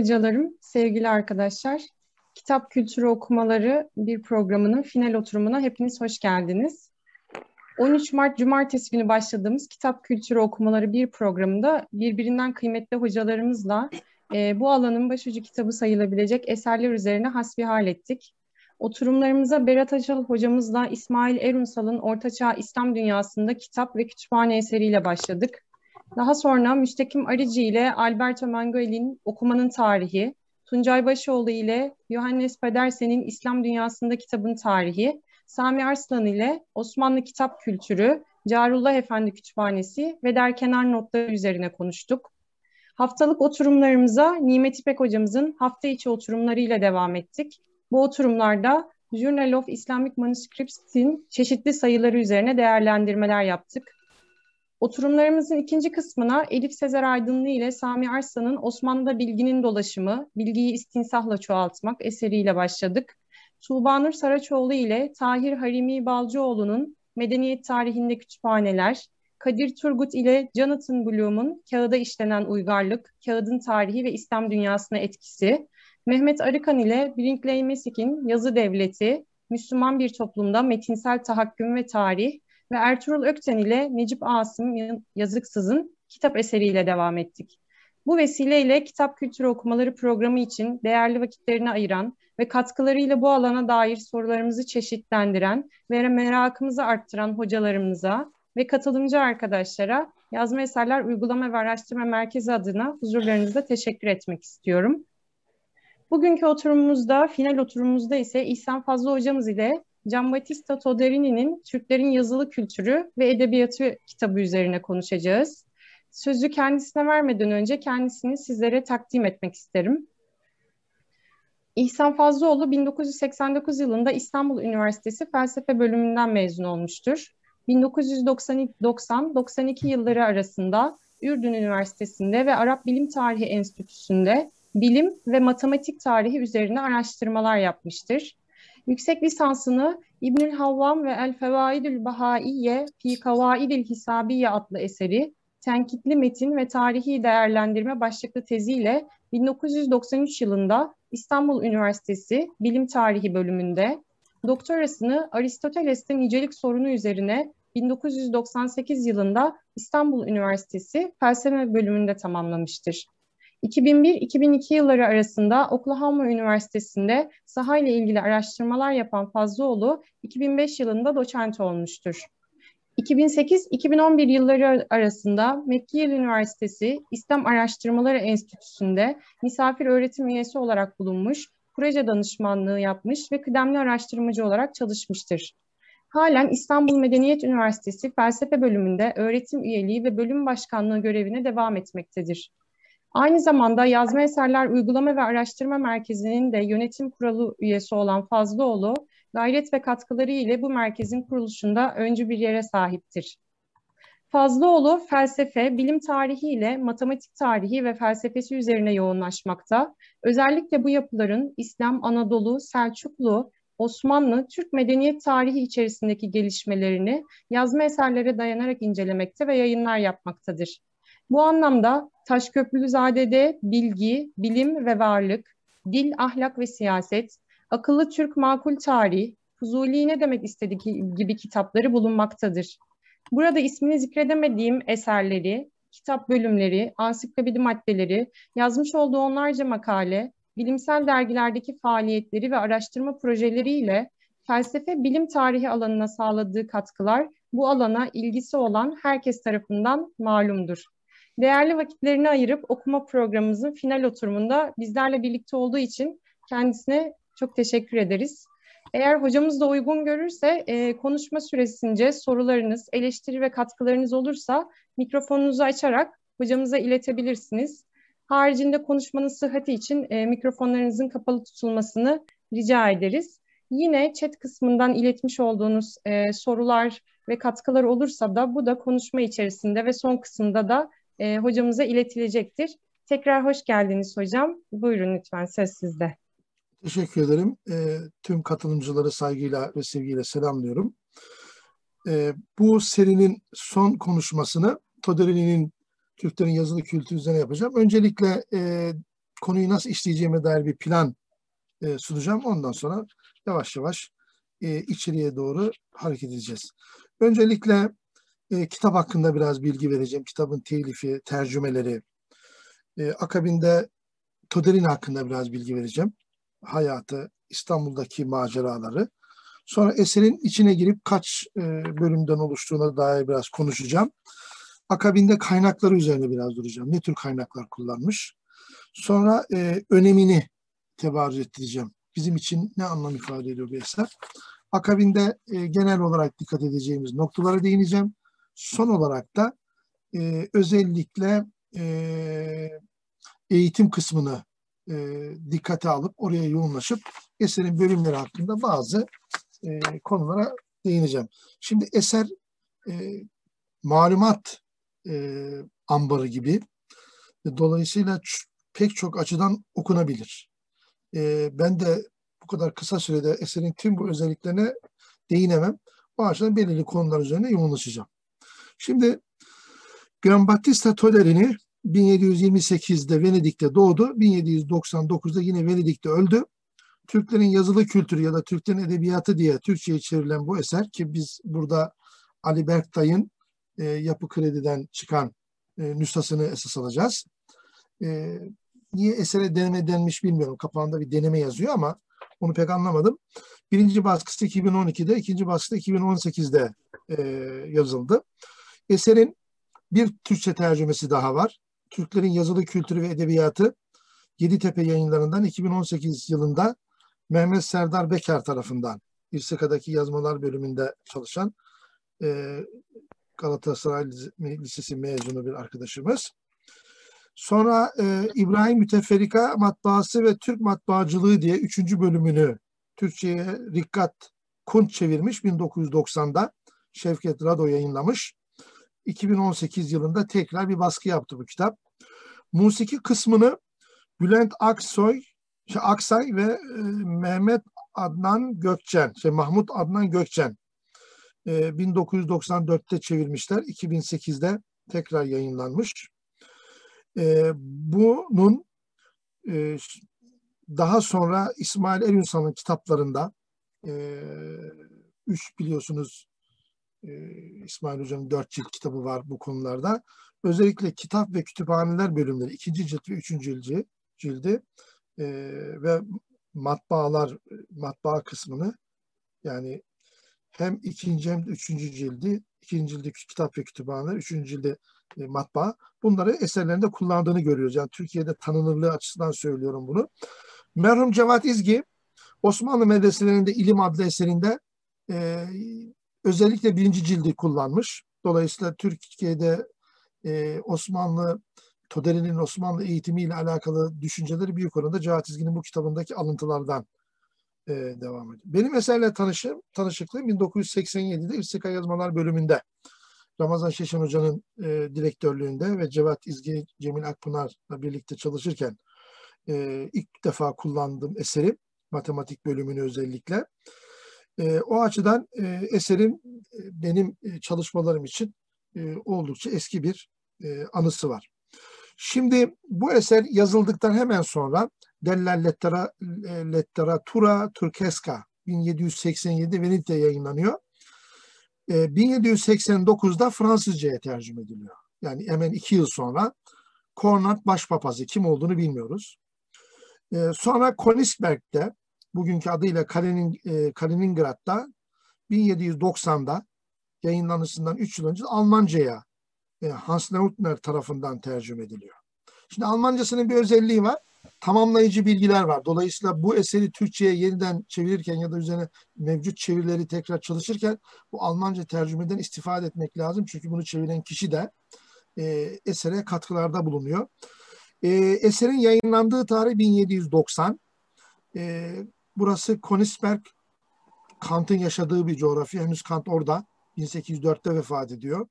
hocalarım, sevgili arkadaşlar. Kitap Kültürü Okumaları bir programının final oturumuna hepiniz hoş geldiniz. 13 Mart Cumartesi günü başladığımız Kitap Kültürü Okumaları bir programında birbirinden kıymetli hocalarımızla e, bu alanın başucu kitabı sayılabilecek eserler üzerine hasbihal ettik. Oturumlarımıza Berat Acal hocamızla İsmail Erunsal'ın Ortaçağ İslam Dünyası'nda kitap ve kütüphane eseriyle başladık. Daha sonra Müstekim Arıcı ile Alberto Manguel'in Okumanın Tarihi, Tuncay Başoğlu ile Johannes Pedersen'in İslam Dünyası'nda kitabın tarihi, Sami Arslan ile Osmanlı Kitap Kültürü, Carullah Efendi Kütüphanesi ve derkenar notları üzerine konuştuk. Haftalık oturumlarımıza Nimet İpek hocamızın hafta içi oturumlarıyla devam ettik. Bu oturumlarda Journal of Islamic Manuscripts'in çeşitli sayıları üzerine değerlendirmeler yaptık. Oturumlarımızın ikinci kısmına Elif Sezer Aydınlı ile Sami Arslan'ın Osmanlı'da bilginin dolaşımı, bilgiyi istinsahla çoğaltmak eseriyle başladık. Tuğba Saraçoğlu ile Tahir Harimi Balcıoğlu'nun Medeniyet Tarihinde Kütüphaneler, Kadir Turgut ile Jonathan Bloom'un Kağıda işlenen Uygarlık, Kağıdın Tarihi ve İslam Dünyasına Etkisi, Mehmet Arıkan ile Brinkley Mesik'in Yazı Devleti, Müslüman bir toplumda metinsel tahakküm ve tarih, ve Ertuğrul Ökten ile Necip Asım Yazıksız'ın kitap eseriyle devam ettik. Bu vesileyle kitap kültürü okumaları programı için değerli vakitlerini ayıran ve katkılarıyla bu alana dair sorularımızı çeşitlendiren ve merakımızı arttıran hocalarımıza ve katılımcı arkadaşlara Yazma Eserler Uygulama ve Araştırma Merkezi adına huzurlarınızda teşekkür etmek istiyorum. Bugünkü oturumumuzda, final oturumumuzda ise İhsan Fazlı hocamız ile Giambattista Toderini'nin Türklerin Yazılı Kültürü ve Edebiyatı kitabı üzerine konuşacağız. Sözü kendisine vermeden önce kendisini sizlere takdim etmek isterim. İhsan Fazlıoğlu 1989 yılında İstanbul Üniversitesi Felsefe Bölümünden mezun olmuştur. 1990-92 yılları arasında Ürdün Üniversitesi'nde ve Arap Bilim Tarihi Enstitüsü'nde bilim ve matematik tarihi üzerine araştırmalar yapmıştır. Yüksek lisansını İbnül Havvam ve El Fevaidül Bahaiye fi Kavaidil Hisabiye adlı eseri tenkitli metin ve tarihi değerlendirme başlıklı teziyle 1993 yılında İstanbul Üniversitesi Bilim Tarihi bölümünde, doktorasını Aristoteles'te nicelik sorunu üzerine 1998 yılında İstanbul Üniversitesi Felsefe bölümünde tamamlamıştır. 2001-2002 yılları arasında Oklahoma Üniversitesi'nde saha ile ilgili araştırmalar yapan Fazlıoğlu 2005 yılında doçent olmuştur. 2008-2011 yılları arasında McGill Üniversitesi İslam Araştırmaları Enstitüsü'nde misafir öğretim üyesi olarak bulunmuş, proje danışmanlığı yapmış ve kıdemli araştırmacı olarak çalışmıştır. Halen İstanbul Medeniyet Üniversitesi Felsefe Bölümünde öğretim üyeliği ve bölüm başkanlığı görevine devam etmektedir. Aynı zamanda Yazma Eserler Uygulama ve Araştırma Merkezi'nin de yönetim kurulu üyesi olan Fazlıoğlu, gayret ve katkıları ile bu merkezin kuruluşunda öncü bir yere sahiptir. Fazlıoğlu felsefe, bilim tarihi ile matematik tarihi ve felsefesi üzerine yoğunlaşmakta. Özellikle bu yapıların İslam, Anadolu, Selçuklu, Osmanlı, Türk medeniyet tarihi içerisindeki gelişmelerini yazma eserlere dayanarak incelemekte ve yayınlar yapmaktadır. Bu anlamda Taşköprülüzade'de bilgi, bilim ve varlık, dil, ahlak ve siyaset, akıllı Türk makul tarih, Fuzuli ne demek istediği gibi kitapları bulunmaktadır. Burada ismini zikredemediğim eserleri, kitap bölümleri, ansiklopedi maddeleri, yazmış olduğu onlarca makale, bilimsel dergilerdeki faaliyetleri ve araştırma projeleriyle felsefe bilim tarihi alanına sağladığı katkılar bu alana ilgisi olan herkes tarafından malumdur. Değerli vakitlerini ayırıp okuma programımızın final oturumunda bizlerle birlikte olduğu için kendisine çok teşekkür ederiz. Eğer hocamız da uygun görürse e, konuşma süresince sorularınız, eleştiri ve katkılarınız olursa mikrofonunuzu açarak hocamıza iletebilirsiniz. Haricinde konuşmanın sıhhati için e, mikrofonlarınızın kapalı tutulmasını rica ederiz. Yine chat kısmından iletmiş olduğunuz e, sorular ve katkılar olursa da bu da konuşma içerisinde ve son kısımda da e, hocamıza iletilecektir. Tekrar hoş geldiniz hocam. Buyurun lütfen söz sizde. Teşekkür ederim. E, tüm katılımcıları saygıyla ve sevgiyle selamlıyorum. E, bu serinin son konuşmasını Toderini'nin Türklerin yazılı kültürü üzerine yapacağım. Öncelikle e, konuyu nasıl işleyeceğime dair bir plan e, sunacağım. Ondan sonra yavaş yavaş e, içeriye doğru hareket edeceğiz. Öncelikle e, kitap hakkında biraz bilgi vereceğim. Kitabın telifi, tercümeleri. E, akabinde Toderin hakkında biraz bilgi vereceğim. Hayatı, İstanbul'daki maceraları. Sonra eserin içine girip kaç e, bölümden oluştuğuna dair biraz konuşacağım. Akabinde kaynakları üzerine biraz duracağım. Ne tür kaynaklar kullanmış. Sonra e, önemini tebarüz ettireceğim. Bizim için ne anlam ifade ediyor bu eser. Akabinde e, genel olarak dikkat edeceğimiz noktalara değineceğim. Son olarak da e, özellikle e, eğitim kısmını e, dikkate alıp oraya yoğunlaşıp eserin bölümleri hakkında bazı e, konulara değineceğim. Şimdi eser e, malumat e, ambarı gibi. Dolayısıyla pek çok açıdan okunabilir. E, ben de bu kadar kısa sürede eserin tüm bu özelliklerine değinemem. O açıdan belirli konular üzerine yoğunlaşacağım. Şimdi Giambattista Toleri'ni 1728'de Venedik'te doğdu. 1799'da yine Venedik'te öldü. Türklerin yazılı kültürü ya da Türklerin edebiyatı diye Türkçe'ye çevrilen bu eser ki biz burada Ali Berktay'ın e, Yapı Kredi'den çıkan e, nüshasını esas alacağız. E, niye esere deneme denmiş bilmiyorum. Kapağında bir deneme yazıyor ama onu pek anlamadım. Birinci baskısı 2012'de, ikinci baskısı 2018'de e, yazıldı. Eserin bir Türkçe tercümesi daha var. Türklerin yazılı kültürü ve edebiyatı Yeditepe yayınlarından 2018 yılında Mehmet Serdar Bekar tarafından İrsika'daki yazmalar bölümünde çalışan e, Galatasaray Lisesi mezunu bir arkadaşımız. Sonra e, İbrahim Müteferrika Matbaası ve Türk Matbaacılığı diye üçüncü bölümünü Türkçe'ye Rikkat Kunt çevirmiş 1990'da. Şevket Rado yayınlamış. 2018 yılında tekrar bir baskı yaptı bu kitap. Musiki kısmını Bülent Aksoy, şey Aksay ve e, Mehmet Adnan Gökçen, şey Mahmut Adnan Gökçen e, 1994'te çevirmişler. 2008'de tekrar yayınlanmış. E, bunun e, daha sonra İsmail Erünsal'ın kitaplarında e, üç biliyorsunuz e, İsmail Hoca'nın dört cilt kitabı var bu konularda. Özellikle kitap ve kütüphaneler bölümleri ikinci cilt ve üçüncü cildi, cildi e, ve matbaalar matbaa kısmını yani hem ikinci hem de üçüncü cildi ikinci cildi kitap ve kütüphaneler, üçüncü cildi e, matbaa bunları eserlerinde kullandığını görüyoruz. Yani Türkiye'de tanınırlığı açısından söylüyorum bunu. Merhum Cevat İzgi Osmanlı medreselerinde ilim adlı eserinde e, özellikle birinci cildi kullanmış. Dolayısıyla Türkiye'de e, Osmanlı Toderi'nin Osmanlı eğitimiyle alakalı düşünceleri büyük oranda Cevat İzgi'nin bu kitabındaki alıntılardan e, devam ediyor. Benim eserle tanışım, tanışıklığım 1987'de İstika Yazmalar bölümünde Ramazan Şeşen Hoca'nın e, direktörlüğünde ve Cevat İzgi, Cemil Akpınar'la birlikte çalışırken e, ilk defa kullandığım eseri, matematik bölümünü özellikle. E, o açıdan e, eserin e, benim e, çalışmalarım için e, oldukça eski bir e, anısı var. Şimdi bu eser yazıldıktan hemen sonra Della Lettera, Letteratura Turkesca 1787 Venedik'te yayınlanıyor. E, 1789'da Fransızca'ya tercüme ediliyor. Yani hemen iki yıl sonra Kornat Başpapazı kim olduğunu bilmiyoruz. E, sonra Königsberg'de bugünkü adıyla Kalining, e, Kaliningrad'da 1790'da yayınlanışından 3 yıl önce Almanca'ya e, Hans Lautner tarafından tercüme ediliyor. Şimdi Almancasının bir özelliği var. Tamamlayıcı bilgiler var. Dolayısıyla bu eseri Türkçe'ye yeniden çevirirken ya da üzerine mevcut çevirileri tekrar çalışırken bu Almanca tercümeden istifade etmek lazım. Çünkü bunu çeviren kişi de e, esere katkılarda bulunuyor. E, eserin yayınlandığı tarih 1790. E, burası Königsberg, Kant'ın yaşadığı bir coğrafya. Henüz Kant orada. 1804'te vefat ediyor.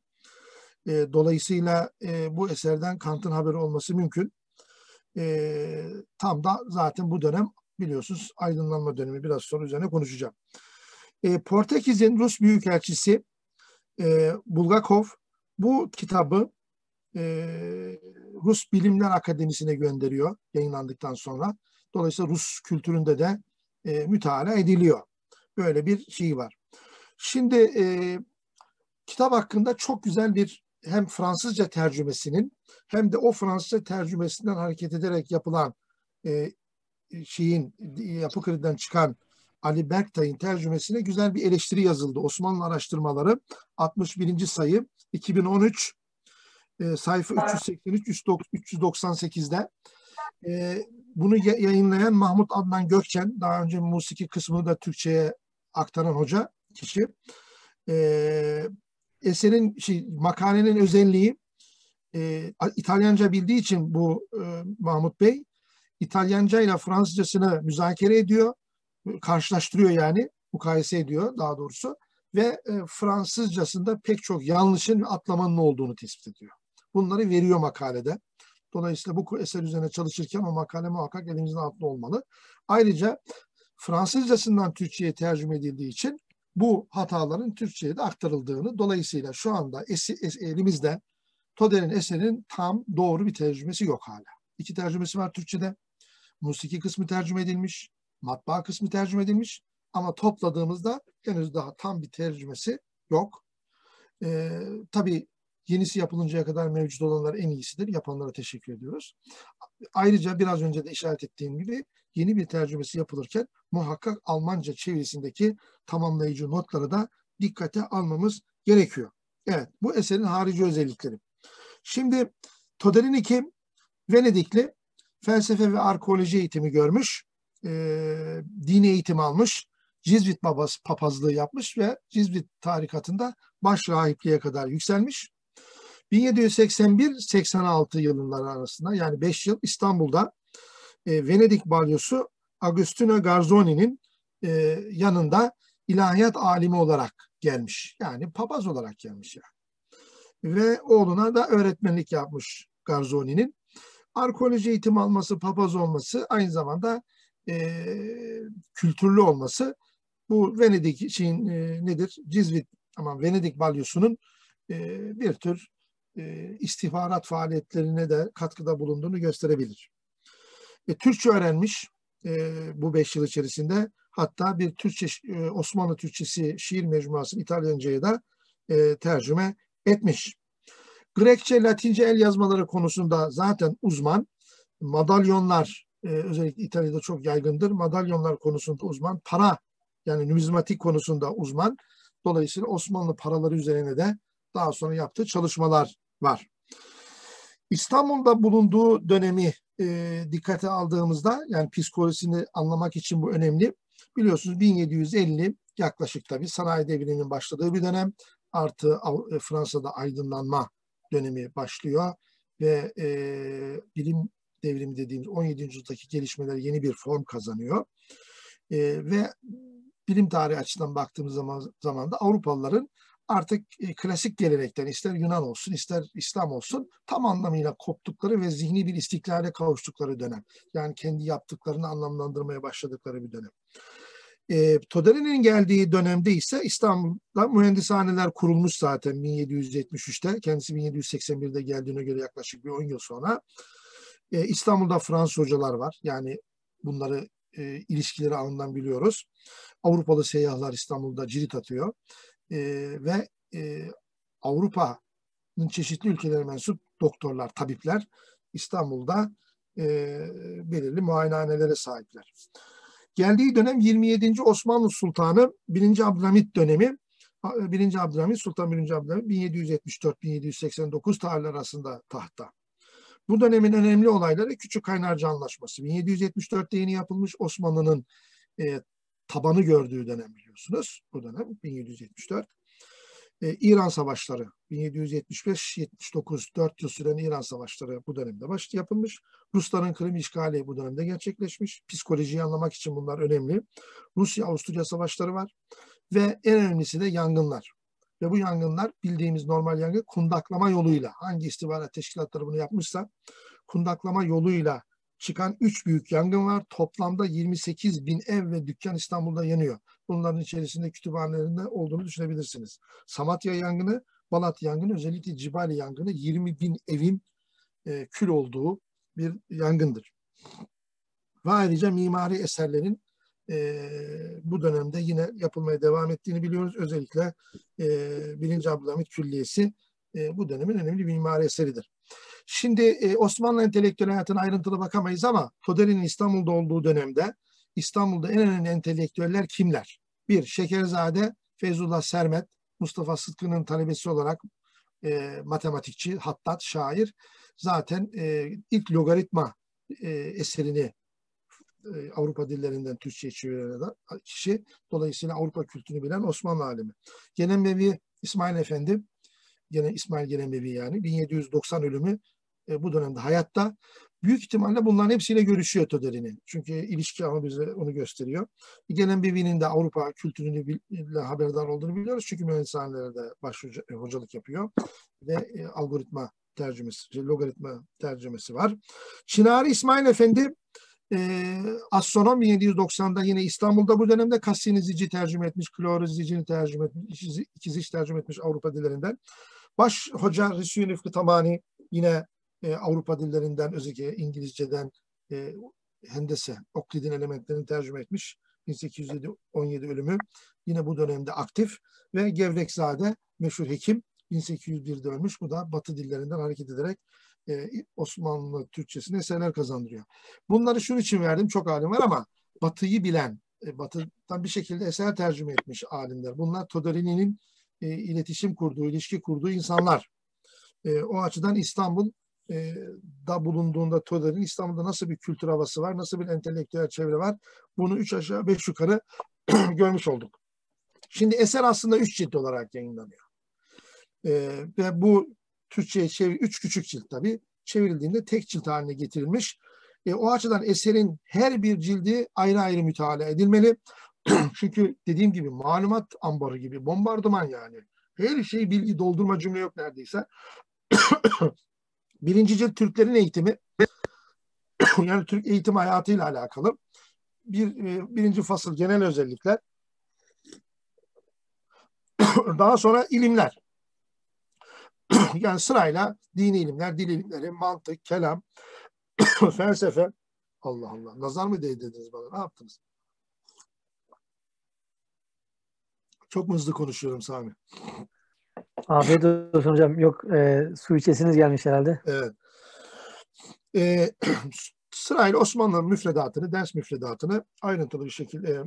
E, dolayısıyla e, bu eserden Kant'ın haberi olması mümkün. E, tam da zaten bu dönem biliyorsunuz aydınlanma dönemi biraz sonra üzerine konuşacağım. E, Portekiz'in Rus Büyükelçisi e, Bulgakov bu kitabı e, Rus Bilimler Akademisi'ne gönderiyor yayınlandıktan sonra. Dolayısıyla Rus kültüründe de e, mütalaa ediliyor. Böyle bir şey var. Şimdi e, kitap hakkında çok güzel bir hem Fransızca tercümesinin hem de o Fransızca tercümesinden hareket ederek yapılan e, şeyin Yapı Kredi'den çıkan Ali Berktay'ın tercümesine güzel bir eleştiri yazıldı. Osmanlı Araştırmaları 61. sayı 2013 e, sayfa 383 398'de e, bunu yayınlayan Mahmut Adnan Gökçen daha önce musiki kısmını da Türkçe'ye aktaran hoca kişi e, eserin şey, makalenin özelliği e, İtalyanca bildiği için bu e, Mahmut Bey İtalyanca ile Fransızcasını müzakere ediyor, karşılaştırıyor yani, mukayese ediyor daha doğrusu ve e, Fransızcasında pek çok yanlışın ve atlamanın olduğunu tespit ediyor. Bunları veriyor makalede. Dolayısıyla bu eser üzerine çalışırken o makale muhakkak elimizin altında olmalı. Ayrıca Fransızcasından Türkçe'ye tercüme edildiği için bu hataların Türkçe'ye de aktarıldığını dolayısıyla şu anda es, es, elimizde Toder'in eserinin tam doğru bir tercümesi yok hala. İki tercümesi var Türkçe'de. Musiki kısmı tercüme edilmiş, matbaa kısmı tercüme edilmiş ama topladığımızda henüz daha tam bir tercümesi yok. Ee, tabii yenisi yapılıncaya kadar mevcut olanlar en iyisidir. Yapanlara teşekkür ediyoruz. Ayrıca biraz önce de işaret ettiğim gibi yeni bir tercümesi yapılırken muhakkak Almanca çevirisindeki tamamlayıcı notları da dikkate almamız gerekiyor. Evet, bu eserin harici özellikleri. Şimdi Todeliniki Venedikli felsefe ve arkeoloji eğitimi görmüş, e, dini eğitim almış, Cizvit babası papazlığı yapmış ve Cizvit tarikatında baş rahipliğe kadar yükselmiş. 1781-86 yılları arasında yani 5 yıl İstanbul'da e, Venedik balyosu Agostino Garzoni'nin e, yanında ilahiyat alimi olarak gelmiş. Yani papaz olarak gelmiş yani. Ve oğluna da öğretmenlik yapmış Garzoni'nin. Arkeoloji eğitim alması, papaz olması aynı zamanda e, kültürlü olması bu Venedik şeyin e, nedir? Cizvit ama Venedik balyosunun e, bir tür e, istihbarat faaliyetlerine de katkıda bulunduğunu gösterebilir. E, Türkçe öğrenmiş e, bu beş yıl içerisinde. Hatta bir Türkçe e, Osmanlı Türkçesi şiir mecmuasını İtalyanca'ya da e, tercüme etmiş. Grekçe, Latince el yazmaları konusunda zaten uzman. Madalyonlar e, özellikle İtalya'da çok yaygındır. Madalyonlar konusunda uzman. Para yani numizmatik konusunda uzman. Dolayısıyla Osmanlı paraları üzerine de daha sonra yaptığı çalışmalar var. İstanbul'da bulunduğu dönemi e, dikkate aldığımızda yani psikolojisini anlamak için bu önemli. Biliyorsunuz 1750 yaklaşık tabii sanayi devriminin başladığı bir dönem. Artı e, Fransa'da aydınlanma dönemi başlıyor ve e, bilim devrimi dediğimiz 17. yüzyıldaki gelişmeler yeni bir form kazanıyor. E, ve bilim tarihi açısından baktığımız zaman zamanda Avrupalıların artık e, klasik gelenekten ister Yunan olsun ister İslam olsun tam anlamıyla koptukları ve zihni bir istiklale kavuştukları dönem. Yani kendi yaptıklarını anlamlandırmaya başladıkları bir dönem. E, Toderi'nin geldiği dönemde ise İstanbul'da mühendishaneler kurulmuş zaten 1773'te. Kendisi 1781'de geldiğine göre yaklaşık bir 10 yıl sonra. E, İstanbul'da Fransız hocalar var. Yani bunları e, ilişkileri ağından biliyoruz. Avrupalı seyyahlar İstanbul'da cirit atıyor e, ve e, Avrupa'nın çeşitli ülkelere mensup doktorlar, tabipler İstanbul'da e, belirli muayenehanelere sahipler. Geldiği dönem 27. Osmanlı Sultanı 1. Abdülhamit dönemi 1. Abdülhamit Sultan 1. Abdülhamit 1774-1789 tarihler arasında tahta. Bu dönemin önemli olayları Küçük Kaynarca Anlaşması. 1774'te yeni yapılmış Osmanlı'nın e, tabanı gördüğü dönem biliyorsunuz. Bu dönem 1774. Ee, İran Savaşları 1775-79 4 yıl süren İran Savaşları bu dönemde baş yapılmış. Rusların Kırım işgali bu dönemde gerçekleşmiş. Psikolojiyi anlamak için bunlar önemli. Rusya-Avusturya Savaşları var. Ve en önemlisi de yangınlar. Ve bu yangınlar bildiğimiz normal yangın kundaklama yoluyla hangi istihbarat teşkilatları bunu yapmışsa kundaklama yoluyla çıkan üç büyük yangın var. Toplamda 28 bin ev ve dükkan İstanbul'da yanıyor. Bunların içerisinde kütüphanelerinde olduğunu düşünebilirsiniz. Samatya yangını Balat yangını özellikle Cibali yangını 20 bin evin e, kül olduğu bir yangındır. Ve ayrıca mimari eserlerin e, bu dönemde yine yapılmaya devam ettiğini biliyoruz. Özellikle e, 1. Abdülhamit Külliyesi e, bu dönemin önemli bir mimari eseridir. Şimdi e, Osmanlı entelektüel hayatına ayrıntılı bakamayız ama Toderi'nin İstanbul'da olduğu dönemde İstanbul'da en önemli entelektüeller kimler? Bir, Şekerzade, Feyzullah Sermet, Mustafa Sıtkı'nın talebesi olarak e, matematikçi, hattat, şair. Zaten e, ilk logaritma e, eserini e, Avrupa dillerinden Türkçe'ye çeviren kişi. Dolayısıyla Avrupa kültürünü bilen Osmanlı alemi. Genemevi İsmail Efendi, gene İsmail Genemevi yani 1790 ölümü e, bu dönemde hayatta. Büyük ihtimalle bunların hepsiyle görüşüyor Töderi'ni. Çünkü ilişki ama bize onu gösteriyor. Genemevi'nin de Avrupa kültürünü haberdar olduğunu biliyoruz. Çünkü mühendishanelerde baş e, hocalık yapıyor. Ve e, algoritma tercümesi, şey, logaritma tercümesi var. Çınarı İsmail Efendi e, astronom 1790'da yine İstanbul'da bu dönemde Cassini Zici tercüme etmiş, Kloro Zici'ni tercüme etmiş, ikiziş tercüme etmiş Avrupa dillerinden. Baş hoca Risü Nüfkü Tamani yine e, Avrupa dillerinden özellikle İngilizceden e, hendese, Oklid'in elementlerini tercüme etmiş. 1817 ölümü yine bu dönemde aktif ve Gevrekzade meşhur hekim 1801'de ölmüş. Bu da Batı dillerinden hareket ederek e, Osmanlı Türkçesine eserler kazandırıyor. Bunları şunun için verdim. Çok alim var ama Batı'yı bilen, e, Batı'dan bir şekilde eser tercüme etmiş alimler. Bunlar Todorini'nin e, iletişim kurduğu, ilişki kurduğu insanlar. E, o açıdan İstanbul e, da bulunduğunda Toder'in İstanbul'da nasıl bir kültür havası var, nasıl bir entelektüel çevre var bunu üç aşağı beş yukarı görmüş olduk. Şimdi eser aslında üç cilt olarak yayınlanıyor. E, ve bu Türkçe'ye çevir, üç küçük cilt tabii çevrildiğinde tek cilt haline getirilmiş. E, o açıdan eserin her bir cildi ayrı ayrı müteala edilmeli. Çünkü dediğim gibi malumat ambarı gibi bombardıman yani. Her şey bilgi doldurma cümle yok neredeyse. Birinci cilt Türklerin eğitimi. yani Türk eğitim hayatıyla alakalı. Bir, e, birinci fasıl genel özellikler. Daha sonra ilimler. yani sırayla dini ilimler, dil ilimleri, mantık, kelam, felsefe. Allah Allah. Nazar mı değdirdiniz bana? Ne yaptınız? Çok mu hızlı konuşuyorum Sami? Afiyet olsun hocam. Yok e, su içesiniz gelmiş herhalde. Evet. E, sırayla Osmanlı müfredatını, ders müfredatını ayrıntılı bir şekilde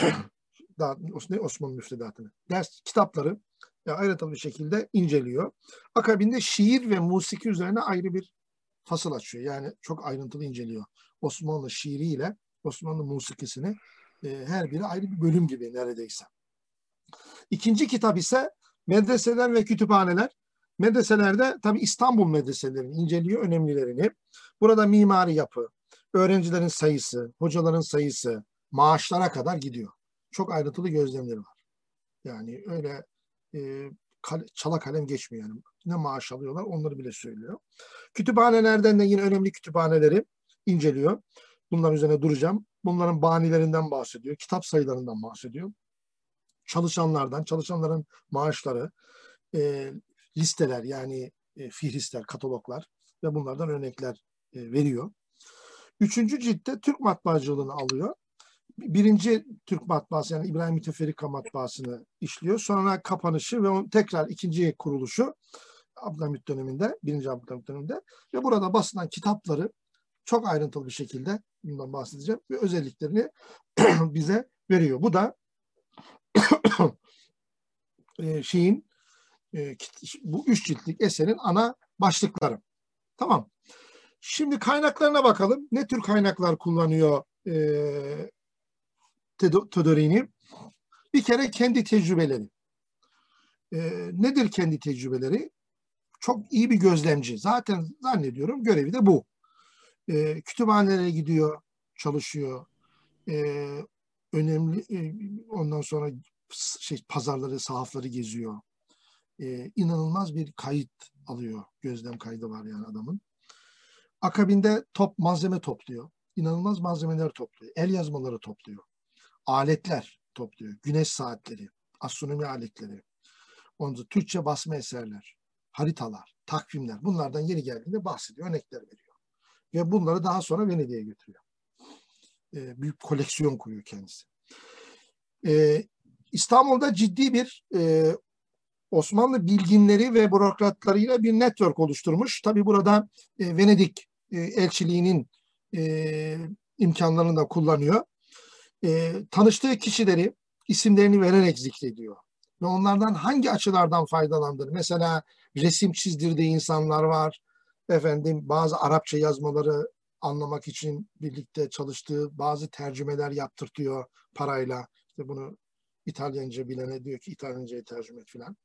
e, daha, Osmanlı müfredatını, ders kitapları yani ayrıntılı bir şekilde inceliyor. Akabinde şiir ve musiki üzerine ayrı bir fasıl açıyor. Yani çok ayrıntılı inceliyor. Osmanlı şiiriyle Osmanlı musikisini e, her biri ayrı bir bölüm gibi neredeyse. İkinci kitap ise medreseler ve kütüphaneler. Medreselerde tabi İstanbul medreselerini inceliyor önemlilerini. Burada mimari yapı, öğrencilerin sayısı, hocaların sayısı, maaşlara kadar gidiyor. Çok ayrıntılı gözlemleri var. Yani öyle e, kale, çala kalem geçmiyor yani. Ne maaş alıyorlar onları bile söylüyor. Kütüphanelerden de yine önemli kütüphaneleri inceliyor. Bunların üzerine duracağım. Bunların banilerinden bahsediyor. Kitap sayılarından bahsediyor. Çalışanlardan, çalışanların maaşları, e, listeler yani e, fihristler, kataloglar ve bunlardan örnekler e, veriyor. Üçüncü ciltte Türk matbaacılığını alıyor birinci Türk matbaası yani İbrahim Müteferrika matbaasını işliyor. Sonra kapanışı ve tekrar ikinci kuruluşu Abdülhamit döneminde, birinci Abdülhamit döneminde ve burada basılan kitapları çok ayrıntılı bir şekilde bundan bahsedeceğim ve özelliklerini bize veriyor. Bu da e, şeyin e, bu üç ciltlik eserin ana başlıkları. Tamam. Şimdi kaynaklarına bakalım. Ne tür kaynaklar kullanıyor e, Todorini bir kere kendi tecrübeleri. E, nedir kendi tecrübeleri? Çok iyi bir gözlemci. Zaten zannediyorum görevi de bu. E, kütüphanelere gidiyor, çalışıyor. E, önemli e, ondan sonra şey pazarları, sahafları geziyor. E, inanılmaz bir kayıt alıyor. Gözlem kaydı var yani adamın. Akabinde top malzeme topluyor. İnanılmaz malzemeler topluyor. El yazmaları topluyor aletler topluyor. Güneş saatleri, astronomi aletleri. Ondan Türkçe basma eserler, haritalar, takvimler bunlardan yeni geldiğinde bahsediyor, örnekler veriyor. Ve bunları daha sonra Venedik'e götürüyor. E, büyük koleksiyon kuruyor kendisi. E, İstanbul'da ciddi bir e, Osmanlı bilginleri ve bürokratlarıyla bir network oluşturmuş. Tabi burada e, Venedik e, elçiliğinin e, imkanlarını da kullanıyor. E, tanıştığı kişileri isimlerini vererek zikrediyor. Ve onlardan hangi açılardan faydalandır? Mesela resim çizdirdiği insanlar var. Efendim bazı Arapça yazmaları anlamak için birlikte çalıştığı bazı tercümeler yaptırtıyor parayla. İşte bunu İtalyanca bilene diyor ki İtalyanca'ya tercüme et filan.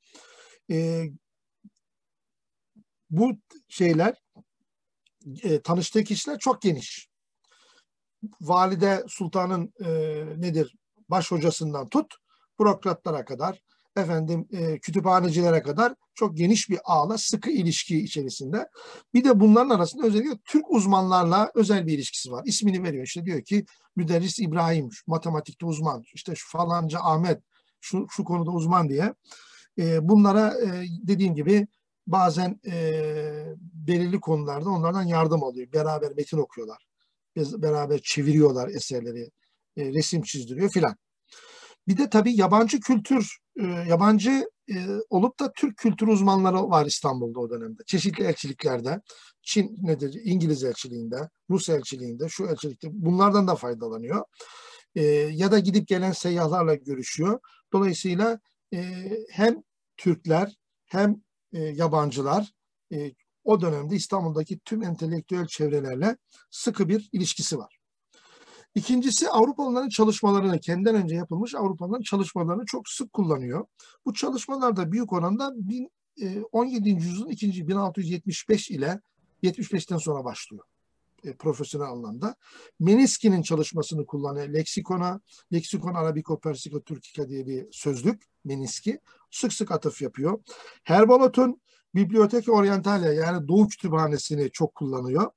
E, bu şeyler e, tanıştığı kişiler çok geniş. Valide Sultan'ın e, nedir baş hocasından tut bürokratlara kadar efendim e, kütüphanecilere kadar çok geniş bir ağla sıkı ilişki içerisinde. Bir de bunların arasında özellikle Türk uzmanlarla özel bir ilişkisi var. İsmini veriyor. İşte diyor ki müderris İbrahim matematikte uzman. İşte şu falanca Ahmet şu, şu konuda uzman diye. E, bunlara e, dediğim gibi bazen e, belirli konularda onlardan yardım alıyor. Beraber metin okuyorlar. Beraber çeviriyorlar eserleri. E, resim çizdiriyor filan. Bir de tabii yabancı kültür, e, yabancı e, olup da Türk kültür uzmanları var İstanbul'da o dönemde. Çeşitli elçiliklerde, Çin nedir, İngiliz elçiliğinde, Rus elçiliğinde, şu elçilikte bunlardan da faydalanıyor. E, ya da gidip gelen seyyahlarla görüşüyor. Dolayısıyla hem Türkler hem yabancılar o dönemde İstanbul'daki tüm entelektüel çevrelerle sıkı bir ilişkisi var. İkincisi Avrupalıların çalışmalarını, kendinden önce yapılmış Avrupalıların çalışmalarını çok sık kullanıyor. Bu çalışmalarda büyük oranda 17. E, yüzyılın ikinci 1675 ile 75'ten sonra başlıyor e, profesyonel anlamda. Meniski'nin çalışmasını kullanıyor. Leksikona, Leksikon Arabiko Persiko Türkika diye bir sözlük Meniski. Sık sık atıf yapıyor. Herbolot'un Bibliotek Orientale yani Doğu Kütüphanesi'ni çok kullanıyor.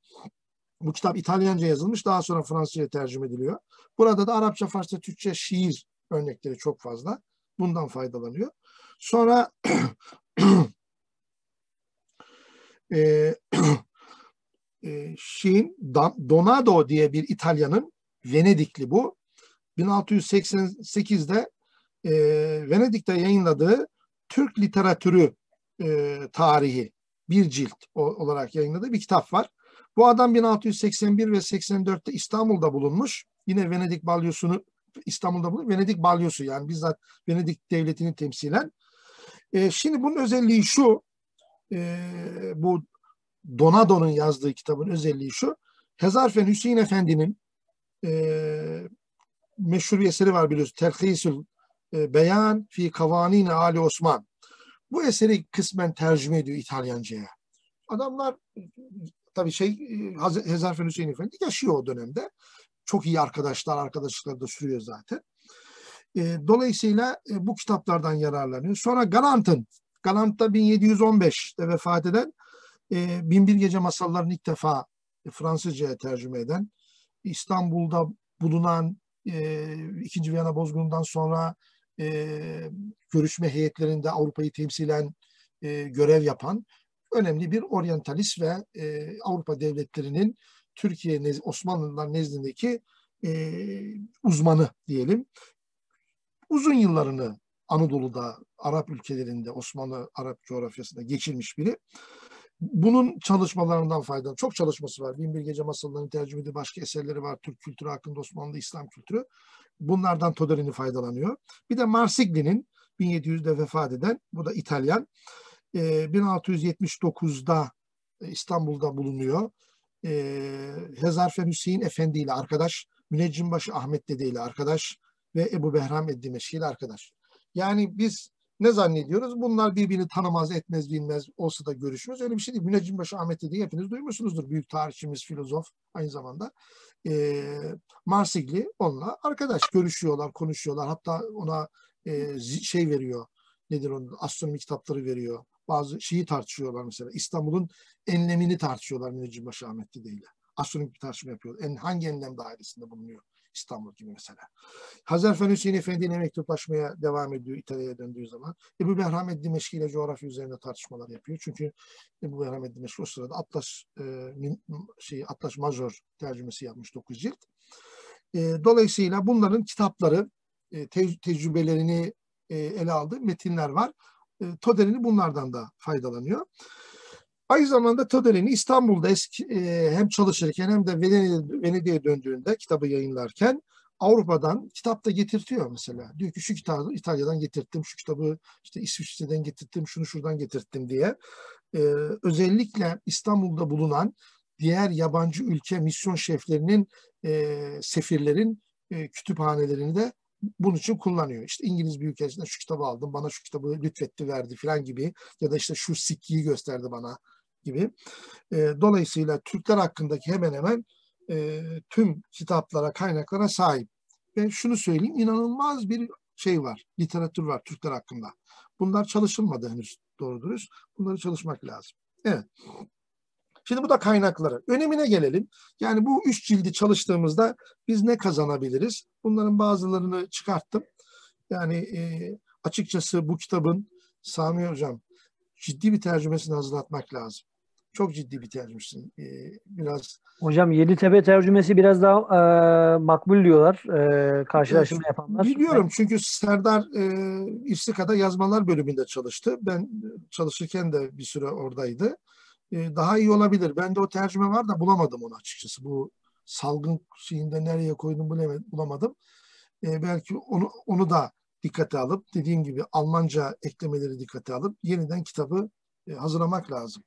Bu kitap İtalyanca yazılmış, daha sonra Fransızca tercüme ediliyor. Burada da Arapça, Farsça, Türkçe şiir örnekleri çok fazla. Bundan faydalanıyor. Sonra e, e, şeyin Donado diye bir İtalyanın Venedikli bu. 1688'de e, Venedik'te yayınladığı Türk literatürü e, tarihi bir cilt olarak yayınladığı bir kitap var. Bu adam 1681 ve 84'te İstanbul'da bulunmuş. Yine Venedik balyosunu İstanbul'da bulunmuş. Venedik balyosu yani bizzat Venedik devletini temsilen. E, şimdi bunun özelliği şu. E, bu Donado'nun yazdığı kitabın özelliği şu. Hezarfen Hüseyin Efendi'nin e, meşhur bir eseri var biliyorsunuz. Telhisül e, Beyan fi Kavanine Ali Osman. Bu eseri kısmen tercüme ediyor İtalyanca'ya. Adamlar tabii şey e, Hezarfen Hüseyin Efendi yaşıyor o dönemde. Çok iyi arkadaşlar, arkadaşlıkları da sürüyor zaten. E, dolayısıyla e, bu kitaplardan yararlanıyor. Sonra Galant'ın, Galant'ta 1715'te vefat eden Binbir Gece Masallarını ilk defa Fransızca'ya tercüme eden, İstanbul'da bulunan İkinci Viyana Bozgunu'ndan sonra görüşme heyetlerinde Avrupa'yı temsilen görev yapan önemli bir oryantalist ve e, Avrupa devletlerinin Türkiye, nez, Osmanlılar nezdindeki e, uzmanı diyelim. Uzun yıllarını Anadolu'da, Arap ülkelerinde, Osmanlı Arap coğrafyasında geçirmiş biri. Bunun çalışmalarından faydalı. Çok çalışması var. Binbir Gece Masallarını tercüme ediyor. Başka eserleri var. Türk kültürü hakkında Osmanlı İslam kültürü. Bunlardan Toderini faydalanıyor. Bir de Marsigli'nin 1700'de vefat eden, bu da İtalyan, 1679'da e, İstanbul'da bulunuyor. E, Hezarfen Hüseyin Efendi ile arkadaş, Müneccimbaşı Ahmet Dede ile arkadaş ve Ebu Behram Eddimeşki ile arkadaş. Yani biz ne zannediyoruz? Bunlar birbirini tanımaz, etmez, bilmez, olsa da görüşmez. Öyle bir şey değil. Müneccimbaşı Ahmet Dede'yi hepiniz duymuşsunuzdur. Büyük tarihçimiz, filozof aynı zamanda. E, Marsigli onunla arkadaş. Görüşüyorlar, konuşuyorlar. Hatta ona e, şey veriyor. Nedir onun? Astronomi kitapları veriyor bazı şeyi tartışıyorlar mesela. İstanbul'un enlemini tartışıyorlar Müneccimbaşı Ahmet Dede ile. Astronomik bir tartışma yapıyor. En, hangi enlem dairesinde bulunuyor İstanbul gibi mesela. Hazarfen Hüseyin Efendi ile mektuplaşmaya devam ediyor İtalya'ya döndüğü zaman. Ebu Behramet Dimeşki ile coğrafya üzerine tartışmalar yapıyor. Çünkü Ebu Behramet Dimeşki o sırada Atlas e, şey, Atlas Major tercümesi yapmış 9 cilt. E, dolayısıyla bunların kitapları, e, te- tecrübelerini e, ele aldığı metinler var. E, Toderini bunlardan da faydalanıyor. Aynı zamanda Toderini İstanbul'da eski, e, hem çalışırken hem de Venedik'e döndüğünde kitabı yayınlarken Avrupa'dan kitap da getirtiyor mesela. Diyor ki şu kitabı İtalya'dan getirttim, şu kitabı işte İsviçre'den getirttim, şunu şuradan getirttim diye. Ee, özellikle İstanbul'da bulunan diğer yabancı ülke misyon şeflerinin, e, sefirlerin e, kütüphanelerini de bunun için kullanıyor. İşte İngiliz Büyükelçisi'nden şu kitabı aldım, bana şu kitabı lütfetti, verdi falan gibi ya da işte şu sikkiyi gösterdi bana gibi. E, dolayısıyla Türkler hakkındaki hemen hemen e, tüm kitaplara, kaynaklara sahip. Ben şunu söyleyeyim, inanılmaz bir şey var, literatür var Türkler hakkında. Bunlar çalışılmadı henüz doğru dürüst. Bunları çalışmak lazım. Evet. Şimdi bu da kaynakları. Önemine gelelim. Yani bu üç cildi çalıştığımızda biz ne kazanabiliriz? Bunların bazılarını çıkarttım. Yani e, açıkçası bu kitabın Sami Hocam ciddi bir tercümesini hazırlatmak lazım. Çok ciddi bir tercümesi. E, biraz Hocam Yeditepe tercümesi biraz daha e, makbul diyorlar e, karşılaştırma evet, yapanlar. Biliyorum çünkü Serdar e, İstika'da yazmalar bölümünde çalıştı. Ben çalışırken de bir süre oradaydı. E, daha iyi olabilir. Ben de o tercüme var da bulamadım onu açıkçası. Bu salgın şeyinde nereye koydum bulamadım. E, belki onu onu da dikkate alıp dediğim gibi Almanca eklemeleri dikkate alıp yeniden kitabı e, hazırlamak lazım.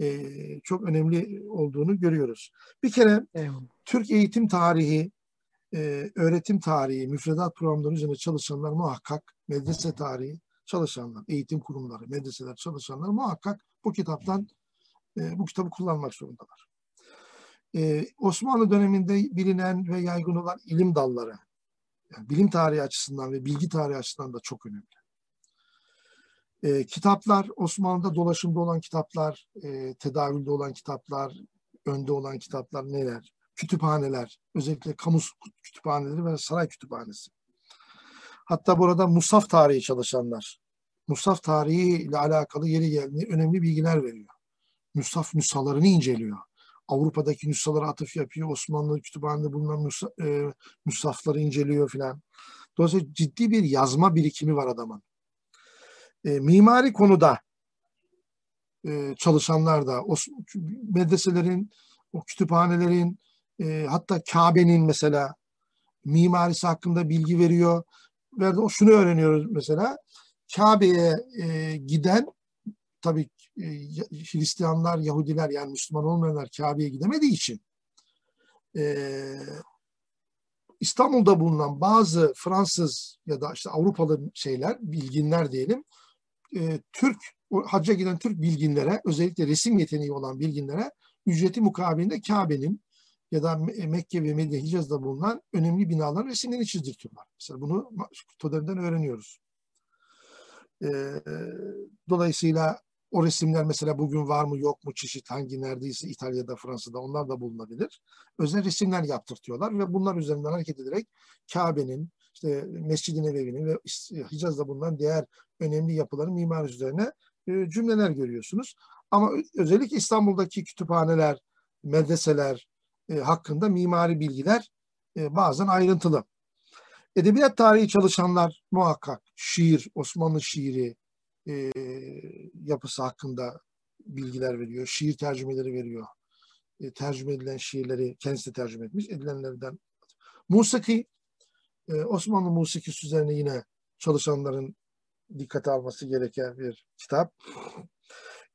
E, çok önemli olduğunu görüyoruz. Bir kere Eyvallah. Türk eğitim tarihi, e, öğretim tarihi, müfredat programları üzerine çalışanlar muhakkak medrese tarihi çalışanlar, eğitim kurumları, medreseler çalışanlar muhakkak bu kitaptan e, bu kitabı kullanmak zorundalar. E, Osmanlı döneminde bilinen ve yaygın olan ilim dalları, yani bilim tarihi açısından ve bilgi tarihi açısından da çok önemli. E, kitaplar, Osmanlı'da dolaşımda olan kitaplar, e, tedavülde olan kitaplar, önde olan kitaplar neler? Kütüphaneler, özellikle kamu kütüphaneleri ve saray kütüphanesi. Hatta burada Musaf tarihi çalışanlar, Musaf tarihi ile alakalı yeri geldiğinde önemli bilgiler veriyor. Musaf nüshalarını inceliyor. Avrupa'daki nüshalara atıf yapıyor. Osmanlı kütüphanede bulunan nüsa, e, nüshafları inceliyor filan. Dolayısıyla ciddi bir yazma birikimi var adamın. E, mimari konuda e, çalışanlar da, o medreselerin, o kütüphanelerin, e, hatta Kabe'nin mesela mimarisi hakkında bilgi veriyor. Ve şunu öğreniyoruz mesela. Kabe'ye e, giden tabii Hristiyanlar, Yahudiler yani Müslüman olmayanlar Kabe'ye gidemediği için e, İstanbul'da bulunan bazı Fransız ya da işte Avrupalı şeyler, bilginler diyelim, e, Türk, hacca giden Türk bilginlere, özellikle resim yeteneği olan bilginlere ücreti mukabilinde Kabe'nin ya da Mekke ve Medine Hicaz'da bulunan önemli binaların resimlerini çizdirtiyorlar. Mesela bunu Toder'den öğreniyoruz. E, dolayısıyla o resimler mesela bugün var mı yok mu çeşit hangi neredeyse İtalya'da Fransa'da onlar da bulunabilir. Özel resimler yaptırtıyorlar ve bunlar üzerinden hareket ederek Kabe'nin işte Mescid-i Nebevi'nin ve Hicaz'da bulunan diğer önemli yapıların mimari üzerine e, cümleler görüyorsunuz. Ama özellikle İstanbul'daki kütüphaneler, medreseler e, hakkında mimari bilgiler e, bazen ayrıntılı. Edebiyat tarihi çalışanlar muhakkak şiir, Osmanlı şiiri, e, yapısı hakkında bilgiler veriyor. Şiir tercümeleri veriyor. E, tercüme edilen şiirleri kendisi de tercüme etmiş. Edilenlerden. Musiki, e, Osmanlı musikisi üzerine yine çalışanların dikkate alması gereken bir kitap.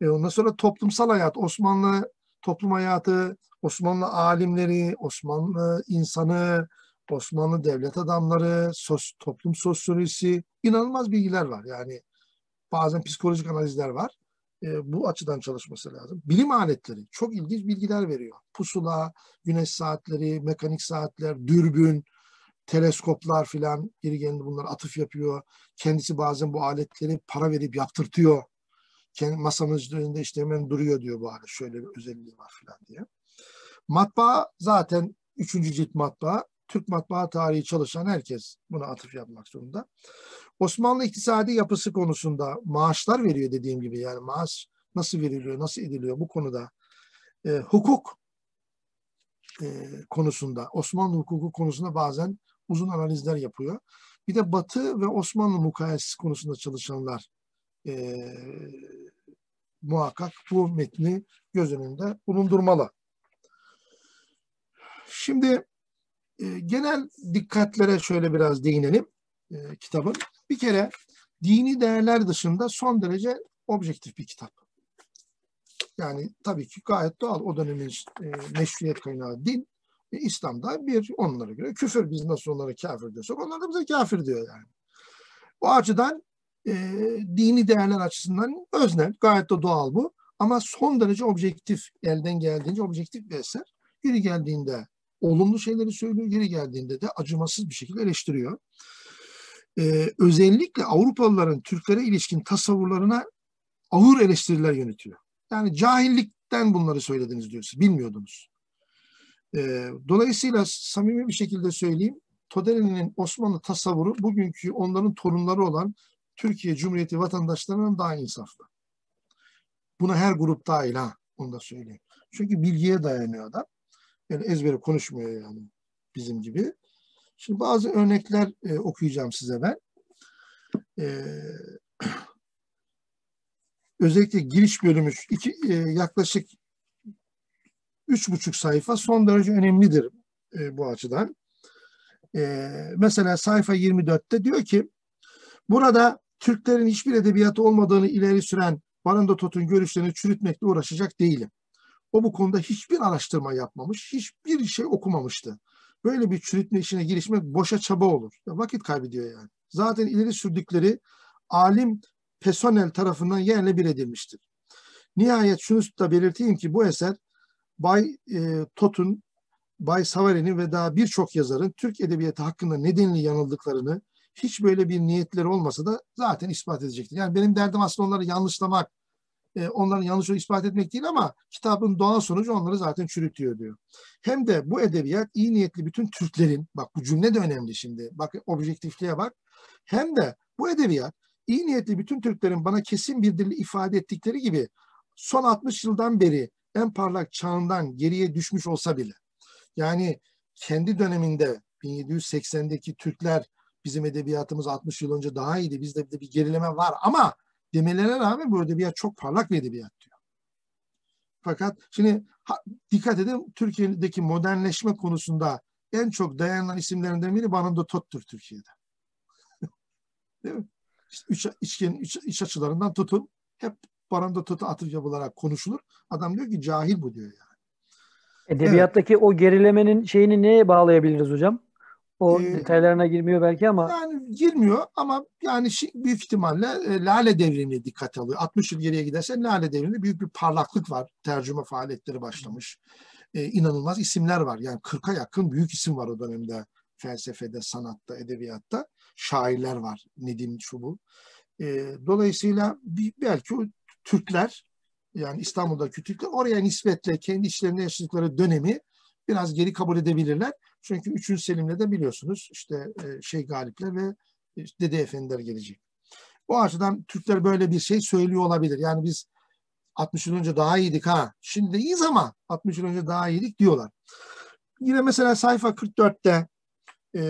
E, ondan sonra toplumsal hayat, Osmanlı toplum hayatı, Osmanlı alimleri, Osmanlı insanı, Osmanlı devlet adamları, sos, toplum sosyolojisi inanılmaz bilgiler var. Yani bazen psikolojik analizler var. E, bu açıdan çalışması lazım. Bilim aletleri çok ilginç bilgiler veriyor. Pusula, güneş saatleri, mekanik saatler, dürbün, teleskoplar filan geri geldi bunlar atıf yapıyor. Kendisi bazen bu aletleri para verip yaptırtıyor. Kendi masamın üzerinde işte hemen duruyor diyor bu alet. Şöyle bir özelliği var filan diye. Matbaa zaten üçüncü cilt matbaa. Türk matbaa tarihi çalışan herkes buna atıf yapmak zorunda. Osmanlı iktisadi yapısı konusunda maaşlar veriyor dediğim gibi yani maaş nasıl veriliyor, nasıl ediliyor bu konuda. E, hukuk e, konusunda, Osmanlı hukuku konusunda bazen uzun analizler yapıyor. Bir de Batı ve Osmanlı mukayesesi konusunda çalışanlar e, muhakkak bu metni göz önünde bulundurmalı. Şimdi e, genel dikkatlere şöyle biraz değinelim e, kitabın. Bir kere dini değerler dışında son derece objektif bir kitap. Yani tabii ki gayet doğal o dönemin e, meşruiyet kaynağı din. E, İslam'da bir onlara göre küfür. Biz nasıl onlara kafir diyorsak onlar da bize kafir diyor yani. O açıdan e, dini değerler açısından öznel, gayet de doğal bu. Ama son derece objektif, elden geldiğince objektif bir eser. Yeri geldiğinde olumlu şeyleri söylüyor, yeri geldiğinde de acımasız bir şekilde eleştiriyor. Ee, özellikle Avrupalıların Türklere ilişkin tasavvurlarına ağır eleştiriler yönetiyor. Yani cahillikten bunları söylediniz diyor siz, bilmiyordunuz. Ee, dolayısıyla samimi bir şekilde söyleyeyim, Todeli'nin Osmanlı tasavvuru bugünkü onların torunları olan Türkiye Cumhuriyeti vatandaşlarından daha insaflı. Buna her grup dahil ha, onu da söyleyeyim. Çünkü bilgiye dayanıyor adam. Yani ezbere konuşmuyor yani bizim gibi. Şimdi bazı örnekler e, okuyacağım size ben. E, özellikle giriş bölümü iki, e, yaklaşık üç buçuk sayfa son derece önemlidir e, bu açıdan. E, mesela sayfa 24'te diyor ki burada Türklerin hiçbir edebiyatı olmadığını ileri süren Baranda Tot'un görüşlerini çürütmekle uğraşacak değilim. O bu konuda hiçbir araştırma yapmamış, hiçbir şey okumamıştı. Böyle bir çürütme işine girişmek boşa çaba olur. Ya vakit kaybediyor yani. Zaten ileri sürdükleri alim personel tarafından yerle bir edilmiştir. Nihayet şunu da belirteyim ki bu eser Bay e, Tot'un, Bay Savari'nin ve daha birçok yazarın Türk Edebiyatı hakkında nedenli yanıldıklarını, hiç böyle bir niyetleri olmasa da zaten ispat edecektir. Yani benim derdim aslında onları yanlışlamak, e, onların yanlış ispat etmek değil ama kitabın doğal sonucu onları zaten çürütüyor diyor. Hem de bu edebiyat iyi niyetli bütün Türklerin, bak bu cümle de önemli şimdi, bak objektifliğe bak. Hem de bu edebiyat iyi niyetli bütün Türklerin bana kesin bir dille ifade ettikleri gibi son 60 yıldan beri en parlak çağından geriye düşmüş olsa bile yani kendi döneminde 1780'deki Türkler bizim edebiyatımız 60 yıl önce daha iyiydi. Bizde de bir gerileme var ama demelerine rağmen bu edebiyat çok parlak bir edebiyat diyor. Fakat şimdi ha, dikkat edin Türkiye'deki modernleşme konusunda en çok dayanan isimlerinden biri Baranda Tot'tur Türkiye'de. Değil mi? İşte üç, içken, üç, iç açılarından tutun hep Baranda Tot'a atıf yapılarak konuşulur. Adam diyor ki cahil bu diyor yani. Edebiyattaki evet. o gerilemenin şeyini neye bağlayabiliriz hocam? O ee, detaylarına girmiyor belki ama. Yani girmiyor ama yani büyük ihtimalle e, Lale devrini dikkate alıyor. 60 yıl geriye gidersen Lale devrinde büyük bir parlaklık var. Tercüme faaliyetleri başlamış. Ee, inanılmaz isimler var. Yani 40'a yakın büyük isim var o dönemde. Felsefede, sanatta, edebiyatta. Şairler var. Nedim şu bu. Ee, dolayısıyla bir, belki o Türkler yani İstanbul'daki Türkler oraya nispetle kendi işlerinde yaşadıkları dönemi biraz geri kabul edebilirler. Çünkü 3. Selim'le de biliyorsunuz işte e, şey galipler ve Dede Efendiler gelecek. Bu açıdan Türkler böyle bir şey söylüyor olabilir. Yani biz 60 yıl önce daha iyiydik ha. Şimdi iyiyiz ama 60 yıl önce daha iyiydik diyorlar. Yine mesela sayfa 44'te e,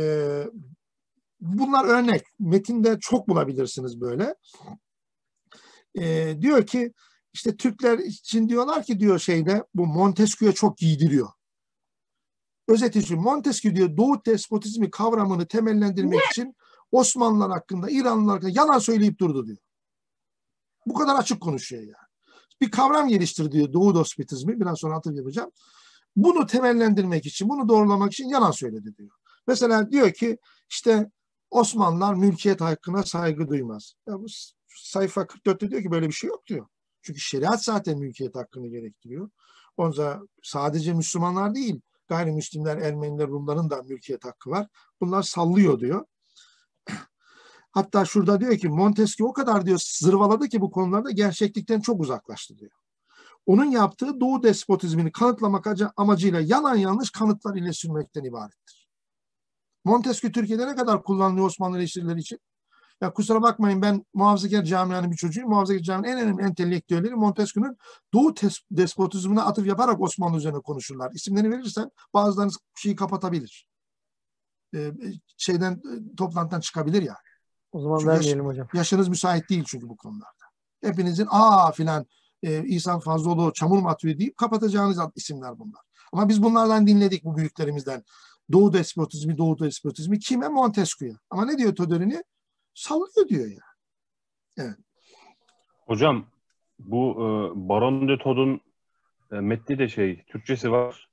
bunlar örnek. Metinde çok bulabilirsiniz böyle. E, diyor ki işte Türkler için diyorlar ki diyor şeyde bu Montesquieu'ya çok giydiriyor. Özeti şu Montesquieu diyor Doğu despotizmi kavramını temellendirmek için Osmanlılar hakkında, İranlılar hakkında yalan söyleyip durdu diyor. Bu kadar açık konuşuyor yani. Bir kavram geliştir diyor Doğu despotizmi. Biraz sonra atıp yapacağım. Bunu temellendirmek için, bunu doğrulamak için yalan söyledi diyor. Mesela diyor ki işte Osmanlılar mülkiyet hakkına saygı duymaz. Ya bu sayfa 44'te diyor ki böyle bir şey yok diyor. Çünkü şeriat zaten mülkiyet hakkını gerektiriyor. Onca sadece Müslümanlar değil, gayrimüslimler, Ermeniler, Rumların da mülkiyet hakkı var. Bunlar sallıyor diyor. Hatta şurada diyor ki Montesquieu o kadar diyor zırvaladı ki bu konularda gerçeklikten çok uzaklaştı diyor. Onun yaptığı doğu despotizmini kanıtlamak amacıyla yalan yanlış kanıtlar ile sürmekten ibarettir. Montesquieu Türkiye'de ne kadar kullanılıyor Osmanlı eleştirileri için? Ya kusura bakmayın ben muhafazakar camianın bir çocuğuyum. Muhafazakar camianın en önemli entelektüelleri Montesquieu'nun Doğu despotizmine atıf yaparak Osmanlı üzerine konuşurlar. İsimlerini verirsen bazılarınız şeyi kapatabilir. Ee, şeyden e, toplantıdan çıkabilir yani. O zaman çünkü vermeyelim yaş, hocam. Yaşınız müsait değil çünkü bu konularda. Hepinizin aa filan e, İhsan Fazlıoğlu, Çamur Matvi deyip kapatacağınız isimler bunlar. Ama biz bunlardan dinledik bu büyüklerimizden. Doğu despotizmi, Doğu despotizmi kime? Montesquieu'ya. Ama ne diyor Toderini? Sallıyor diyor ya. Evet. Hocam bu e, Baron de Todd'un e, metni de şey, Türkçesi var.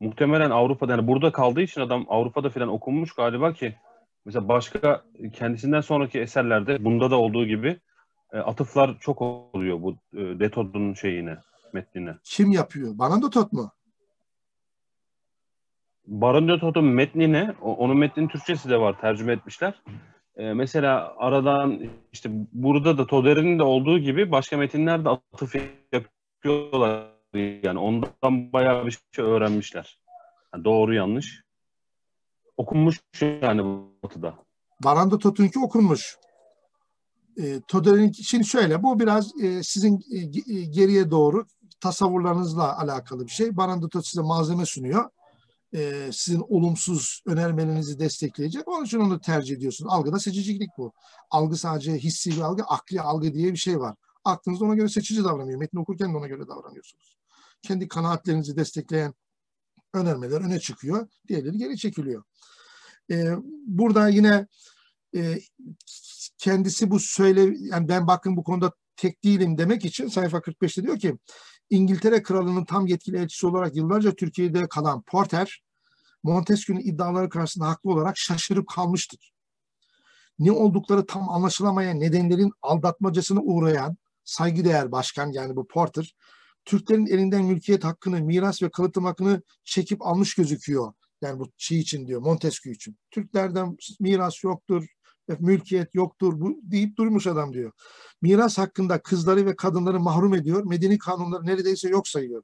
Muhtemelen Avrupa'da yani burada kaldığı için adam Avrupa'da falan okunmuş galiba ki mesela başka kendisinden sonraki eserlerde bunda da olduğu gibi e, atıflar çok oluyor bu e, de Todd'un şeyine, metnine. Kim yapıyor? Baron de Todd mu? Baron de Todd'un metnine, onun metninin Türkçesi de var, tercüme etmişler. Ee, mesela aradan işte burada da Toder'in de olduğu gibi başka metinler de atıf yapıyorlar. Yani ondan bayağı bir şey öğrenmişler. Yani doğru yanlış. Okunmuş yani batıda. Baranda Totunki okunmuş. E, Toder'in için şöyle, bu biraz e, sizin e, e, geriye doğru tasavvurlarınızla alakalı bir şey. Baranda Tot size malzeme sunuyor e, sizin olumsuz önermelerinizi destekleyecek. Onun için onu tercih ediyorsunuz. Algıda seçicilik bu. Algı sadece hissi bir algı, akli algı diye bir şey var. Aklınız ona göre seçici davranıyor. Metni okurken de ona göre davranıyorsunuz. Kendi kanaatlerinizi destekleyen önermeler öne çıkıyor. Diğerleri geri çekiliyor. E, burada yine e, kendisi bu söyle yani ben bakın bu konuda tek değilim demek için sayfa 45'te diyor ki İngiltere Kralı'nın tam yetkili elçisi olarak yıllarca Türkiye'de kalan Porter, Montesquieu'nun iddiaları karşısında haklı olarak şaşırıp kalmıştır. Ne oldukları tam anlaşılamayan nedenlerin aldatmacasına uğrayan saygıdeğer başkan yani bu Porter, Türklerin elinden mülkiyet hakkını, miras ve kalıtım hakkını çekip almış gözüküyor. Yani bu şey için diyor, Montesquieu için. Türklerden miras yoktur, mülkiyet yoktur bu deyip durmuş adam diyor. Miras hakkında kızları ve kadınları mahrum ediyor. Medeni kanunları neredeyse yok sayıyor.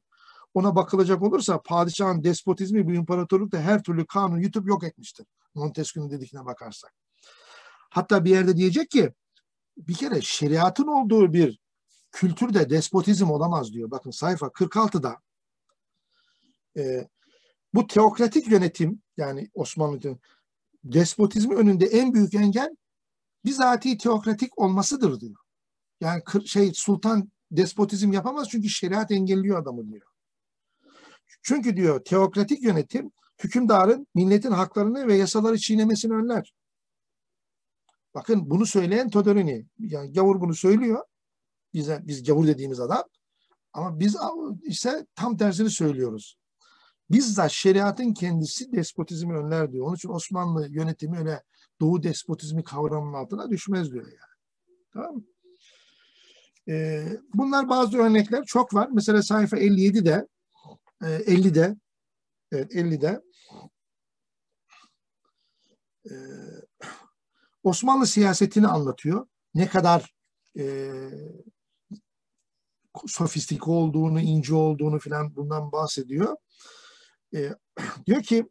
Ona bakılacak olursa padişahın despotizmi bu imparatorlukta her türlü kanun yutup yok etmiştir. Montesquieu'nun dedikine bakarsak. Hatta bir yerde diyecek ki bir kere şeriatın olduğu bir kültürde despotizm olamaz diyor. Bakın sayfa 46'da e, bu teokratik yönetim yani Osmanlı despotizmi önünde en büyük engel bizatihi teokratik olmasıdır diyor. Yani şey sultan despotizm yapamaz çünkü şeriat engelliyor adamı diyor. Çünkü diyor teokratik yönetim hükümdarın milletin haklarını ve yasaları çiğnemesini önler. Bakın bunu söyleyen Todorini. Yani gavur bunu söylüyor. Bize, biz gavur dediğimiz adam. Ama biz ise tam tersini söylüyoruz. Bizzat şeriatın kendisi despotizmi önler diyor. Onun için Osmanlı yönetimi öyle doğu despotizmi kavramının altına düşmez diyor yani. Tamam mı? Ee, bunlar bazı örnekler çok var. Mesela sayfa 57'de 50'de evet 50'de e, Osmanlı siyasetini anlatıyor. Ne kadar e, sofistik olduğunu, ince olduğunu filan bundan bahsediyor. E, diyor ki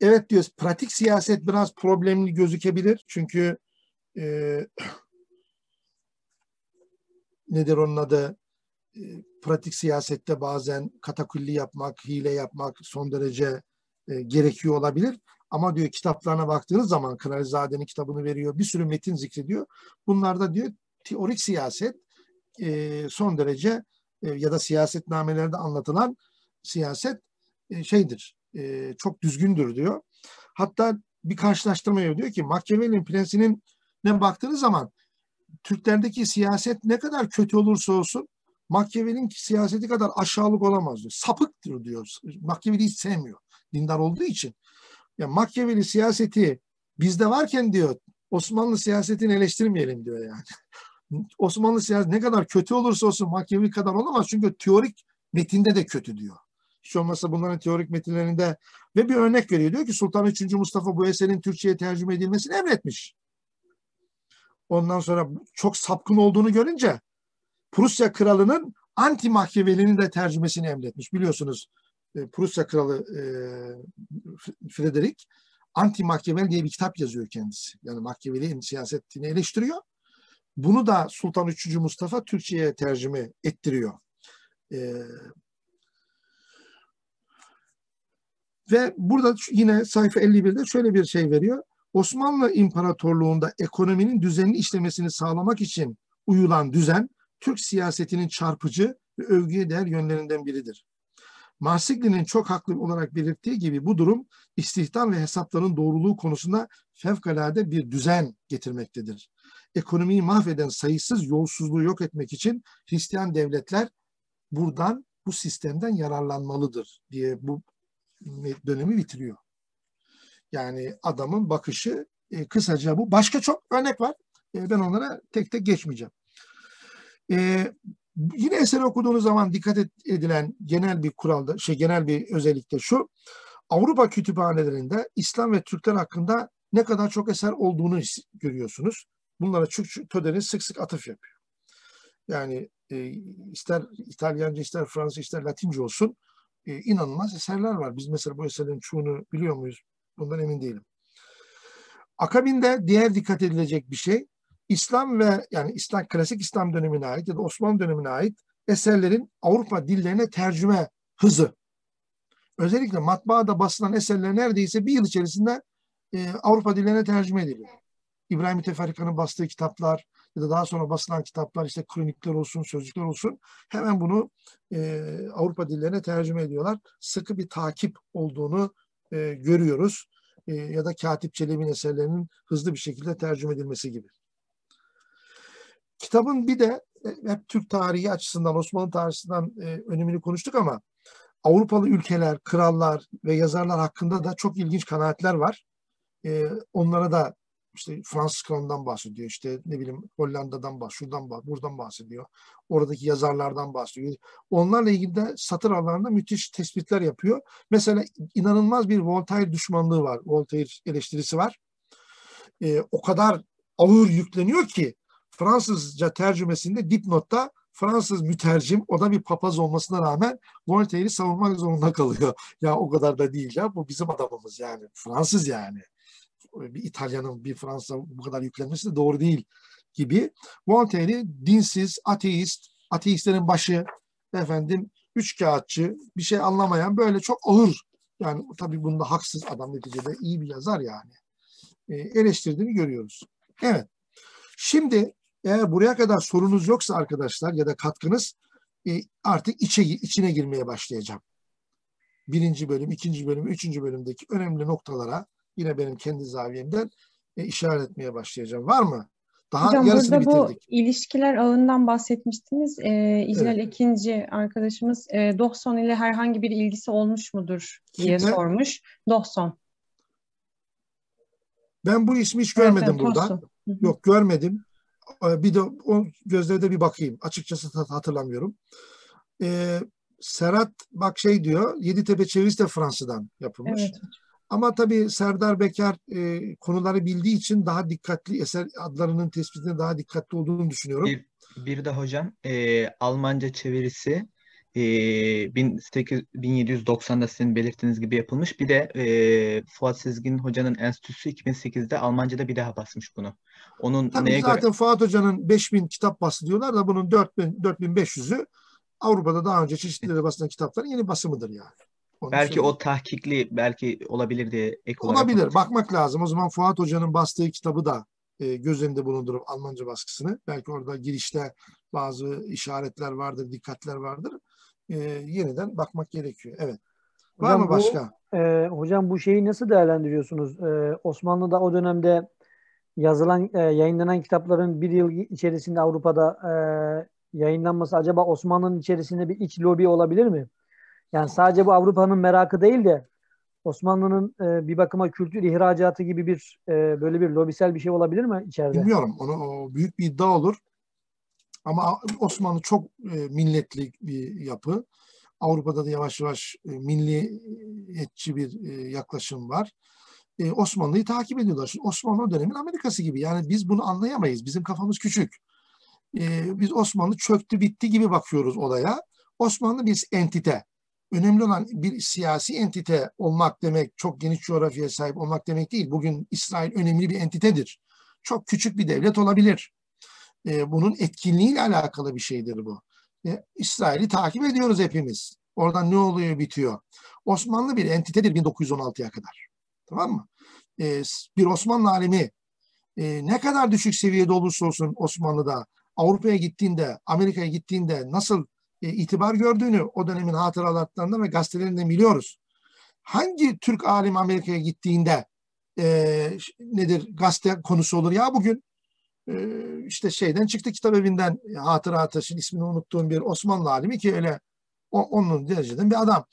evet diyor pratik siyaset biraz problemli gözükebilir. Çünkü e, nedir onun adı e, pratik siyasette bazen katakulli yapmak, hile yapmak son derece e, gerekiyor olabilir. Ama diyor kitaplarına baktığınız zaman Kralizade'nin kitabını veriyor. Bir sürü metin zikrediyor. Bunlarda diyor teorik siyaset e, son derece e, ya da siyasetnamelerde anlatılan siyaset e, şeydir, e, çok düzgündür diyor. Hatta bir karşılaştırma yapıyor. Diyor ki Machiavelli'nin prensinin ne baktığınız zaman Türklerdeki siyaset ne kadar kötü olursa olsun Machiavelli'nin siyaseti kadar aşağılık olamaz diyor. Sapıktır diyor. Machiavelli hiç sevmiyor. Dindar olduğu için. Ya Machiavelli siyaseti bizde varken diyor Osmanlı siyasetini eleştirmeyelim diyor yani. Osmanlı siyaseti ne kadar kötü olursa olsun Machiavelli kadar olamaz. Çünkü teorik metinde de kötü diyor. Hiç olmazsa bunların teorik metinlerinde ve bir örnek veriyor. Diyor ki Sultan 3. Mustafa bu eserin Türkçe'ye tercüme edilmesini emretmiş. Ondan sonra çok sapkın olduğunu görünce Prusya kralının anti Machiavelli'nin de tercümesini emretmiş. Biliyorsunuz e, Prusya kralı e, Frederick Anti Machiavelli diye bir kitap yazıyor kendisi. Yani Machiavelli'nin siyasetini eleştiriyor. Bunu da Sultan 3. Mustafa Türkçe'ye tercüme ettiriyor. Ee, ve burada yine sayfa 51'de şöyle bir şey veriyor. Osmanlı İmparatorluğu'nda ekonominin düzenli işlemesini sağlamak için uyulan düzen, Türk siyasetinin çarpıcı ve övgüye değer yönlerinden biridir. Marsigli'nin çok haklı olarak belirttiği gibi bu durum istihdam ve hesapların doğruluğu konusunda fevkalade bir düzen getirmektedir. Ekonomiyi mahveden sayısız yolsuzluğu yok etmek için Hristiyan devletler buradan, bu sistemden yararlanmalıdır diye bu dönemi bitiriyor. Yani adamın bakışı e, kısaca bu. Başka çok örnek var. E, ben onlara tek tek geçmeyeceğim. E, yine eseri okuduğunuz zaman dikkat edilen genel bir kuralda, şey genel bir özellikte şu. Avrupa kütüphanelerinde İslam ve Türkler hakkında ne kadar çok eser olduğunu görüyorsunuz. Bunlara Türk Töder'in sık sık atıf yapıyor. Yani e, ister İtalyanca, ister Fransız, ister Latince olsun e, inanılmaz eserler var. Biz mesela bu eserlerin çoğunu biliyor muyuz? Bundan emin değilim. Akabinde diğer dikkat edilecek bir şey İslam ve yani İslam klasik İslam dönemine ait ya da Osmanlı dönemine ait eserlerin Avrupa dillerine tercüme hızı. Özellikle matbaada basılan eserler neredeyse bir yıl içerisinde e, Avrupa dillerine tercüme ediliyor. İbrahim Müteferrika'nın bastığı kitaplar ya da daha sonra basılan kitaplar işte kronikler olsun, sözcükler olsun hemen bunu e, Avrupa dillerine tercüme ediyorlar. Sıkı bir takip olduğunu e, görüyoruz. E, ya da Katip Çelebi'nin eserlerinin hızlı bir şekilde tercüme edilmesi gibi. Kitabın bir de e, hep Türk tarihi açısından, Osmanlı tarihi açısından e, önemini konuştuk ama Avrupalı ülkeler, krallar ve yazarlar hakkında da çok ilginç kanaatler var. E, onlara da işte Fransız kralından bahsediyor, işte ne bileyim Hollanda'dan bahsediyor, şuradan bahsediyor, buradan bahsediyor. Oradaki yazarlardan bahsediyor. Onlarla ilgili de satır aralarında müthiş tespitler yapıyor. Mesela inanılmaz bir Voltaire düşmanlığı var, Voltaire eleştirisi var. Ee, o kadar ağır yükleniyor ki Fransızca tercümesinde dipnotta Fransız mütercim o da bir papaz olmasına rağmen Voltaire'i savunmak zorunda kalıyor. Ya o kadar da değil ya bu bizim adamımız yani Fransız yani. Bir İtalyanın bir Fransa bu kadar yüklenmesi de doğru değil gibi. Voltaire'i dinsiz, ateist, ateistlerin başı, efendim üç kağıtçı, bir şey anlamayan böyle çok ağır yani tabii bunda haksız adam neticede iyi bir yazar yani. E, eleştirdiğini görüyoruz. Evet. Şimdi eğer buraya kadar sorunuz yoksa arkadaşlar ya da katkınız e, artık içe, içine girmeye başlayacağım. Birinci bölüm, ikinci bölüm, üçüncü bölümdeki önemli noktalara yine benim kendi zaviyemden e, işaret etmeye başlayacağım. Var mı? Daha Hocam yarısını burada bitirdik. bu ilişkiler ağından bahsetmiştiniz. Ee, İclal evet. ikinci arkadaşımız e, Dohson ile herhangi bir ilgisi olmuş mudur diye Kimle? sormuş. Dohson. Ben bu ismi hiç görmedim evet, burada. Yok görmedim. Ee, bir de o gözlerde bir bakayım. Açıkçası hatırlamıyorum. Ee, Serhat bak şey diyor, Yeditepe çevirisi de Fransa'dan yapılmış. Evet. Ama tabii Serdar Bekar e, konuları bildiği için daha dikkatli, eser adlarının tespitine daha dikkatli olduğunu düşünüyorum. Bir, bir de hocam e, Almanca çevirisi e, 1790'da sizin belirttiğiniz gibi yapılmış. Bir de e, Fuat Sezgin Hoca'nın enstitüsü 2008'de Almanca'da bir daha basmış bunu. Onun Tabii neye zaten göre... Fuat Hoca'nın 5000 kitap bastı diyorlar da bunun 4000, 4500'ü Avrupa'da daha önce çeşitli basılan kitapların yeni basımıdır yani. Onu belki söyleyeyim. o tahkikli belki olabilir diye ek olarak. Olabilir. Bakmak lazım. O zaman Fuat Hoca'nın bastığı kitabı da e, göz önünde bulundurup Almanca baskısını. Belki orada girişte bazı işaretler vardır, dikkatler vardır e, yeniden bakmak gerekiyor. Evet. Var hocam mı başka? Bu, e, hocam bu şeyi nasıl değerlendiriyorsunuz? E, Osmanlı'da o dönemde yazılan, e, yayınlanan kitapların bir yıl içerisinde Avrupa'da e, yayınlanması acaba Osmanlı'nın içerisinde bir iç lobi olabilir mi? Yani sadece bu Avrupa'nın merakı değil de Osmanlı'nın e, bir bakıma kültür ihracatı gibi bir e, böyle bir lobisel bir şey olabilir mi içeride? Bilmiyorum. Onu o büyük bir iddia olur. Ama Osmanlı çok e, milletli bir yapı. Avrupa'da da yavaş yavaş e, milliyetçi bir e, yaklaşım var. E, Osmanlı'yı takip ediyorlar. Şimdi Osmanlı dönemin Amerikası gibi. Yani biz bunu anlayamayız. Bizim kafamız küçük. E, biz Osmanlı çöktü bitti gibi bakıyoruz olaya. Osmanlı bir entite. Önemli olan bir siyasi entite olmak demek, çok geniş coğrafyaya sahip olmak demek değil. Bugün İsrail önemli bir entitedir. Çok küçük bir devlet olabilir. E, bunun etkinliğiyle alakalı bir şeydir bu. E, İsrail'i takip ediyoruz hepimiz. Oradan ne oluyor bitiyor. Osmanlı bir entitedir 1916'ya kadar. Tamam mı? E, bir Osmanlı alemi e, ne kadar düşük seviyede olursa olsun Osmanlı'da Avrupa'ya gittiğinde, Amerika'ya gittiğinde nasıl e, itibar gördüğünü o dönemin hatıralarından ve gazetelerinden biliyoruz. Hangi Türk alim Amerika'ya gittiğinde e, nedir gazete konusu olur ya bugün e, işte şeyden çıktı kitap evinden e, hatıratı şimdi ismini unuttuğum bir Osmanlı alimi ki öyle o, onun dereceden bir adam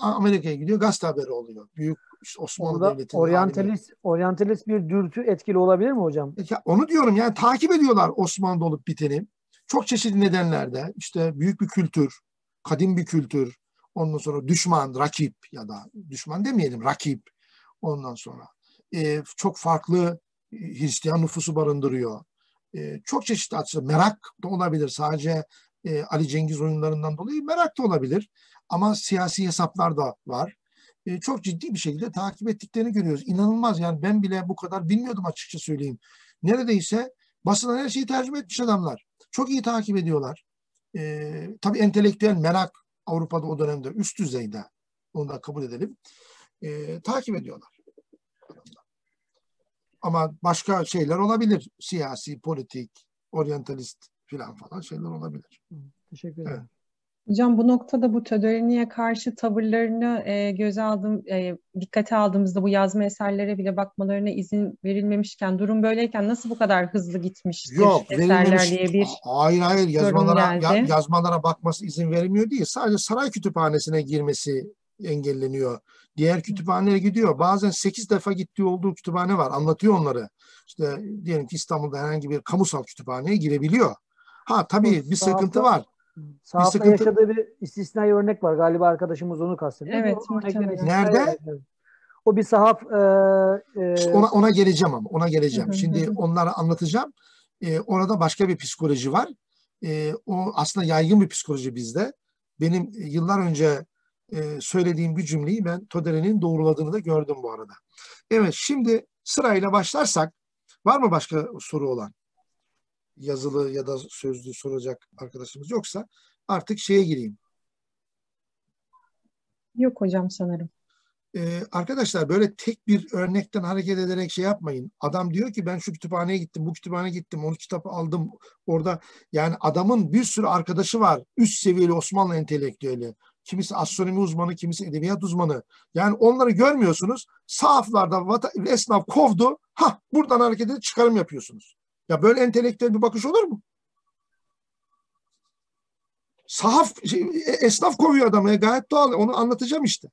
Amerika'ya gidiyor gazete haberi oluyor. Büyük işte Osmanlı Orada Devleti'nin oryantalist, oryantalist bir dürtü etkili olabilir mi hocam? Ya onu diyorum yani takip ediyorlar Osmanlı'da olup biteni. Çok çeşitli nedenlerde işte büyük bir kültür, kadim bir kültür, ondan sonra düşman, rakip ya da düşman demeyelim rakip ondan sonra e, çok farklı e, Hristiyan nüfusu barındırıyor. E, çok çeşitli açıdan merak da olabilir sadece e, Ali Cengiz oyunlarından dolayı merak da olabilir ama siyasi hesaplar da var. E, çok ciddi bir şekilde takip ettiklerini görüyoruz. İnanılmaz yani ben bile bu kadar bilmiyordum açıkça söyleyeyim. Neredeyse basına her şeyi tercüme etmiş adamlar. Çok iyi takip ediyorlar. E, tabii entelektüel merak Avrupa'da o dönemde üst düzeyde. Onu da kabul edelim. E, takip ediyorlar. Ama başka şeyler olabilir. Siyasi, politik, oryantalist filan falan şeyler olabilir. Teşekkür ederim. Evet. Hocam bu noktada bu Tödörini'ye karşı tavırlarını e, göze aldım, e, dikkate aldığımızda bu yazma eserlere bile bakmalarına izin verilmemişken, durum böyleyken nasıl bu kadar hızlı gitmiştir Yok, eserler diye bir Hayır hayır yazmalara, ya, yazmalara bakması izin verilmiyor değil. Sadece saray kütüphanesine girmesi engelleniyor. Diğer kütüphanelere gidiyor. Bazen sekiz defa gittiği olduğu kütüphane var. Anlatıyor onları. İşte diyelim ki İstanbul'da herhangi bir kamusal kütüphaneye girebiliyor. Ha tabii bir sıkıntı var. Sahafta sıkıntı... yaşadığı bir istisnai örnek var. Galiba arkadaşımız onu kastediyor. Evet. Nerede? O bir sahaf... E, e... İşte ona, ona geleceğim ama. Ona geleceğim. Şimdi onları anlatacağım. E, orada başka bir psikoloji var. E, o aslında yaygın bir psikoloji bizde. Benim yıllar önce e, söylediğim bir cümleyi ben Todere'nin doğruladığını da gördüm bu arada. Evet şimdi sırayla başlarsak var mı başka soru olan? Yazılı ya da sözlü soracak arkadaşımız yoksa artık şeye gireyim. Yok hocam sanırım. Ee, arkadaşlar böyle tek bir örnekten hareket ederek şey yapmayın. Adam diyor ki ben şu kütüphaneye gittim, bu kütüphaneye gittim, onu kitabı aldım. Orada yani adamın bir sürü arkadaşı var. Üst seviyeli Osmanlı entelektüeli. Kimisi astronomi uzmanı, kimisi edebiyat uzmanı. Yani onları görmüyorsunuz. Sahaflarda esnaf kovdu. Ha buradan hareket edip çıkarım yapıyorsunuz. Ya böyle entelektüel bir bakış olur mu? Sahaf, şey, e, esnaf kovuyor adamı. Gayet doğal. Onu anlatacağım işte.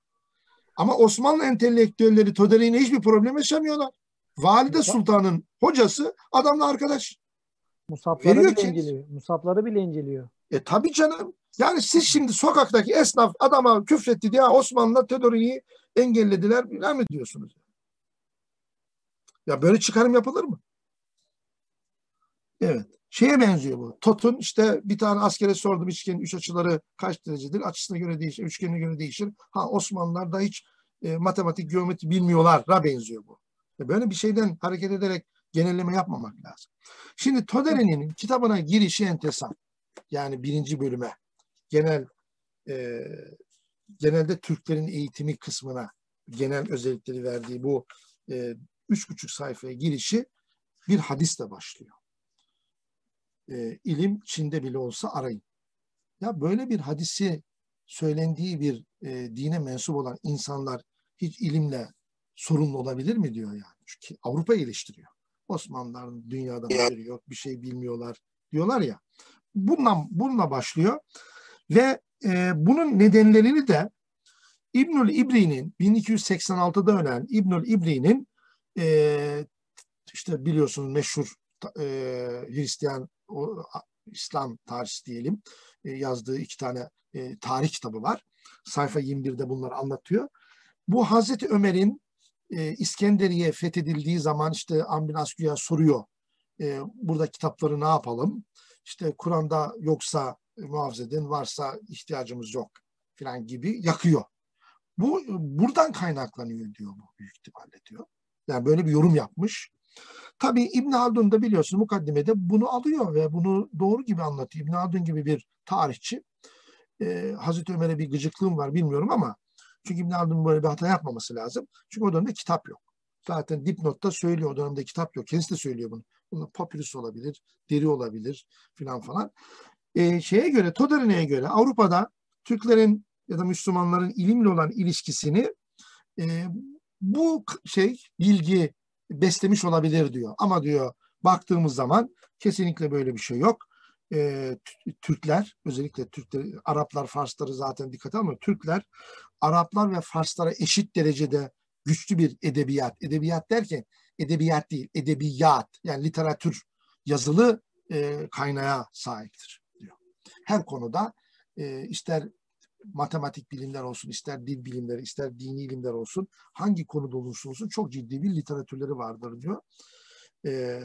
Ama Osmanlı entelektüelleri Toderi'yle hiçbir problem yaşamıyorlar. Valide Sultan'ın hocası adamla arkadaş. Musapları bile ki. inceliyor. Musapları bile inceliyor. E tabii canım. Yani siz şimdi sokaktaki esnaf adama küfretti diye Osmanlı Todori'yi engellediler. Bilen mi diyorsunuz? Ya böyle çıkarım yapılır mı? Evet. Şeye benziyor bu. TOT'un işte bir tane askere sordum üçgenin üç açıları kaç derecedir? Açısına göre değişir, üçgenine göre değişir. Ha Osmanlılar da hiç e, matematik, geometri bilmiyorlar. benziyor bu. E, böyle bir şeyden hareket ederek genelleme yapmamak lazım. Şimdi Todere'nin kitabına girişi enteresan. Yani birinci bölüme. Genel e, genelde Türklerin eğitimi kısmına genel özellikleri verdiği bu e, üç buçuk sayfaya girişi bir hadisle başlıyor e, ilim Çin'de bile olsa arayın. Ya böyle bir hadisi söylendiği bir e, dine mensup olan insanlar hiç ilimle sorunlu olabilir mi diyor yani. Çünkü Avrupa eleştiriyor. Osmanlıların dünyadan haberi yok, bir şey bilmiyorlar diyorlar ya. Bununla, bununla başlıyor ve e, bunun nedenlerini de İbnül İbri'nin 1286'da ölen İbnül İbri'nin e, işte biliyorsunuz meşhur e, Hristiyan o İslam tarihçisi diyelim e, yazdığı iki tane e, tarih kitabı var. Sayfa 21'de bunları anlatıyor. Bu Hazreti Ömer'in e, İskenderiye fethedildiği zaman işte Amr bin Asgüya soruyor. Burada kitapları ne yapalım? İşte Kur'an'da yoksa e, edin, varsa ihtiyacımız yok falan gibi yakıyor. Bu buradan kaynaklanıyor diyor bu büyük ihtimalle diyor. Yani böyle bir yorum yapmış. Tabii İbn Haldun da biliyorsun mukaddimede bunu alıyor ve bunu doğru gibi anlatıyor. İbn Haldun gibi bir tarihçi. Ee, Hazreti Ömer'e bir gıcıklığım var bilmiyorum ama çünkü İbn Haldun böyle bir hata yapmaması lazım. Çünkü o dönemde kitap yok. Zaten dipnotta söylüyor o dönemde kitap yok. Kendisi de söylüyor bunu. Bunlar papyrus olabilir, deri olabilir filan falan. Ee, şeye göre, Toderine'ye göre Avrupa'da Türklerin ya da Müslümanların ilimle olan ilişkisini e, bu şey bilgi beslemiş olabilir diyor. Ama diyor baktığımız zaman kesinlikle böyle bir şey yok. E, Türkler özellikle Türkler, Araplar, Farsları zaten dikkat almıyor. Türkler Araplar ve Farslara eşit derecede güçlü bir edebiyat. Edebiyat derken edebiyat değil, edebiyat yani literatür yazılı e, kaynağa sahiptir diyor. Her konuda e, ister matematik bilimler olsun, ister dil bilimleri, ister dini ilimler olsun, hangi konuda olursa olsun çok ciddi bir literatürleri vardır diyor. E,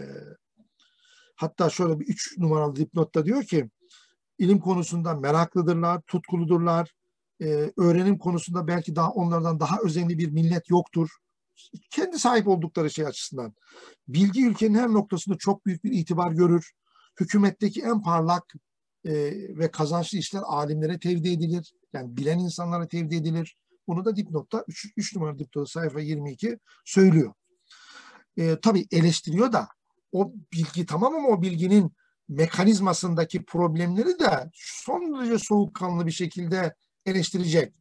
hatta şöyle bir üç numaralı dipnotta diyor ki, ilim konusunda meraklıdırlar, tutkuludurlar, e, öğrenim konusunda belki daha onlardan daha özenli bir millet yoktur. Kendi sahip oldukları şey açısından. Bilgi ülkenin her noktasında çok büyük bir itibar görür. Hükümetteki en parlak e, ve kazançlı işler alimlere tevdi edilir. Yani bilen insanlara tevdi edilir. Bunu da dipnotta 3 numara dipnotta sayfa 22 söylüyor. E, tabii eleştiriyor da o bilgi tamam ama o bilginin mekanizmasındaki problemleri de son derece soğukkanlı bir şekilde eleştirecek.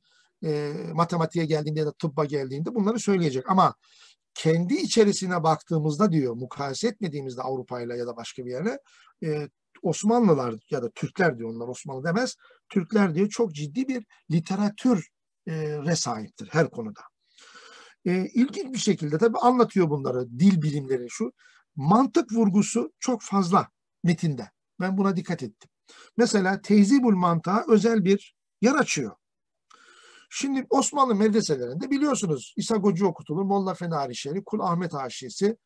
E, matematiğe geldiğinde ya da tıbba geldiğinde bunları söyleyecek. Ama kendi içerisine baktığımızda diyor, mukayese etmediğimizde Avrupa ile ya da başka bir yere e, Osmanlılar ya da Türkler diyor onlar Osmanlı demez. Türkler diyor çok ciddi bir literatür e, sahiptir her konuda. E, ilginç bir şekilde tabi anlatıyor bunları dil bilimleri şu. Mantık vurgusu çok fazla metinde. Ben buna dikkat ettim. Mesela teyzibul mantığa özel bir yer açıyor. Şimdi Osmanlı medreselerinde biliyorsunuz İsa Gocu okutulur, Molla Fenari Şerif, Kul Ahmet Haşiyesi,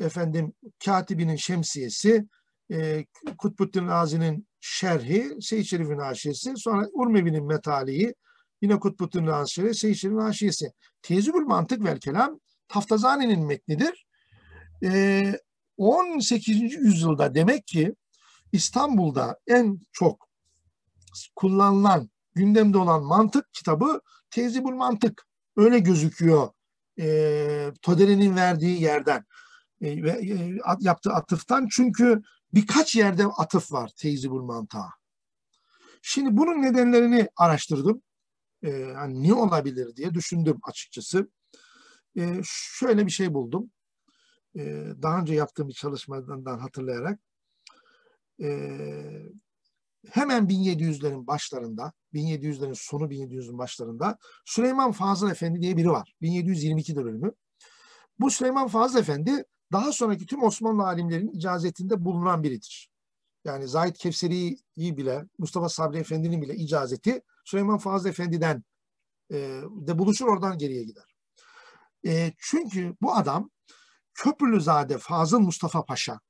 efendim Katibi'nin Şemsiyesi, e, Kutbuddin Razi'nin Şerhi, Seyyid Şerif'in Haşiyesi, sonra Urmevi'nin Metaliği, yine Kutbuddin Razi Şerhi, Seyyid Şerif'in Haşiyesi. Tezibül Mantık vel Kelam Taftazani'nin metnidir. E, 18. yüzyılda demek ki İstanbul'da en çok kullanılan gündemde olan mantık kitabı Tezibül Mantık. Öyle gözüküyor e, Toderi'nin verdiği yerden e, ve e, yaptığı atıftan. Çünkü birkaç yerde atıf var Tezibül Mantığa. Şimdi bunun nedenlerini araştırdım. E, yani ne olabilir diye düşündüm açıkçası. E, şöyle bir şey buldum. E, daha önce yaptığım bir çalışmadan hatırlayarak. E, hemen 1700'lerin başlarında, 1700'lerin sonu 1700'ün başlarında Süleyman Fazıl Efendi diye biri var. 1722'de ölümü. Bu Süleyman Fazıl Efendi daha sonraki tüm Osmanlı alimlerinin icazetinde bulunan biridir. Yani Zahid Kevseri'yi bile, Mustafa Sabri Efendi'nin bile icazeti Süleyman Fazıl Efendi'den e, de buluşur oradan geriye gider. E, çünkü bu adam Köprülüzade Fazıl Mustafa Paşa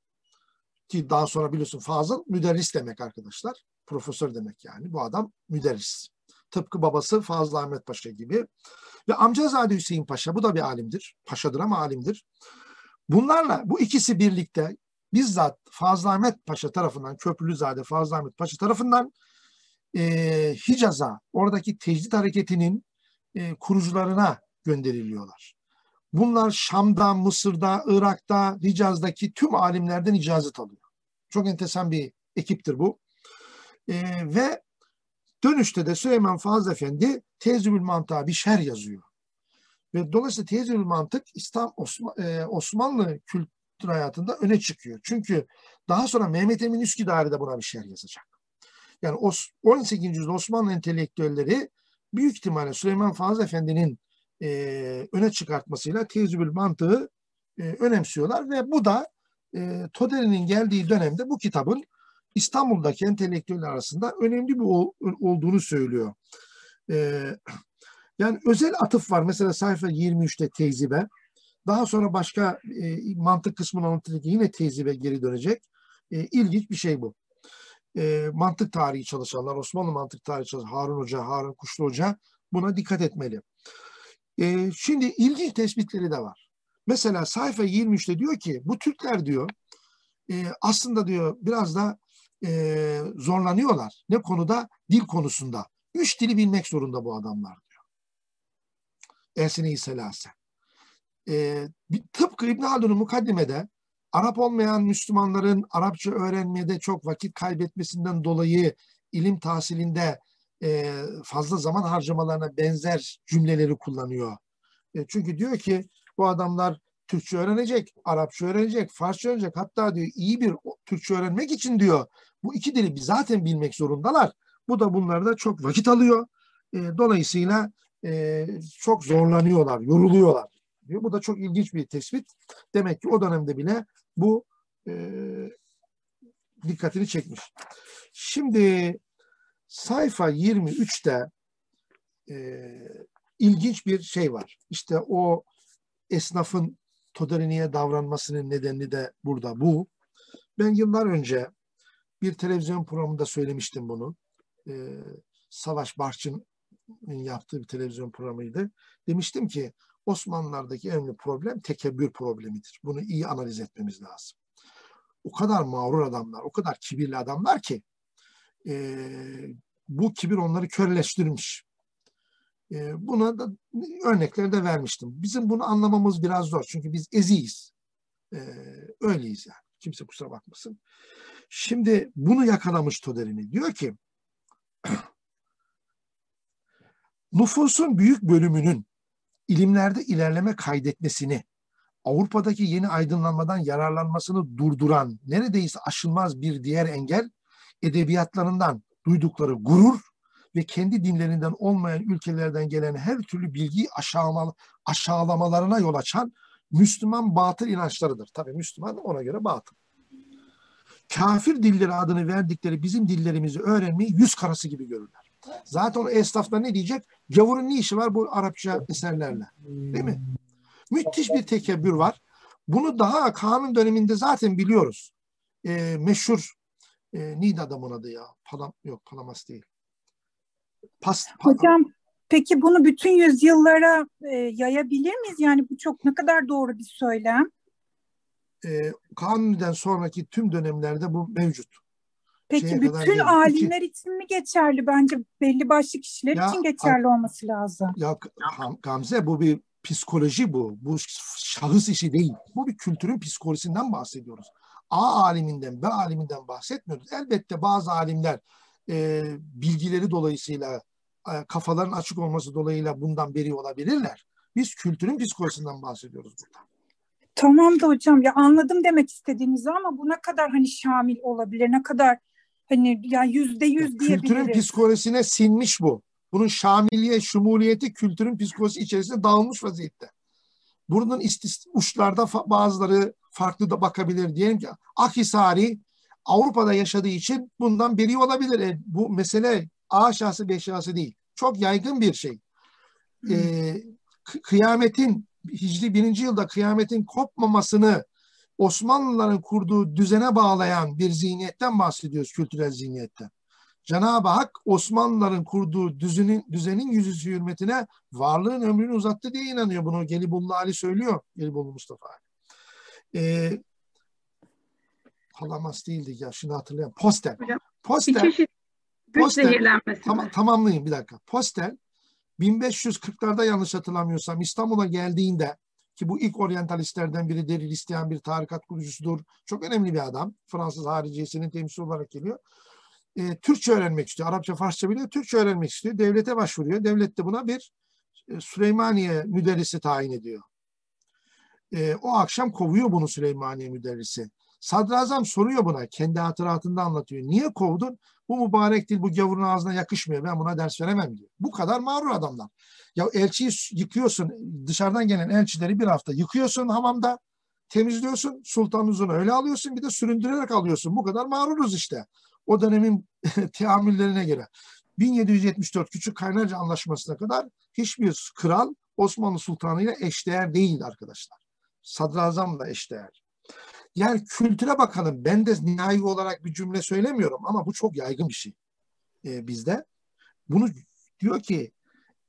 ki daha sonra biliyorsun Fazıl müderris demek arkadaşlar. Profesör demek yani. Bu adam müderris. Tıpkı babası Fazıl Ahmet Paşa gibi. Ve amcazade Hüseyin Paşa bu da bir alimdir. Paşadır ama alimdir. Bunlarla bu ikisi birlikte bizzat Fazıl Ahmet Paşa tarafından Köprülüzade Fazıl Ahmet Paşa tarafından e, Hicaz'a oradaki tecdit hareketinin e, kurucularına gönderiliyorlar. Bunlar Şam'da, Mısır'da, Irak'ta, Hicaz'daki tüm alimlerden icazet alıyor. Çok enteresan bir ekiptir bu. E, ve dönüşte de Süleyman Fazıl Efendi Tezgül Mantığa bir şer yazıyor. Ve dolayısıyla Tezgül Mantık İslam e, Osmanlı kültür hayatında öne çıkıyor. Çünkü daha sonra Mehmet Emin Üsküdar'ı da buna bir şer yazacak. Yani 18. yüzyılda Osmanlı entelektüelleri büyük ihtimalle Süleyman Fazıl Efendi'nin e, öne çıkartmasıyla tezgül mantığı e, önemsiyorlar ve bu da e, Toderi'nin geldiği dönemde bu kitabın İstanbul'daki entelektüeller arasında önemli bir olduğunu söylüyor. E, yani özel atıf var. Mesela sayfa 23'te teyzibe. Daha sonra başka e, mantık kısmını anlatırken yine teyzibe geri dönecek. E, ilginç bir şey bu. e, mantık tarihi çalışanlar, Osmanlı mantık tarihi çalışanlar, Harun Hoca, Harun Kuşlu Hoca buna dikkat etmeli. E, şimdi ilginç tespitleri de var. Mesela sayfa 23'te diyor ki bu Türkler diyor e, aslında diyor biraz da e, zorlanıyorlar. Ne konuda? Dil konusunda. Üç dili bilmek zorunda bu adamlar Elsine-i Selase. E, tıpkı İbn Haldun'un mukaddimede Arap olmayan Müslümanların Arapça öğrenmede çok vakit kaybetmesinden dolayı ilim tahsilinde e, fazla zaman harcamalarına benzer cümleleri kullanıyor. E, çünkü diyor ki bu adamlar Türkçe öğrenecek, Arapça öğrenecek, Farsça öğrenecek. Hatta diyor iyi bir Türkçe öğrenmek için diyor bu iki dili zaten bilmek zorundalar. Bu da bunlarda çok vakit alıyor. E, dolayısıyla e, çok zorlanıyorlar, yoruluyorlar. Diyor. Bu da çok ilginç bir tespit. Demek ki o dönemde bile bu e, dikkatini çekmiş. Şimdi sayfa 23'te e, ilginç bir şey var. İşte o esnafın Toderini'ye davranmasının nedeni de burada bu. Ben yıllar önce bir televizyon programında söylemiştim bunu. Ee, Savaş Barçın'ın yaptığı bir televizyon programıydı. Demiştim ki Osmanlılardaki önemli problem tekebbür problemidir. Bunu iyi analiz etmemiz lazım. O kadar mağrur adamlar, o kadar kibirli adamlar ki e, bu kibir onları körleştirmiş. E, buna da örnekler de vermiştim. Bizim bunu anlamamız biraz zor. Çünkü biz eziyiz. E, öyleyiz yani. Kimse kusura bakmasın. Şimdi bunu yakalamış Toderini. Diyor ki nüfusun büyük bölümünün ilimlerde ilerleme kaydetmesini, Avrupa'daki yeni aydınlanmadan yararlanmasını durduran neredeyse aşılmaz bir diğer engel edebiyatlarından duydukları gurur ve kendi dinlerinden olmayan ülkelerden gelen her türlü bilgiyi aşağılama, aşağılamalarına yol açan Müslüman batıl inançlarıdır. Tabii Müslüman ona göre batıl. Kafir dilleri adını verdikleri bizim dillerimizi öğrenmeyi yüz karası gibi görürler. Zaten o esnaflar ne diyecek? Gavurun ne işi var bu Arapça eserlerle? Değil mi? Müthiş bir tekebbür var. Bunu daha kanun döneminde zaten biliyoruz. E, meşhur e, neydi adamın adı ya? Palam, yok Palamas değil. Pas, Hocam peki bunu bütün yüzyıllara e, yayabilir miyiz? Yani bu çok ne kadar doğru bir söylem? E, Kanuni'den sonraki tüm dönemlerde bu mevcut. Peki Şeye bütün alimler iki, için mi geçerli? Bence belli başlı kişiler ya, için geçerli olması lazım. Ya Gamze bu bir psikoloji bu. Bu şahıs işi değil. Bu bir kültürün psikolojisinden bahsediyoruz. A aliminden, B aliminden bahsetmiyoruz. Elbette bazı alimler e, bilgileri dolayısıyla e, kafaların açık olması dolayısıyla bundan beri olabilirler. Biz kültürün psikolojisinden bahsediyoruz burada. Tamam da hocam ya anladım demek istediğinizi ama bu ne kadar hani şamil olabilir, ne kadar hani ya yüzde yüz diyebiliriz. Kültürün psikolojisine sinmiş bu. Bunun şamiliye, şumuliyeti kültürün psikolojisi içerisinde dağılmış vaziyette. Bunun istis uçlarda bazıları farklı da bakabilir. Diyelim ki Akhisari Avrupa'da yaşadığı için bundan beri olabilir. E, bu mesele A şahsı B şahsı değil. Çok yaygın bir şey. E, kıyametin Hicri birinci yılda kıyametin kopmamasını Osmanlıların kurduğu düzene bağlayan bir zihniyetten bahsediyoruz, kültürel zihniyetten. Cenab-ı Hak Osmanlıların kurduğu düzenin, düzenin yüzüstü hürmetine varlığın ömrünü uzattı diye inanıyor. Bunu Gelibolu Ali söylüyor. Gelibolu Mustafa Ali. Ee, Palamas değildi ya şimdi hatırlayayım. Postel. Postel. Çeşit Postel, tam, tamamlayayım bir dakika. Postel 1540'larda yanlış hatırlamıyorsam İstanbul'a geldiğinde ki bu ilk oryantalistlerden biri Deril isteyen bir tarikat kurucusudur. Çok önemli bir adam. Fransız hariciyesinin temsilcisi olarak geliyor. E, Türkçe öğrenmek istiyor. Arapça, Farsça biliyor. Türkçe öğrenmek istiyor. Devlete başvuruyor. Devlet de buna bir e, Süleymaniye müderrisi tayin ediyor. E, o akşam kovuyor bunu Süleymaniye müderrisi. Sadrazam soruyor buna. Kendi hatıratında anlatıyor. Niye kovdun? Bu mübarek dil bu gavurun ağzına yakışmıyor. Ben buna ders veremem diyor. Bu kadar mağrur adamlar. Ya elçiyi yıkıyorsun. Dışarıdan gelen elçileri bir hafta yıkıyorsun hamamda. Temizliyorsun. Sultan Uzun'u öyle alıyorsun. Bir de süründürerek alıyorsun. Bu kadar mağruruz işte. O dönemin teamüllerine göre. 1774 Küçük Kaynarca Anlaşması'na kadar hiçbir kral Osmanlı Sultanı ile eşdeğer değildi arkadaşlar. Sadrazamla eşdeğer. Yani kültüre bakalım. Ben de nihai olarak bir cümle söylemiyorum ama bu çok yaygın bir şey e, bizde. Bunu diyor ki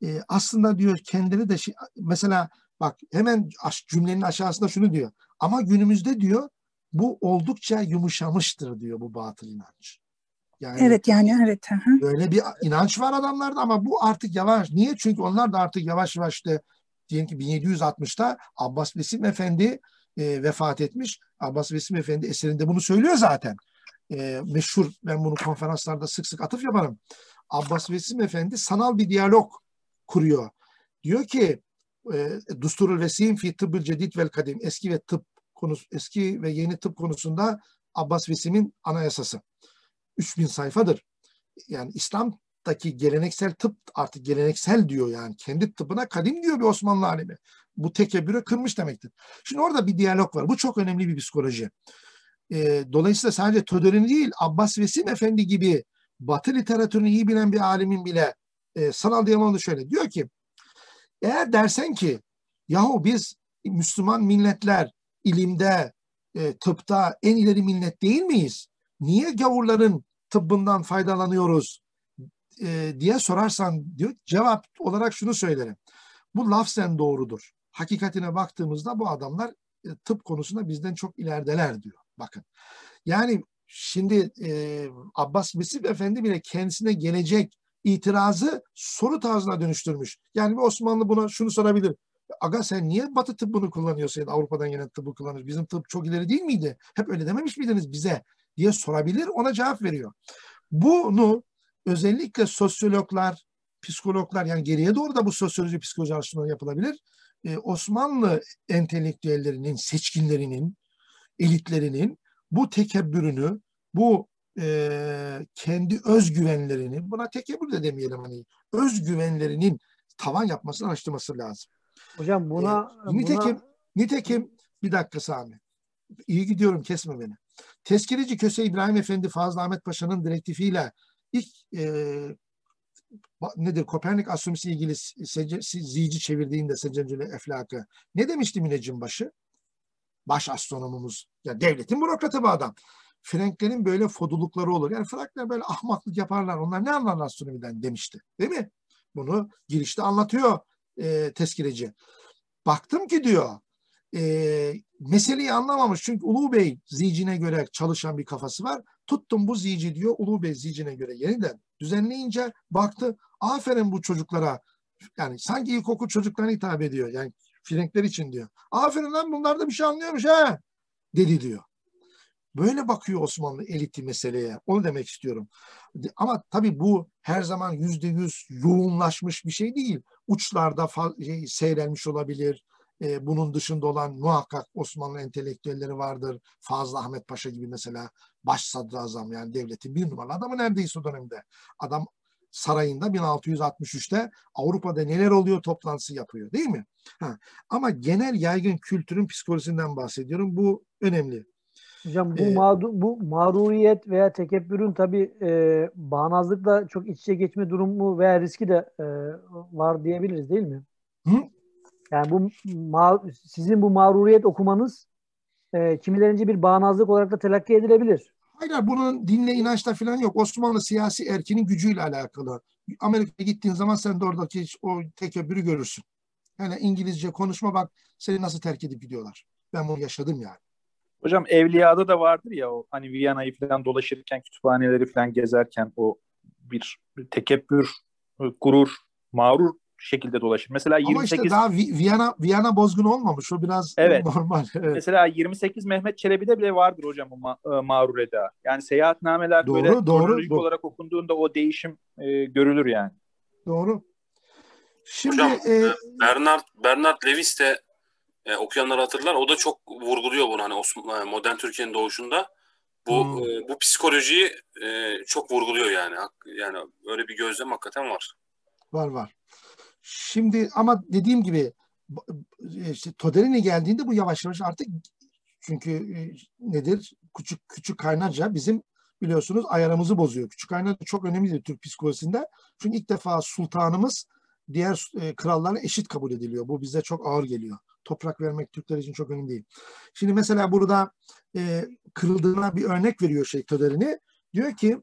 e, aslında diyor kendini de şey, mesela bak hemen cümlenin aşağısında şunu diyor. Ama günümüzde diyor bu oldukça yumuşamıştır diyor bu batıl inanç. Yani evet yani evet. Hı. Böyle bir inanç var adamlarda ama bu artık yavaş. Niye? Çünkü onlar da artık yavaş yavaş işte diyelim ki 1760'ta Abbas Vesim Efendi e, vefat etmiş. Abbas Vesim Efendi eserinde bunu söylüyor zaten. E, meşhur ben bunu konferanslarda sık sık atıf yaparım. Abbas Vesim Efendi sanal bir diyalog kuruyor. Diyor ki e, Dusturul Vesim fi tıbbıl cedid vel kadim eski ve tıp konusu eski ve yeni tıp konusunda Abbas Vesim'in anayasası. 3000 sayfadır. Yani İslam'daki geleneksel tıp artık geleneksel diyor yani. Kendi tıbbına kadim diyor bir Osmanlı alemi. Bu tekebbüre kırmış demektir. Şimdi orada bir diyalog var. Bu çok önemli bir psikoloji. E, dolayısıyla sadece Töder'in değil Abbas Vesim Efendi gibi Batı literatürünü iyi bilen bir alimin bile e, sanal diyaloğunda şöyle diyor ki eğer dersen ki yahu biz Müslüman milletler ilimde, e, tıpta en ileri millet değil miyiz? Niye gavurların tıbbından faydalanıyoruz e, diye sorarsan diyor cevap olarak şunu söylerim. Bu lafzen doğrudur. Hakikatine baktığımızda bu adamlar e, tıp konusunda bizden çok ilerideler diyor. Bakın. Yani şimdi e, Abbas Mesih Efendi bile kendisine gelecek itirazı soru tarzına dönüştürmüş. Yani bir Osmanlı buna şunu sorabilir. Aga sen niye Batı tıbbını kullanıyorsun Avrupa'dan gelen tıbbı kullanıyorsun? Bizim tıp çok ileri değil miydi? Hep öyle dememiş miydiniz bize? diye sorabilir. Ona cevap veriyor. Bunu özellikle sosyologlar, psikologlar yani geriye doğru da bu sosyoloji psikoloji araştırmaları yapılabilir. Ee, Osmanlı entelektüellerinin, seçkinlerinin, elitlerinin bu tekebbürünü, bu e, kendi özgüvenlerini, buna tekebbür de demeyelim hani, özgüvenlerinin tavan yapmasını araştırması lazım. Hocam buna... E, nitekim, buna... nitekim bir dakika Sami. İyi gidiyorum kesme beni. Tezkireci Köse İbrahim Efendi Fazıl Ahmet Paşa'nın direktifiyle ilk e, nedir Kopernik astronomisi ilgili zici çevirdiğinde Seccaceli Eflak'ı ne demişti müneccimbaşı? Baş astronomumuz. Ya devletin bürokratı bu adam. Franklerin böyle fodulukları olur. Yani Frankler böyle ahmaklık yaparlar. Onlar ne anlarlar astronomiden demişti. Değil mi? Bunu girişte anlatıyor e, tezkireci. Baktım ki diyor e, meseleyi anlamamış. Çünkü Ulu Bey zicine göre çalışan bir kafası var. Tuttum bu zici diyor Ulu Bey zicine göre yeniden düzenleyince baktı aferin bu çocuklara yani sanki ilkokul çocuklarına hitap ediyor. Yani Frenkler için diyor. Aferin lan bunlar da bir şey anlıyormuş ha dedi diyor. Böyle bakıyor Osmanlı eliti meseleye. Onu demek istiyorum. Ama tabii bu her zaman yüzde yüz yoğunlaşmış bir şey değil. Uçlarda şey, seyrelmiş olabilir. E, bunun dışında olan muhakkak Osmanlı entelektüelleri vardır. Fazıl Ahmet Paşa gibi mesela baş sadrazam yani devletin bir numaralı adamı neredeyse o dönemde. Adam sarayında 1663'te Avrupa'da neler oluyor toplantısı yapıyor değil mi? Ha. Ama genel yaygın kültürün psikolojisinden bahsediyorum. Bu önemli. Hocam bu, ee, mağdu, bu mağruriyet veya tekebbürün tabi e, bağnazlıkla çok iç içe geçme durumu veya riski de e, var diyebiliriz değil mi? Hı? Yani bu ma sizin bu mağruriyet okumanız e, kimilerince bir bağnazlık olarak da telakki edilebilir. Hayır bunun dinle inançla falan yok. Osmanlı siyasi erkinin gücüyle alakalı. Amerika'ya gittiğin zaman sen de oradaki o tekebbürü görürsün. Yani İngilizce konuşma bak seni nasıl terk edip gidiyorlar. Ben bunu yaşadım yani. Hocam Evliya'da da vardır ya o hani Viyana'yı falan dolaşırken kütüphaneleri falan gezerken o bir, bir tekebbür, gurur, mağrur şekilde dolaşır. Mesela Ama 28 işte daha Viyana Viyana bozgun olmamış. O biraz evet. normal. Evet. Mesela 28 Mehmet Çelebi'de bile vardır hocam bu ma- e, mağrur eda. Yani seyahatnameler doğru, böyle doğru, doğru. olarak okunduğunda o değişim e, görülür yani. Doğru. Şimdi hocam, e, Bernard Bernard Lewis de e, okuyanlar hatırlar. O da çok vurguluyor bunu hani Osman, e, modern Türkiye'nin doğuşunda. Bu hmm. e, bu psikolojiyi e, çok vurguluyor yani. Yani öyle bir gözlem hakikaten var. Var var. Şimdi ama dediğim gibi işte Toderini geldiğinde bu yavaş yavaş artık çünkü e, nedir? Küçük küçük kaynarca bizim biliyorsunuz ayarımızı bozuyor. Küçük kaynarca çok önemlidir Türk psikolojisinde. Çünkü ilk defa sultanımız diğer e, krallarla eşit kabul ediliyor. Bu bize çok ağır geliyor. Toprak vermek Türkler için çok önemli değil. Şimdi mesela burada e, kırıldığına bir örnek veriyor şey Töderini. Diyor ki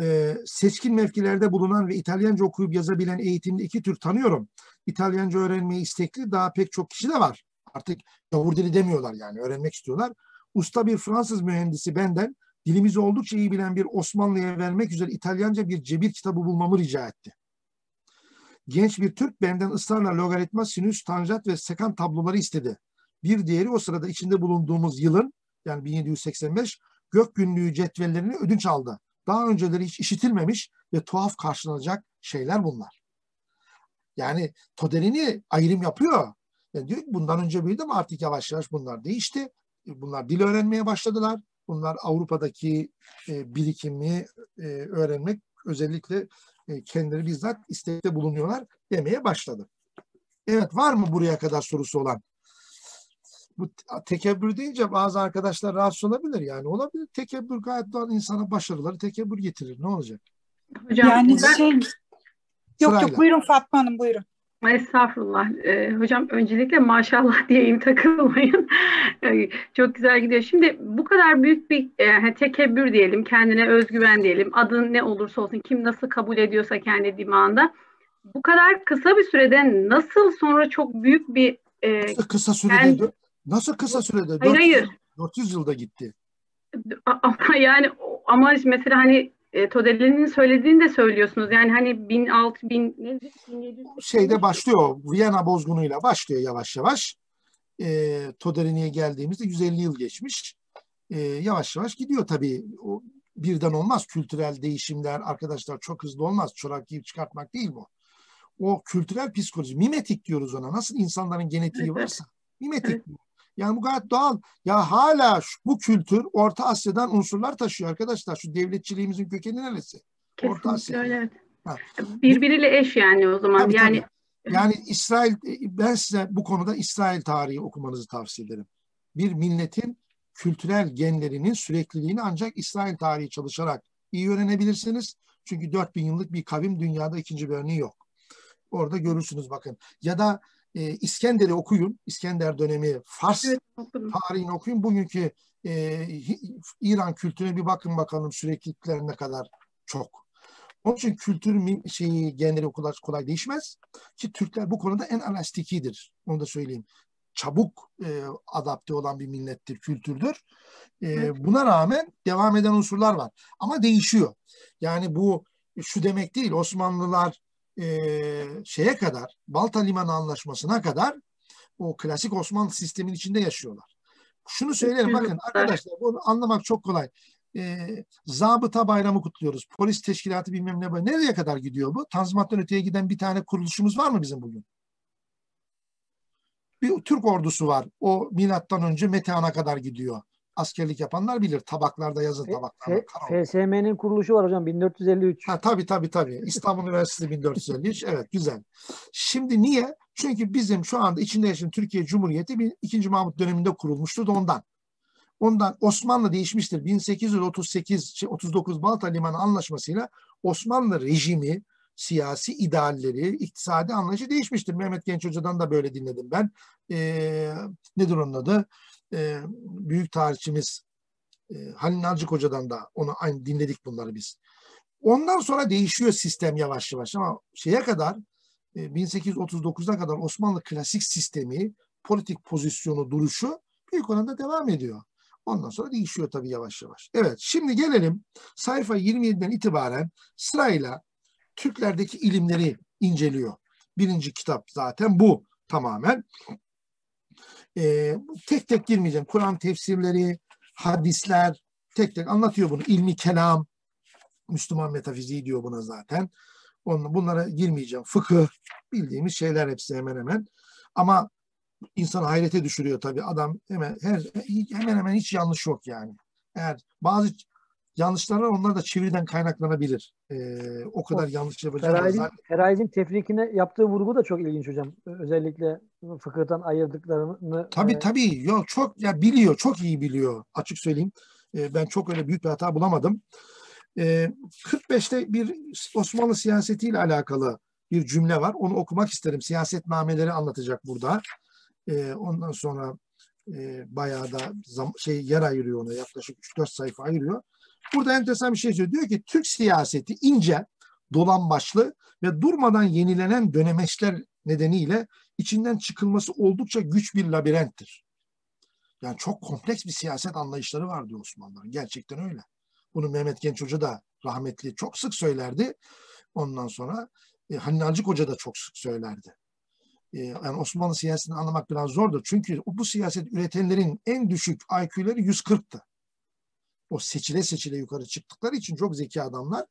e, seçkin mevkilerde bulunan ve İtalyanca okuyup yazabilen eğitimli iki tür tanıyorum. İtalyanca öğrenmeyi istekli daha pek çok kişi de var. Artık gavur dili demiyorlar yani öğrenmek istiyorlar. Usta bir Fransız mühendisi benden dilimizi oldukça iyi bilen bir Osmanlı'ya vermek üzere İtalyanca bir cebir kitabı bulmamı rica etti. Genç bir Türk benden ısrarla logaritma, sinüs, tanjant ve sekant tabloları istedi. Bir diğeri o sırada içinde bulunduğumuz yılın yani 1785 gök günlüğü cetvellerini ödünç aldı. Daha önceleri hiç işitilmemiş ve tuhaf karşılanacak şeyler bunlar. Yani Toderini ayrım yapıyor. Yani diyor ki bundan önce ama artık yavaş yavaş bunlar değişti. Bunlar dil öğrenmeye başladılar. Bunlar Avrupa'daki e, birikimi e, öğrenmek özellikle e, kendileri bizzat istekte bulunuyorlar demeye başladı. Evet var mı buraya kadar sorusu olan? Bu tekebbür deyince bazı arkadaşlar rahatsız olabilir yani. Olabilir. Tekebbür gayet doğal insana başarıları tekebbür getirir. Ne olacak? Hocam, yani ben... şey... Yok Sırayla. yok buyurun Fatma Hanım buyurun. Estağfurullah. Ee, hocam öncelikle maşallah diyeyim takılmayın. Ee, çok güzel gidiyor. Şimdi bu kadar büyük bir e, tekebbür diyelim, kendine özgüven diyelim, adın ne olursa olsun, kim nasıl kabul ediyorsa kendi dimağında. Bu kadar kısa bir sürede nasıl sonra çok büyük bir... E, nasıl kısa sürede? Kendi... Nasıl kısa sürede? Hayır 400, hayır. 400 yılda gitti. Ama yani ama mesela hani e, Todeli'nin söylediğini de söylüyorsunuz. Yani hani 1006 bin ne şeyde başlıyor. Viyana bozgunuyla başlıyor yavaş yavaş. E, Todeli'ye geldiğimizde 150 yıl geçmiş. E, yavaş yavaş gidiyor tabii. O birden olmaz. Kültürel değişimler arkadaşlar çok hızlı olmaz. Çorak giyip çıkartmak değil bu. O kültürel psikoloji, mimetik diyoruz ona. Nasıl insanların genetiği varsa. Mimetik. Evet. Yani bu gayet doğal. Ya hala şu, bu kültür Orta Asya'dan unsurlar taşıyor arkadaşlar. Şu devletçiliğimizin kökeni neresi? Kesinlikle Orta Asya. öyle. Ha. Birbiriyle eş yani o zaman. Tabii, yani tabii. Yani İsrail ben size bu konuda İsrail tarihi okumanızı tavsiye ederim. Bir milletin kültürel genlerinin sürekliliğini ancak İsrail tarihi çalışarak iyi öğrenebilirsiniz. Çünkü 4000 yıllık bir kavim dünyada ikinci bir örneği yok. Orada görürsünüz bakın. Ya da e, İskender'i okuyun. İskender dönemi Fars evet, tarihini okuyun. Bugünkü e, İran kültürüne bir bakın bakalım süreklilikler ne kadar çok. Onun için kültür şeyi genleri kolay, kolay değişmez. Ki Türkler bu konuda en elastikidir. Onu da söyleyeyim. Çabuk e, adapte olan bir millettir, kültürdür. E, evet. Buna rağmen devam eden unsurlar var. Ama değişiyor. Yani bu şu demek değil. Osmanlılar e, şeye kadar Balta Limanı Anlaşması'na kadar o klasik Osmanlı sistemin içinde yaşıyorlar. Şunu söyleyelim bakın arkadaşlar bunu anlamak çok kolay. E, zabıta bayramı kutluyoruz. Polis teşkilatı bilmem ne. Nereye kadar gidiyor bu? Tanzimattan öteye giden bir tane kuruluşumuz var mı bizim bugün? Bir Türk ordusu var. O milattan önce Metehan'a kadar gidiyor askerlik yapanlar bilir. Tabaklarda yazın tabaklarda. FSM'nin kuruluşu var hocam 1453. Ha, tabii tabii tabii. İstanbul Üniversitesi 1453. Evet güzel. Şimdi niye? Çünkü bizim şu anda içinde yaşayan Türkiye Cumhuriyeti bir 2. Mahmut döneminde kurulmuştu da ondan. Ondan Osmanlı değişmiştir. 1838 39 Balta Limanı Anlaşması'yla Osmanlı rejimi, siyasi idealleri, iktisadi anlayışı değişmiştir. Mehmet Genç Hoca'dan da böyle dinledim ben. Ee, nedir onun adı? E, büyük tarihçimiz e, Halil Nalcık Hoca'dan da onu aynı dinledik bunları biz. Ondan sonra değişiyor sistem yavaş yavaş ama şeye kadar e, 1839'a kadar Osmanlı klasik sistemi, politik pozisyonu, duruşu büyük oranda devam ediyor. Ondan sonra değişiyor tabii yavaş yavaş. Evet şimdi gelelim sayfa 27'den itibaren sırayla Türklerdeki ilimleri inceliyor. Birinci kitap zaten bu tamamen. E, tek tek girmeyeceğim. Kur'an tefsirleri, hadisler tek tek anlatıyor bunu. İlmi kelam, Müslüman metafiziği diyor buna zaten. Onun, bunlara girmeyeceğim. Fıkıh, bildiğimiz şeyler hepsi hemen hemen. Ama insan hayrete düşürüyor tabii. Adam hemen her hemen hemen hiç yanlış yok yani. Eğer bazı yanlışlar var onlar da çeviriden kaynaklanabilir. Ee, o kadar o, yanlış yapacağız. Feraiz'in tefrikine yaptığı vurgu da çok ilginç hocam. Özellikle fıkıhtan ayırdıklarını. Tabii e... tabii. Yok çok ya biliyor. Çok iyi biliyor. Açık söyleyeyim. E, ben çok öyle büyük bir hata bulamadım. E, 45'te bir Osmanlı siyasetiyle alakalı bir cümle var. Onu okumak isterim. Siyasetnameleri anlatacak burada. E, ondan sonra e, bayağı da zam, şey yer ayırıyor ona. Yaklaşık 3-4 sayfa ayırıyor. Burada enteresan bir şey söylüyor. Diyor ki Türk siyaseti ince, dolambaçlı ve durmadan yenilenen dönemeçler nedeniyle içinden çıkılması oldukça güç bir labirenttir. Yani çok kompleks bir siyaset anlayışları var diyor Osmanlıların. Gerçekten öyle. Bunu Mehmet Genç Hoca da rahmetli çok sık söylerdi. Ondan sonra e, Halil Hoca da çok sık söylerdi. E, yani Osmanlı siyasetini anlamak biraz zordur. Çünkü bu siyaset üretenlerin en düşük IQ'leri 140'tı. O seçile seçile yukarı çıktıkları için çok zeki adamlar.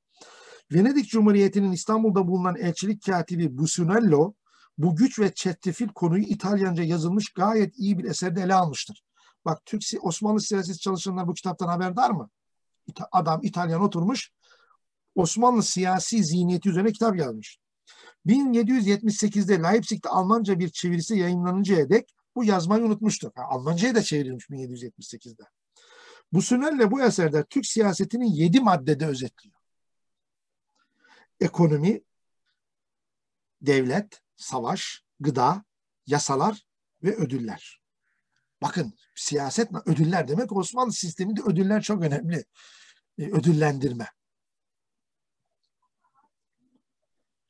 Venedik Cumhuriyeti'nin İstanbul'da bulunan elçilik katibi Busunello bu güç ve çetrefil konuyu İtalyanca yazılmış gayet iyi bir eserde ele almıştır. Bak Türk Osmanlı siyaseti çalışanlar bu kitaptan haberdar mı? Adam İtalyan oturmuş Osmanlı siyasi zihniyeti üzerine kitap yazmış. 1778'de Leipzig'te Almanca bir çevirisi yayınlanıncaya dek bu yazmayı unutmuştur. Yani Almanca'ya da çevrilmiş 1778'de. Bu sünelle bu eserde Türk siyasetinin yedi maddede özetliyor. Ekonomi, devlet, savaş, gıda, yasalar ve ödüller. Bakın siyaset ödüller demek Osmanlı sisteminde ödüller çok önemli. E, ödüllendirme.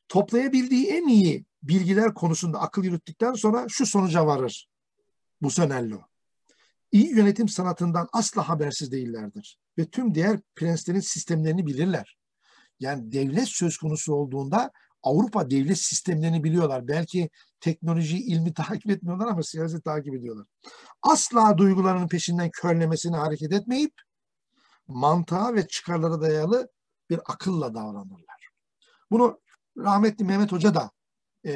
Toplayabildiği en iyi bilgiler konusunda akıl yürüttükten sonra şu sonuca varır. Bu Busonello. İyi yönetim sanatından asla habersiz değillerdir. Ve tüm diğer prenslerin sistemlerini bilirler. Yani devlet söz konusu olduğunda Avrupa devlet sistemlerini biliyorlar. Belki teknoloji, ilmi takip etmiyorlar ama siyaset takip ediyorlar. Asla duygularının peşinden körlemesine hareket etmeyip mantığa ve çıkarlara dayalı bir akılla davranırlar. Bunu rahmetli Mehmet Hoca da e,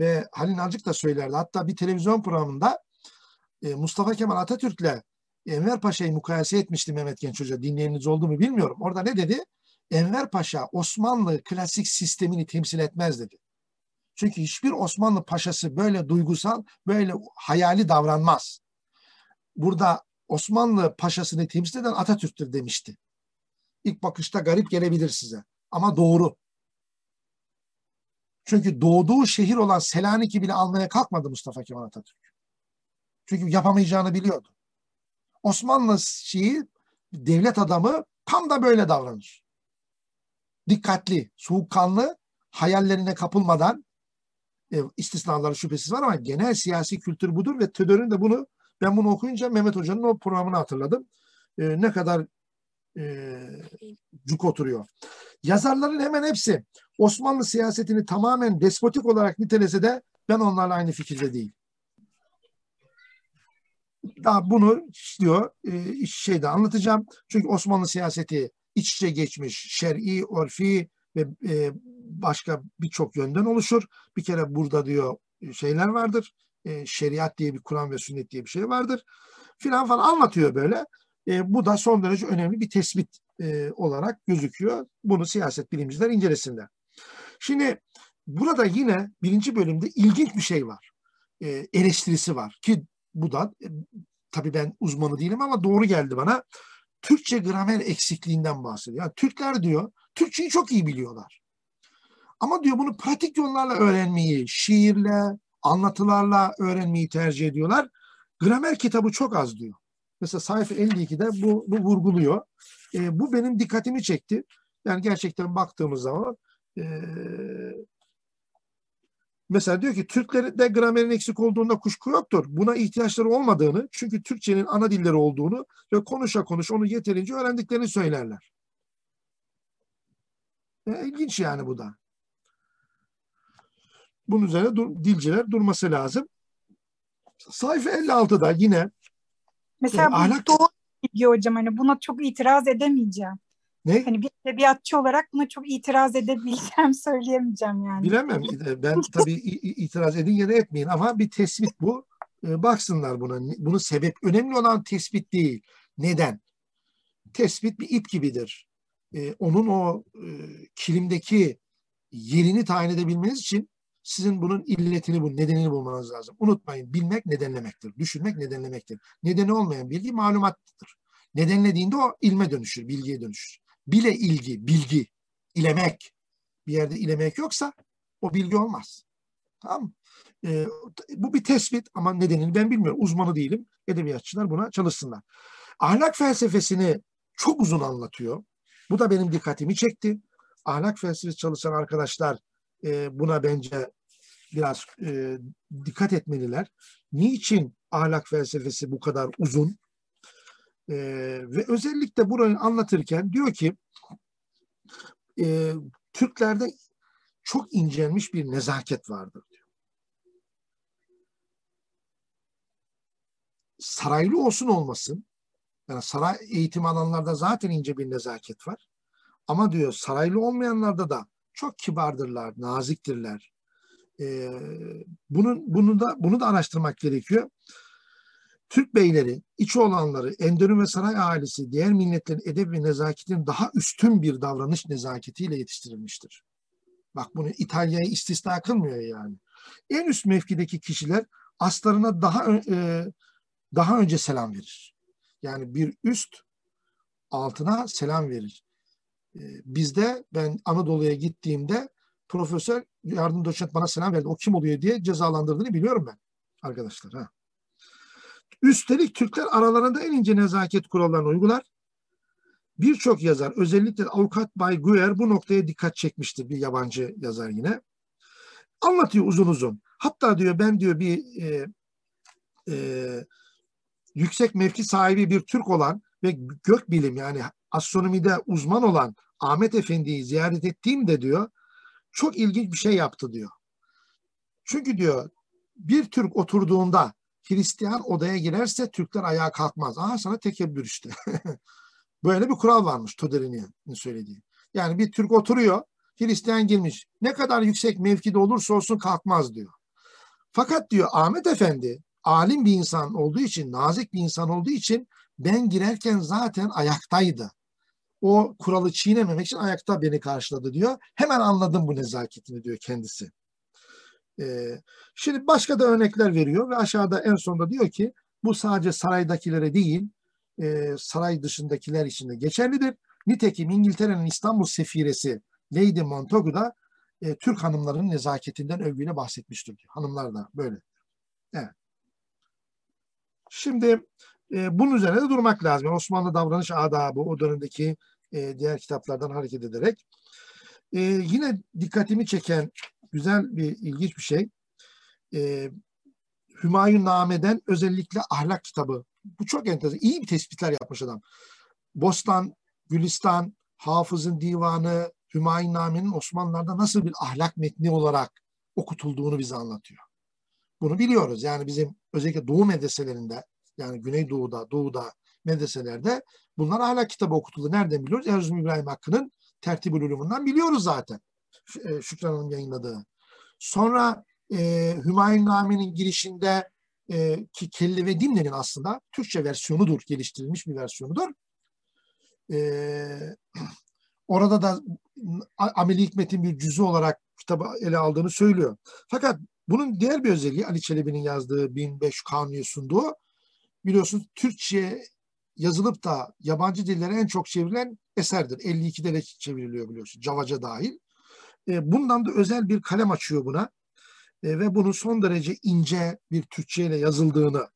ve Halil Nalcık da söylerdi. Hatta bir televizyon programında e, Mustafa Kemal Atatürk'le Enver Paşa'yı mukayese etmişti Mehmet Genç Hoca. Dinleyeniniz oldu mu bilmiyorum. Orada ne dedi? Enver Paşa Osmanlı klasik sistemini temsil etmez dedi. Çünkü hiçbir Osmanlı paşası böyle duygusal, böyle hayali davranmaz. Burada Osmanlı paşasını temsil eden Atatürk'tür demişti. İlk bakışta garip gelebilir size ama doğru. Çünkü doğduğu şehir olan Selanik'i bile almaya kalkmadı Mustafa Kemal Atatürk. Çünkü yapamayacağını biliyordu. Osmanlı şeyi devlet adamı tam da böyle davranır. Dikkatli, soğukkanlı, hayallerine kapılmadan e, istisnaları şüphesiz var ama genel siyasi kültür budur ve Tödör'ün de bunu ben bunu okuyunca Mehmet Hoca'nın o programını hatırladım. E, ne kadar e, cuk oturuyor. Yazarların hemen hepsi Osmanlı siyasetini tamamen despotik olarak nitelese de ben onlarla aynı fikirde değil. Daha bunu diyor e, şeyde anlatacağım. Çünkü Osmanlı siyaseti iç içe geçmiş şer'i, orfi ve e, başka birçok yönden oluşur. Bir kere burada diyor şeyler vardır. E, şeriat diye bir Kur'an ve sünnet diye bir şey vardır. Filan falan anlatıyor böyle. E, bu da son derece önemli bir tespit e, olarak gözüküyor. Bunu siyaset bilimciler incelesinler. Şimdi burada yine birinci bölümde ilginç bir şey var. E, eleştirisi var ki bu da e, tabii ben uzmanı değilim ama doğru geldi bana. Türkçe gramer eksikliğinden bahsediyor. Yani Türkler diyor Türkçeyi çok iyi biliyorlar. Ama diyor bunu pratik yollarla öğrenmeyi, şiirle, anlatılarla öğrenmeyi tercih ediyorlar. Gramer kitabı çok az diyor. Mesela sayfa 52'de bu, bu vurguluyor. E, bu benim dikkatimi çekti. Yani gerçekten baktığımız zaman e, mesela diyor ki Türklerde gramerin eksik olduğunda kuşku yoktur. Buna ihtiyaçları olmadığını çünkü Türkçenin ana dilleri olduğunu ve konuşa konuş onu yeterince öğrendiklerini söylerler. E, ilginç yani bu da. Bunun üzerine dur, dilciler durması lazım. Sayfa 56'da yine Mesela e, ahlak... doğru bilgi hocam hani buna çok itiraz edemeyeceğim. Ne? Hani bir edebiyatçı olarak buna çok itiraz edebileceğim söyleyemeyeceğim yani. Bilemem. Ben tabii itiraz edin ya da etmeyin ama bir tespit bu. E, baksınlar buna. Bunun sebep. Önemli olan tespit değil. Neden? Tespit bir ip gibidir. E, onun o e, kilimdeki yerini tayin edebilmeniz için sizin bunun illetini, bu nedenini bulmanız lazım. Unutmayın bilmek nedenlemektir. Düşünmek nedenlemektir. Nedeni olmayan bilgi malumattır. Nedenlediğinde o ilme dönüşür, bilgiye dönüşür. Bile ilgi, bilgi, ilemek. bir yerde ilemek yoksa o bilgi olmaz. Tamam mı? E, bu bir tespit ama nedenini ben bilmiyorum. Uzmanı değilim. Edebiyatçılar buna çalışsınlar. Ahlak felsefesini çok uzun anlatıyor. Bu da benim dikkatimi çekti. Ahlak felsefesi çalışan arkadaşlar e, buna bence biraz e, dikkat etmeliler. Niçin ahlak felsefesi bu kadar uzun? E, ve özellikle burayı anlatırken diyor ki e, Türklerde çok incelmiş bir nezaket vardır diyor. Saraylı olsun olmasın, yani saray eğitim alanlarda zaten ince bir nezaket var. Ama diyor saraylı olmayanlarda da çok kibardırlar, naziktirler. Ee, bunun bunu da bunu da araştırmak gerekiyor. Türk beyleri, içi olanları, Endonü ve saray ailesi diğer milletlerin edep ve nezaketinin daha üstün bir davranış nezaketiyle yetiştirilmiştir. Bak bunu İtalya'ya istisna kılmıyor yani. En üst mevkideki kişiler aslarına daha e, daha önce selam verir. Yani bir üst altına selam verir. E, bizde ben Anadolu'ya gittiğimde profesör yardım doçent bana selam verdi. O kim oluyor diye cezalandırdığını biliyorum ben arkadaşlar. Ha. Üstelik Türkler aralarında en ince nezaket kurallarını uygular. Birçok yazar, özellikle avukat Bay Guer bu noktaya dikkat çekmiştir bir yabancı yazar yine. Anlatıyor uzun uzun. Hatta diyor ben diyor bir e, e, yüksek mevki sahibi bir Türk olan ve gökbilim yani astronomide uzman olan Ahmet Efendi'yi ziyaret ettiğimde diyor çok ilginç bir şey yaptı diyor. Çünkü diyor bir Türk oturduğunda Hristiyan odaya girerse Türkler ayağa kalkmaz. Aha sana tekebbür işte. Böyle bir kural varmış Toderi'nin söylediği. Yani bir Türk oturuyor, Hristiyan girmiş. Ne kadar yüksek mevkide olursa olsun kalkmaz diyor. Fakat diyor Ahmet Efendi alim bir insan olduğu için, nazik bir insan olduğu için ben girerken zaten ayaktaydı. O kuralı çiğnememek için ayakta beni karşıladı diyor. Hemen anladım bu nezaketini diyor kendisi. Ee, şimdi başka da örnekler veriyor ve aşağıda en sonunda diyor ki bu sadece saraydakilere değil e, saray dışındakiler için de geçerlidir. Nitekim İngiltere'nin İstanbul sefiresi Lady Montagu da e, Türk hanımlarının nezaketinden övgüyle bahsetmiştir diyor. Hanımlar da böyle. Evet. Şimdi e, bunun üzerine de durmak lazım. Yani Osmanlı davranış adabı o dönemdeki e, diğer kitaplardan hareket ederek. E, yine dikkatimi çeken güzel bir ilginç bir şey. E, Hümayun Name'den özellikle ahlak kitabı. Bu çok enteresan. İyi bir tespitler yapmış adam. Bostan, Gülistan, Hafız'ın divanı, Hümayun Name'nin Osmanlılar'da nasıl bir ahlak metni olarak okutulduğunu bize anlatıyor. Bunu biliyoruz. Yani bizim özellikle Doğu medreselerinde yani Güneydoğu'da, Doğu'da medreselerde bunlar ahlak kitabı okutuldu. Nereden biliyoruz? Erzurum İbrahim Hakkı'nın tertibül ulumundan biliyoruz zaten. E, Şükran Hanım yayınladığı. Sonra e, Hümayun Nami'nin girişinde e, ki Kelle ve Dimne'nin aslında Türkçe versiyonudur, geliştirilmiş bir versiyonudur. E, orada da Ameli Hikmet'in bir cüzü olarak kitabı ele aldığını söylüyor. Fakat bunun diğer bir özelliği Ali Çelebi'nin yazdığı 1005 Kanuni'ye sunduğu biliyorsunuz Türkçe yazılıp da yabancı dillere en çok çevrilen eserdir. 52 dile çevriliyor biliyorsun. Cavaca dahil. E, bundan da özel bir kalem açıyor buna. E, ve bunun son derece ince bir Türkçe ile yazıldığını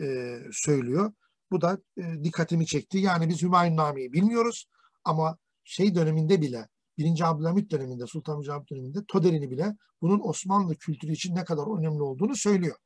e, söylüyor. Bu da dikkatimi çekti. Yani biz Hümayun Nami'yi bilmiyoruz ama şey döneminde bile birinci Abdülhamit döneminde, Sultan Mücahit döneminde Toderin'i bile bunun Osmanlı kültürü için ne kadar önemli olduğunu söylüyor.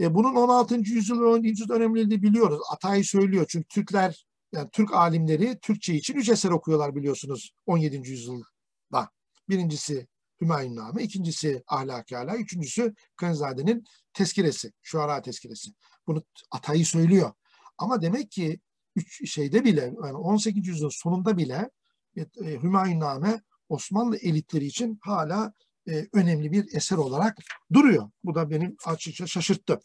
E, bunun 16. yüzyıl ve 17. yüzyıl önemliliğini biliyoruz. Atay söylüyor çünkü Türkler, yani Türk alimleri Türkçe için üç eser okuyorlar biliyorsunuz 17. yüzyılda. Birincisi Hümayunname, ikincisi Ahlak-ı Ala, üçüncüsü Kanizade'nin tezkiresi, Şuara tezkiresi. Bunu Atay'ı söylüyor. Ama demek ki üç şeyde bile, yani 18. yüzyılın sonunda bile e, Hümayunname Osmanlı elitleri için hala e, önemli bir eser olarak duruyor. Bu da benim açıkça şaşırttı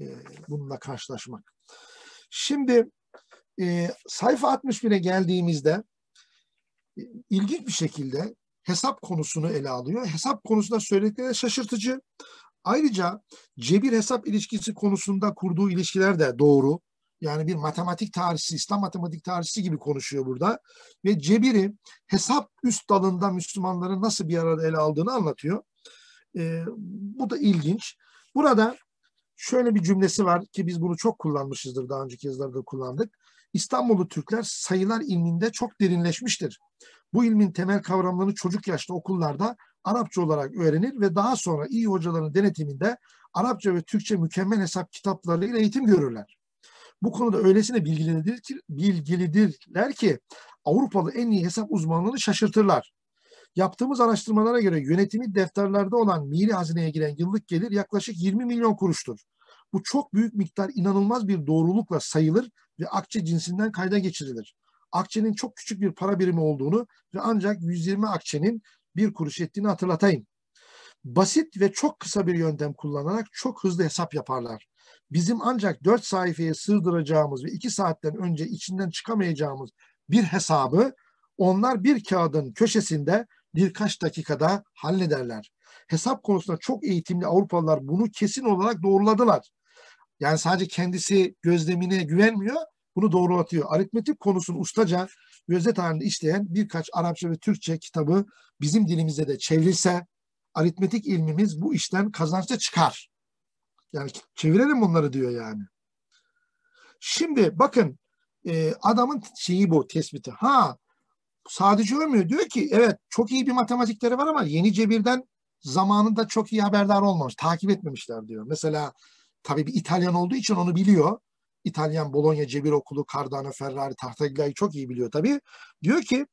e, bununla karşılaşmak. Şimdi e, sayfa 61'e geldiğimizde e, ilginç bir şekilde hesap konusunu ele alıyor. Hesap konusunda söyledikleri şaşırtıcı. Ayrıca cebir hesap ilişkisi konusunda kurduğu ilişkiler de doğru. Yani bir matematik tarihçisi, İslam matematik tarihçisi gibi konuşuyor burada. Ve cebiri hesap üst dalında Müslümanların nasıl bir arada ele aldığını anlatıyor. E, bu da ilginç. Burada şöyle bir cümlesi var ki biz bunu çok kullanmışızdır. Daha önceki yazılarda kullandık. İstanbullu Türkler sayılar ilminde çok derinleşmiştir. Bu ilmin temel kavramlarını çocuk yaşta okullarda Arapça olarak öğrenir ve daha sonra iyi hocaların denetiminde Arapça ve Türkçe mükemmel hesap kitaplarıyla eğitim görürler. Bu konuda öylesine bilgilidir ki, bilgilidirler ki Avrupalı en iyi hesap uzmanlığını şaşırtırlar. Yaptığımız araştırmalara göre yönetimi defterlerde olan miri hazineye giren yıllık gelir yaklaşık 20 milyon kuruştur. Bu çok büyük miktar inanılmaz bir doğrulukla sayılır ve akçe cinsinden kayda geçirilir. Akçenin çok küçük bir para birimi olduğunu ve ancak 120 akçenin bir kuruş ettiğini hatırlatayım. Basit ve çok kısa bir yöntem kullanarak çok hızlı hesap yaparlar. Bizim ancak 4 sayfaya sığdıracağımız ve 2 saatten önce içinden çıkamayacağımız bir hesabı onlar bir kağıdın köşesinde birkaç dakikada hallederler. Hesap konusunda çok eğitimli Avrupalılar bunu kesin olarak doğruladılar. Yani sadece kendisi gözlemine güvenmiyor, bunu doğrulatıyor. Aritmetik konusunu ustaca gözet halinde işleyen birkaç Arapça ve Türkçe kitabı bizim dilimizde de çevrilse aritmetik ilmimiz bu işten kazançta çıkar. Yani çevirelim bunları diyor yani. Şimdi bakın e, adamın şeyi bu tespiti. Ha sadece ölmüyor. Diyor ki evet çok iyi bir matematikleri var ama yeni cebirden zamanında çok iyi haberdar olmamış. Takip etmemişler diyor. Mesela tabii bir İtalyan olduğu için onu biliyor. İtalyan Bologna Cebir Okulu, Cardano, Ferrari, Tartaglia'yı çok iyi biliyor tabii. Diyor ki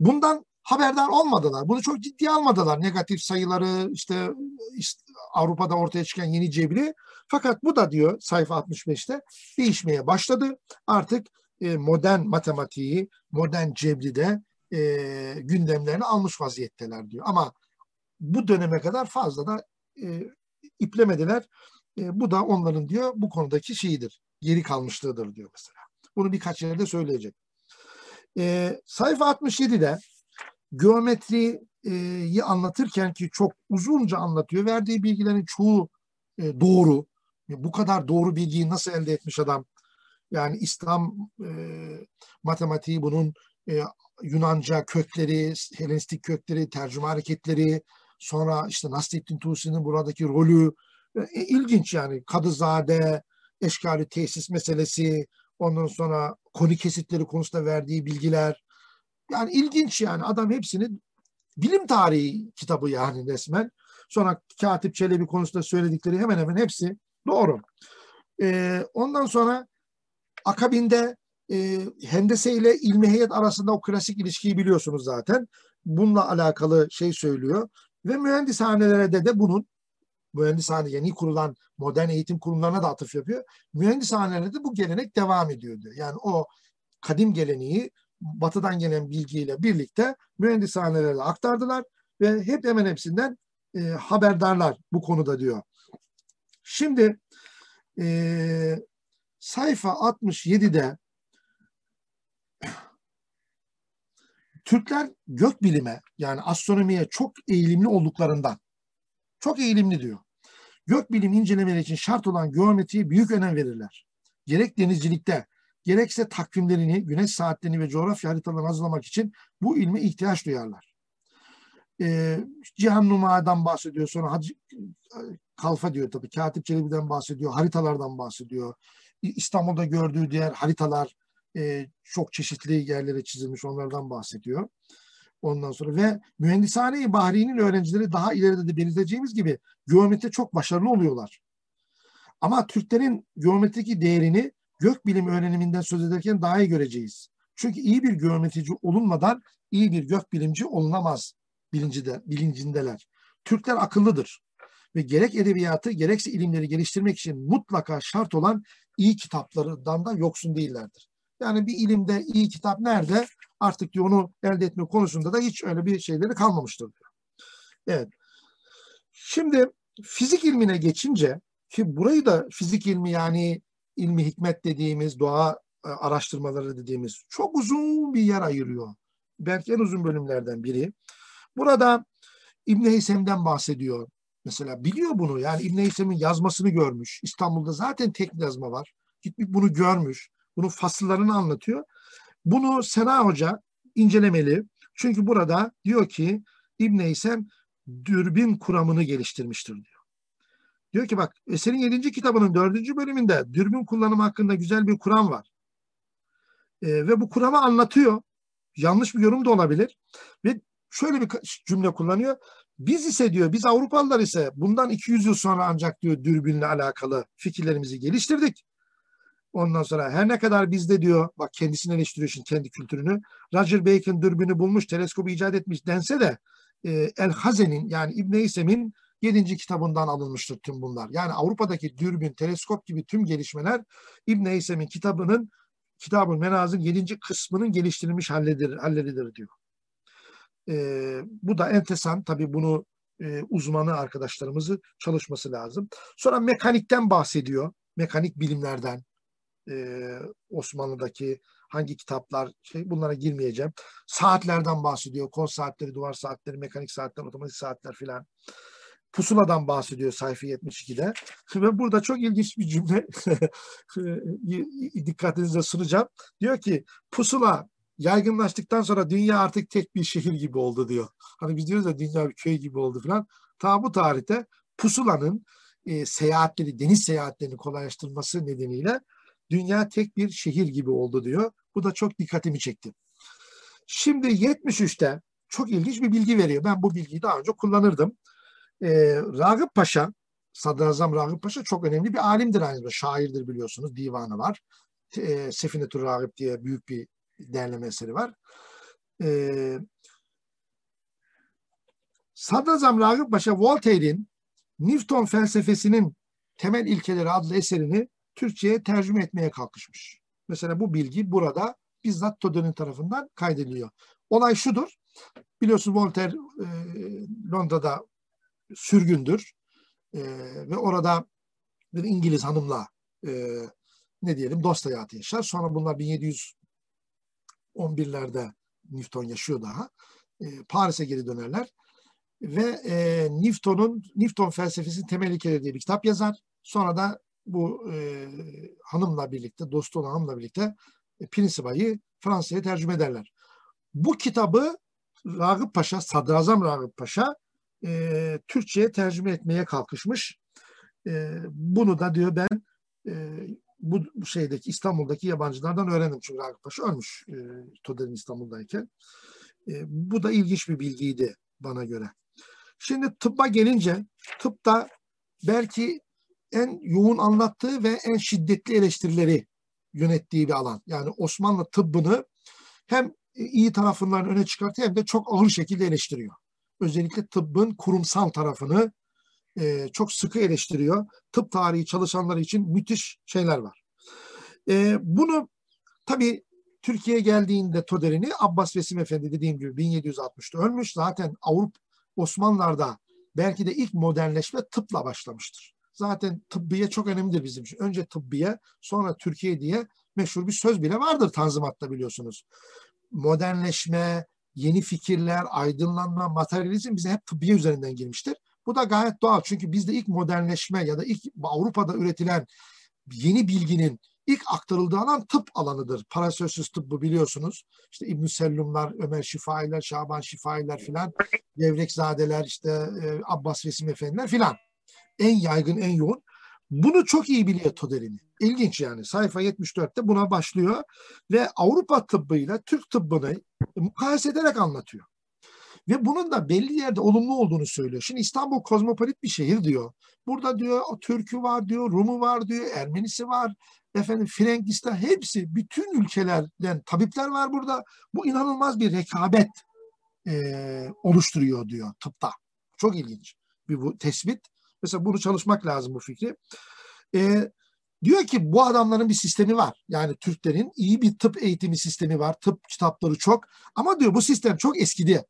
bundan haberdar olmadılar. Bunu çok ciddiye almadılar. Negatif sayıları işte, işte Avrupa'da ortaya çıkan yeni cebri. Fakat bu da diyor sayfa 65'te değişmeye başladı. Artık e, modern matematiği, modern cebri de e, gündemlerini almış vaziyetteler diyor. Ama bu döneme kadar fazla da e, iplemediler. E, bu da onların diyor bu konudaki şeyidir. Geri kalmışlığıdır diyor mesela. Bunu birkaç yerde söyleyecek. E, sayfa 67'de geometriyi anlatırken ki çok uzunca anlatıyor. Verdiği bilgilerin çoğu e, doğru. Bu kadar doğru bilgiyi nasıl elde etmiş adam? Yani İslam e, matematiği bunun e, Yunanca kökleri, Helenistik kökleri, tercüme hareketleri, sonra işte Nasrettin Tusi'nin buradaki rolü e, ilginç yani. Kadızade, eşkali tesis meselesi, ondan sonra konu kesitleri konusunda verdiği bilgiler, yani ilginç yani adam hepsini bilim tarihi kitabı yani resmen. Sonra Katip Çelebi konusunda söyledikleri hemen hemen hepsi doğru. Ee, ondan sonra akabinde e, hendese ile ilmi heyet arasında o klasik ilişkiyi biliyorsunuz zaten. Bununla alakalı şey söylüyor. Ve mühendishanelerde de bunun mühendishane yeni kurulan modern eğitim kurumlarına da atıf yapıyor. Mühendishanelerde de bu gelenek devam ediyor diyor. Yani o kadim geleneği batıdan gelen bilgiyle birlikte mühendishanelere aktardılar ve hep hemen hepsinden e, haberdarlar bu konuda diyor. Şimdi e, sayfa 67'de Türkler gök bilime yani astronomiye çok eğilimli olduklarından çok eğilimli diyor. Gök bilim incelemeleri için şart olan geometriye büyük önem verirler. Gerek denizcilikte, gerekse takvimlerini, güneş saatlerini ve coğrafya haritalarını hazırlamak için bu ilme ihtiyaç duyarlar. Ee, Cihan Numa'dan bahsediyor, sonra Hacı, Kalfa diyor tabii, Katip Çelebi'den bahsediyor, haritalardan bahsediyor. İstanbul'da gördüğü diğer haritalar e, çok çeşitli yerlere çizilmiş, onlardan bahsediyor. Ondan sonra ve mühendishane-i Bahri'nin öğrencileri daha ileride de belirteceğimiz gibi geometri çok başarılı oluyorlar. Ama Türklerin geometrik değerini gök bilim öğreniminden söz ederken daha iyi göreceğiz. Çünkü iyi bir geometrici olunmadan iyi bir gök bilimci olunamaz bilincinde, bilincindeler. Türkler akıllıdır ve gerek edebiyatı gerekse ilimleri geliştirmek için mutlaka şart olan iyi kitaplarından da yoksun değillerdir. Yani bir ilimde iyi kitap nerede? Artık diyor onu elde etme konusunda da hiç öyle bir şeyleri kalmamıştır diyor. Evet. Şimdi fizik ilmine geçince ki burayı da fizik ilmi yani ilmi hikmet dediğimiz, doğa e, araştırmaları dediğimiz çok uzun bir yer ayırıyor. Belki en uzun bölümlerden biri. Burada İbn Heysem'den bahsediyor. Mesela biliyor bunu. Yani İbn Heysem'in yazmasını görmüş. İstanbul'da zaten tek yazma var. Gitmiş bunu görmüş. Bunun fasıllarını anlatıyor. Bunu Sena Hoca incelemeli. Çünkü burada diyor ki İbn Eysem dürbün kuramını geliştirmiştir diyor. Diyor ki bak eserin 7. kitabının 4. bölümünde dürbün kullanımı hakkında güzel bir kuram var. E, ve bu kuramı anlatıyor. Yanlış bir yorum da olabilir. Ve şöyle bir cümle kullanıyor. Biz ise diyor, biz Avrupalılar ise bundan 200 yıl sonra ancak diyor dürbünle alakalı fikirlerimizi geliştirdik. Ondan sonra her ne kadar bizde diyor, bak kendisini eleştiriyor şimdi kendi kültürünü. Roger Bacon dürbünü bulmuş, teleskobu icat etmiş dense de e, El Hazen'in yani İbn İsem'in 7. kitabından alınmıştır tüm bunlar. Yani Avrupa'daki dürbün, teleskop gibi tüm gelişmeler İbn İsem'in kitabının Kitab-ı Menaz'ın 7. kısmının geliştirilmiş halledidir, halledidir diyor. E, bu da entesan. Tabii bunu e, uzmanı arkadaşlarımızı çalışması lazım. Sonra mekanikten bahsediyor. Mekanik bilimlerden. E, Osmanlı'daki hangi kitaplar şey bunlara girmeyeceğim. Saatlerden bahsediyor. Kol saatleri, duvar saatleri, mekanik saatler, otomatik saatler filan. Pusuladan bahsediyor sayfa 72'de. Ve burada çok ilginç bir cümle dikkatinize sunacağım. Diyor ki pusula yaygınlaştıktan sonra dünya artık tek bir şehir gibi oldu diyor. Hani biz diyoruz ya dünya bir köy gibi oldu falan. Ta bu tarihte pusulanın e, seyahatleri, deniz seyahatlerini kolaylaştırması nedeniyle dünya tek bir şehir gibi oldu diyor. Bu da çok dikkatimi çekti. Şimdi 73'te çok ilginç bir bilgi veriyor. Ben bu bilgiyi daha önce kullanırdım. Ee, Ragıp Paşa, Sadrazam Ragıp Paşa çok önemli bir alimdir aynı zamanda. Şairdir biliyorsunuz. Divanı var. E, Sefinetur Ragıp diye büyük bir derleme eseri var. Ee, Sadrazam Ragıp Paşa Voltaire'in Newton felsefesinin temel ilkeleri adlı eserini Türkçe'ye tercüme etmeye kalkışmış. Mesela bu bilgi burada bizzat Tode'nin tarafından kaydediliyor. Olay şudur. Biliyorsunuz Voltaire e, Londra'da sürgündür. E, ve orada bir İngiliz hanımla e, ne diyelim dost hayatı yaşar. Sonra bunlar 1711'lerde Newton yaşıyor daha. Paris'e geri dönerler. Ve e, Newton'un Newton felsefesinin temel ilkeleri diye bir kitap yazar. Sonra da bu e, hanımla birlikte, dostu olan hanımla birlikte e, Principa'yı Fransa'ya tercüme ederler. Bu kitabı Ragıp Paşa, Sadrazam Ragıp Paşa e, Türkçe'ye tercüme etmeye kalkışmış. E, bunu da diyor ben e, bu, bu şeydeki İstanbul'daki yabancılardan öğrendim. Çünkü Ragıp Paşa ölmüş e, Toder'in İstanbul'dayken. E, bu da ilginç bir bilgiydi bana göre. Şimdi tıbba gelince tıpta belki en yoğun anlattığı ve en şiddetli eleştirileri yönettiği bir alan. Yani Osmanlı tıbbını hem iyi tarafından öne çıkartıyor hem de çok ağır şekilde eleştiriyor. Özellikle tıbbın kurumsal tarafını e, çok sıkı eleştiriyor. Tıp tarihi çalışanları için müthiş şeyler var. E, bunu tabii Türkiye'ye geldiğinde Toderini Abbas Vesim Efendi dediğim gibi 1760'da ölmüş. Zaten Avrupa Osmanlılar'da belki de ilk modernleşme tıpla başlamıştır. Zaten tıbbiye çok önemlidir bizim için. Önce tıbbiye sonra Türkiye diye meşhur bir söz bile vardır Tanzimat'ta biliyorsunuz. Modernleşme, yeni fikirler, aydınlanma, materyalizm bize hep tıbbiye üzerinden girmiştir. Bu da gayet doğal çünkü bizde ilk modernleşme ya da ilk Avrupa'da üretilen yeni bilginin ilk aktarıldığı alan tıp alanıdır. Parasözsüz tıbbı biliyorsunuz. İşte İbn Sellumlar, Ömer Şifailer, Şaban Şifailer filan, Gevrekzadeler, işte e, Abbas Resim Efendiler filan. En yaygın, en yoğun. Bunu çok iyi biliyor Toderini. İlginç yani. Sayfa 74'te buna başlıyor ve Avrupa tıbbıyla Türk tıbbını mukayese ederek anlatıyor. Ve bunun da belli yerde olumlu olduğunu söylüyor. Şimdi İstanbul kozmopolit bir şehir diyor. Burada diyor Türk'ü var diyor, Rum'u var diyor, Ermenisi var, efendim Frenkistan hepsi bütün ülkelerden tabipler var burada. Bu inanılmaz bir rekabet e, oluşturuyor diyor tıpta. Çok ilginç bir bu tespit. Mesela bunu çalışmak lazım bu fikri. E, diyor ki bu adamların bir sistemi var. Yani Türklerin iyi bir tıp eğitimi sistemi var. Tıp kitapları çok. Ama diyor bu sistem çok eskidi.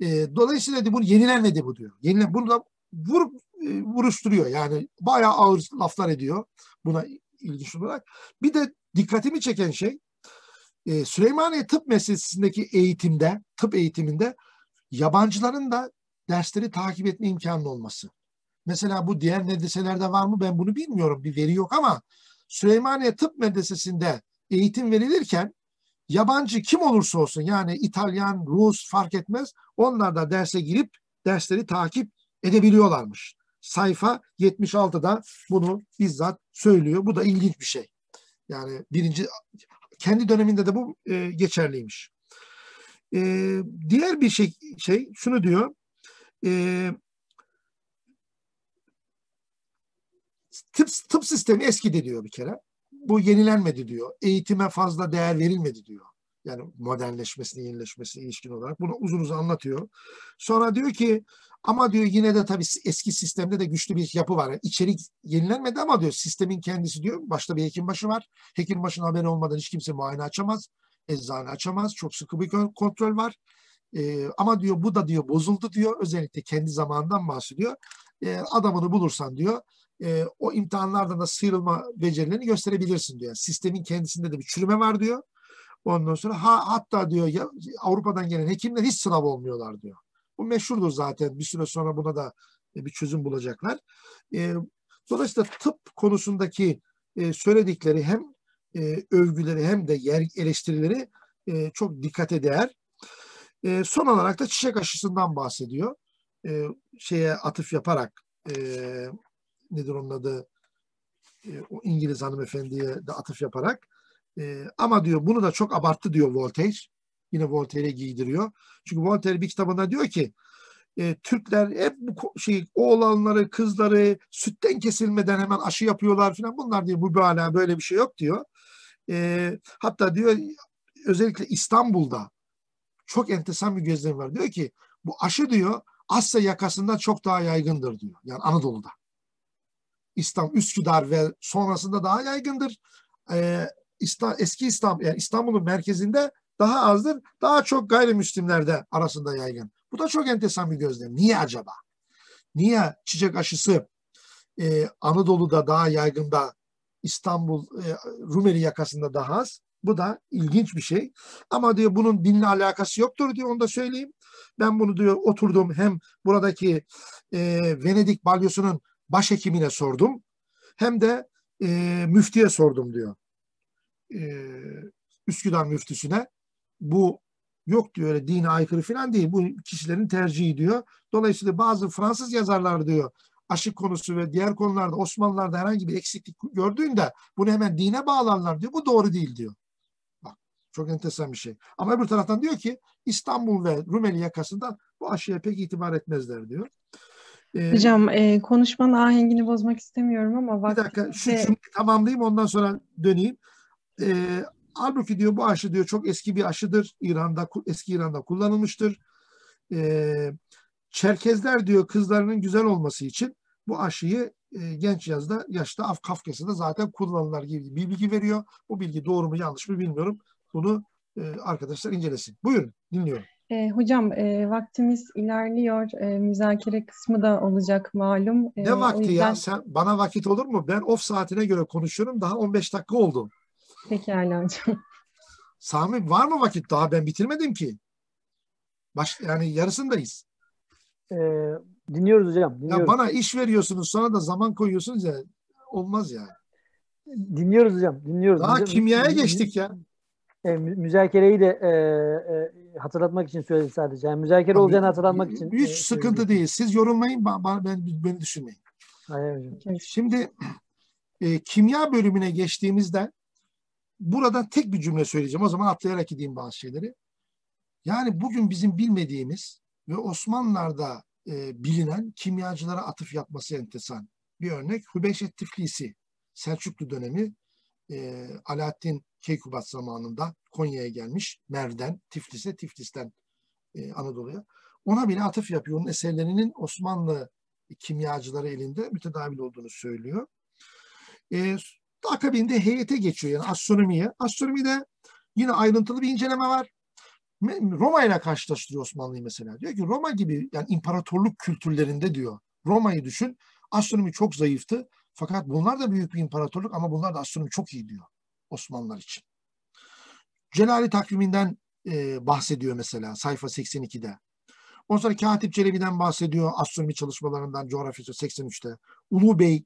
E, dolayısıyla diyor, bunu yenilenmedi bu diyor. Yenilen, bunu da vur, e, vuruşturuyor. Yani bayağı ağır laflar ediyor buna ilginç olarak. Bir de dikkatimi çeken şey e, Süleymaniye Tıp Meselesi'ndeki eğitimde, tıp eğitiminde yabancıların da dersleri takip etme imkanı olması. Mesela bu diğer medreselerde var mı ben bunu bilmiyorum. Bir veri yok ama Süleymaniye Tıp Medresesi'nde eğitim verilirken yabancı kim olursa olsun yani İtalyan, Rus fark etmez onlar da derse girip dersleri takip edebiliyorlarmış. Sayfa 76'da bunu bizzat söylüyor. Bu da ilginç bir şey. Yani birinci kendi döneminde de bu e, geçerliymiş. E, diğer bir şey, şey şunu diyor. E, tıp, tıp sistemi eskidi diyor bir kere. Bu yenilenmedi diyor. Eğitime fazla değer verilmedi diyor. Yani modernleşmesine, yenileşmesine ilişkin olarak. Bunu uzun uzun anlatıyor. Sonra diyor ki ama diyor yine de tabii eski sistemde de güçlü bir yapı var. Yani içerik yenilenmedi ama diyor sistemin kendisi diyor başta bir hekim başı var. Hekim başının haberi olmadan hiç kimse muayene açamaz. Eczane açamaz. Çok sıkı bir kontrol var. Ee, ama diyor bu da diyor bozuldu diyor. Özellikle kendi zamanından bahsediyor. Ee, adamını bulursan diyor e, o imtihanlardan da sıyrılma becerilerini gösterebilirsin diyor. sistemin kendisinde de bir çürüme var diyor. Ondan sonra ha, hatta diyor ya, Avrupa'dan gelen hekimler hiç sınav olmuyorlar diyor. Bu meşhurdur zaten. Bir süre sonra buna da bir çözüm bulacaklar. E, dolayısıyla tıp konusundaki e, söyledikleri hem e, övgüleri hem de yer eleştirileri e, çok dikkate değer. E, son olarak da çiçek aşısından bahsediyor. E, şeye atıf yaparak e, nedir onun adı e, o İngiliz hanımefendiye de atıf yaparak e, ama diyor bunu da çok abarttı diyor Voltaire. Yine Voltaire'e giydiriyor. Çünkü Voltaire bir kitabında diyor ki e, Türkler hep bu şey oğlanları, kızları sütten kesilmeden hemen aşı yapıyorlar falan. Bunlar diyor mübalağa böyle bir şey yok diyor. E, hatta diyor özellikle İstanbul'da çok enteresan bir gözlem var. Diyor ki bu aşı diyor Asya yakasından çok daha yaygındır diyor. Yani Anadolu'da. İstanbul, Üsküdar ve sonrasında daha yaygındır. Ee, İsta, eski İstanbul, yani İstanbul'un merkezinde daha azdır. Daha çok gayrimüslimlerde arasında yaygın. Bu da çok enteresan bir gözlem. Niye acaba? Niye çiçek aşısı e, Anadolu'da daha yaygında, İstanbul, e, Rumeli yakasında daha az? Bu da ilginç bir şey. Ama diyor bunun dinle alakası yoktur diyor onu da söyleyeyim. Ben bunu diyor oturdum hem buradaki e, Venedik balyosunun başhekimine sordum hem de e, müftiye sordum diyor. E, Üsküdar müftüsüne bu yok diyor öyle dine aykırı falan değil. Bu kişilerin tercihi diyor. Dolayısıyla bazı Fransız yazarlar diyor aşık konusu ve diğer konularda Osmanlılar'da herhangi bir eksiklik gördüğünde bunu hemen dine bağlarlar diyor. Bu doğru değil diyor. Çok enteresan bir şey. Ama öbür taraftan diyor ki İstanbul ve Rumeli yakasında bu aşıya pek itibar etmezler diyor. Ee, Hocam e, konuşmanın ahengini bozmak istemiyorum ama bir dakika şu cümleyi tamamlayayım ondan sonra döneyim. Ee, halbuki diyor bu aşı diyor çok eski bir aşıdır. İran'da eski İran'da kullanılmıştır. Ee, Çerkezler diyor kızlarının güzel olması için bu aşıyı e, genç yazda yaşta Af Kafkası'da zaten kullanırlar gibi bir bilgi veriyor. Bu bilgi doğru mu yanlış mı bilmiyorum. Bunu e, arkadaşlar incelesin. Buyurun dinliyorum. E, hocam e, vaktimiz ilerliyor. E, müzakere kısmı da olacak malum. E, ne vakti yüzden... ya? Sen bana vakit olur mu? Ben off saatine göre konuşuyorum. Daha 15 dakika oldu. Pekala hocam. Sami var mı vakit? Daha ben bitirmedim ki. Baş, yani yarısındayız. Ee, dinliyoruz hocam. Dinliyoruz. Ya bana iş veriyorsunuz sonra da zaman koyuyorsunuz ya. Olmaz yani. Dinliyoruz hocam. Dinliyoruz. Daha hocam, kimyaya geçtik ya. E, müzakereyi de e, e, hatırlatmak için söyledim sadece. Yani müzakere olacağını hatırlatmak için. Hiç e, sıkıntı söyledim. değil. Siz yorumlayın, ben, ben beni düşünmeyin. Hayır hocam. Şimdi e, kimya bölümüne geçtiğimizde burada tek bir cümle söyleyeceğim. O zaman atlayarak gideyim bazı şeyleri. Yani bugün bizim bilmediğimiz ve Osmanlılar'da e, bilinen kimyacılara atıf yapması entesan. Bir örnek Hübeyşet Tiflisi. Selçuklu dönemi e, Alaaddin Keykubat zamanında Konya'ya gelmiş. Merv'den Tiflis'e, Tiflis'ten e, Anadolu'ya. Ona bile atıf yapıyor. Onun eserlerinin Osmanlı kimyacıları elinde mütedavil olduğunu söylüyor. E, akabinde heyete geçiyor yani astronomiye. Astronomide yine ayrıntılı bir inceleme var. Roma ile karşılaştırıyor Osmanlı'yı mesela. Diyor ki Roma gibi yani imparatorluk kültürlerinde diyor. Roma'yı düşün. Astronomi çok zayıftı. Fakat bunlar da büyük bir imparatorluk ama bunlar da astronomi çok iyi diyor Osmanlılar için. Celali takviminden e, bahsediyor mesela sayfa 82'de. Ondan sonra Katip Çelebi'den bahsediyor astronomi çalışmalarından coğrafyası 83'te. Ulu Bey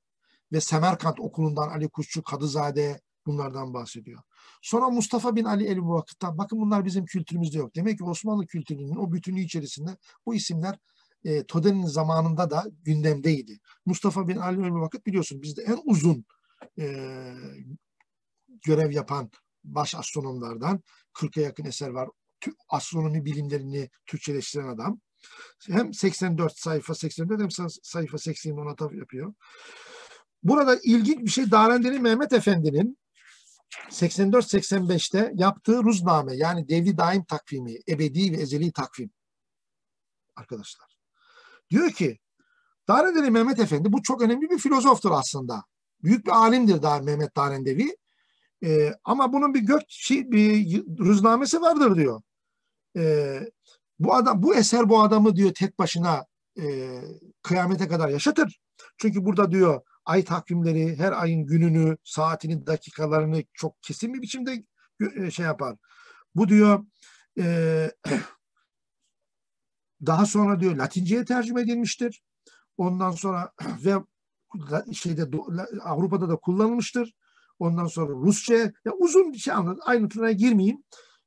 ve Semerkant okulundan Ali Kuşçu, Kadızade bunlardan bahsediyor. Sonra Mustafa bin Ali el Vakıt'tan bakın bunlar bizim kültürümüzde yok. Demek ki Osmanlı kültürünün o bütünlüğü içerisinde bu isimler e, Toden'in zamanında da gündemdeydi. Mustafa bin Ali el Vakıt biliyorsun bizde en uzun e, görev yapan baş astronomlardan 40'a yakın eser var. Astronomi bilimlerini Türkçeleştiren adam. Hem 84 sayfa 84 hem sayfa 80 ona yapıyor. Burada ilginç bir şey Darendeli Mehmet Efendi'nin 84-85'te yaptığı ruzname yani devri daim takvimi, ebedi ve ezeli takvim arkadaşlar. Diyor ki Darendeli Mehmet Efendi bu çok önemli bir filozoftur aslında. Büyük bir alimdir daha Mehmet Darendevi. Ee, ama bunun bir gök şey, bir ruznamesi vardır diyor. Ee, bu adam bu eser bu adamı diyor tek başına e, kıyamete kadar yaşatır. Çünkü burada diyor ay takvimleri, her ayın gününü, saatini, dakikalarını çok kesin bir biçimde e, şey yapar. Bu diyor e, daha sonra diyor Latinceye tercüme edilmiştir. Ondan sonra ve şeyde Avrupa'da da kullanılmıştır. Ondan sonra Rusça ya uzun bir şey anlat. Ayrıntılarına girmeyeyim.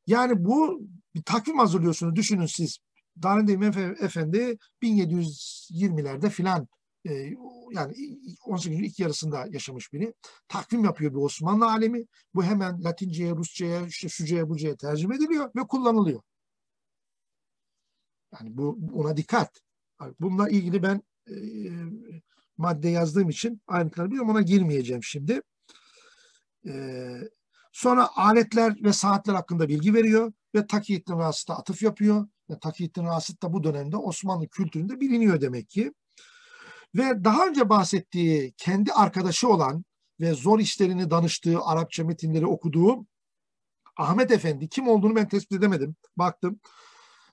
Yani bu bir takvim hazırlıyorsunuz. Düşünün siz. Darendeyim Efendi 1720'lerde filan e, yani 18. ilk yarısında yaşamış biri. Takvim yapıyor bir Osmanlı alemi. Bu hemen Latinceye, Rusçaya, işte şucaya, bucaya tercüme ediliyor ve kullanılıyor. Yani bu ona dikkat. Bununla ilgili ben e, madde yazdığım için ayrıntıları biliyorum. Ona girmeyeceğim şimdi. Sonra aletler ve saatler hakkında bilgi veriyor ve Takiyettin Rasıt'a atıf yapıyor. Ve Takiyettin Rasıt da bu dönemde Osmanlı kültüründe biliniyor demek ki. Ve daha önce bahsettiği kendi arkadaşı olan ve zor işlerini danıştığı Arapça metinleri okuduğu Ahmet Efendi kim olduğunu ben tespit edemedim. Baktım.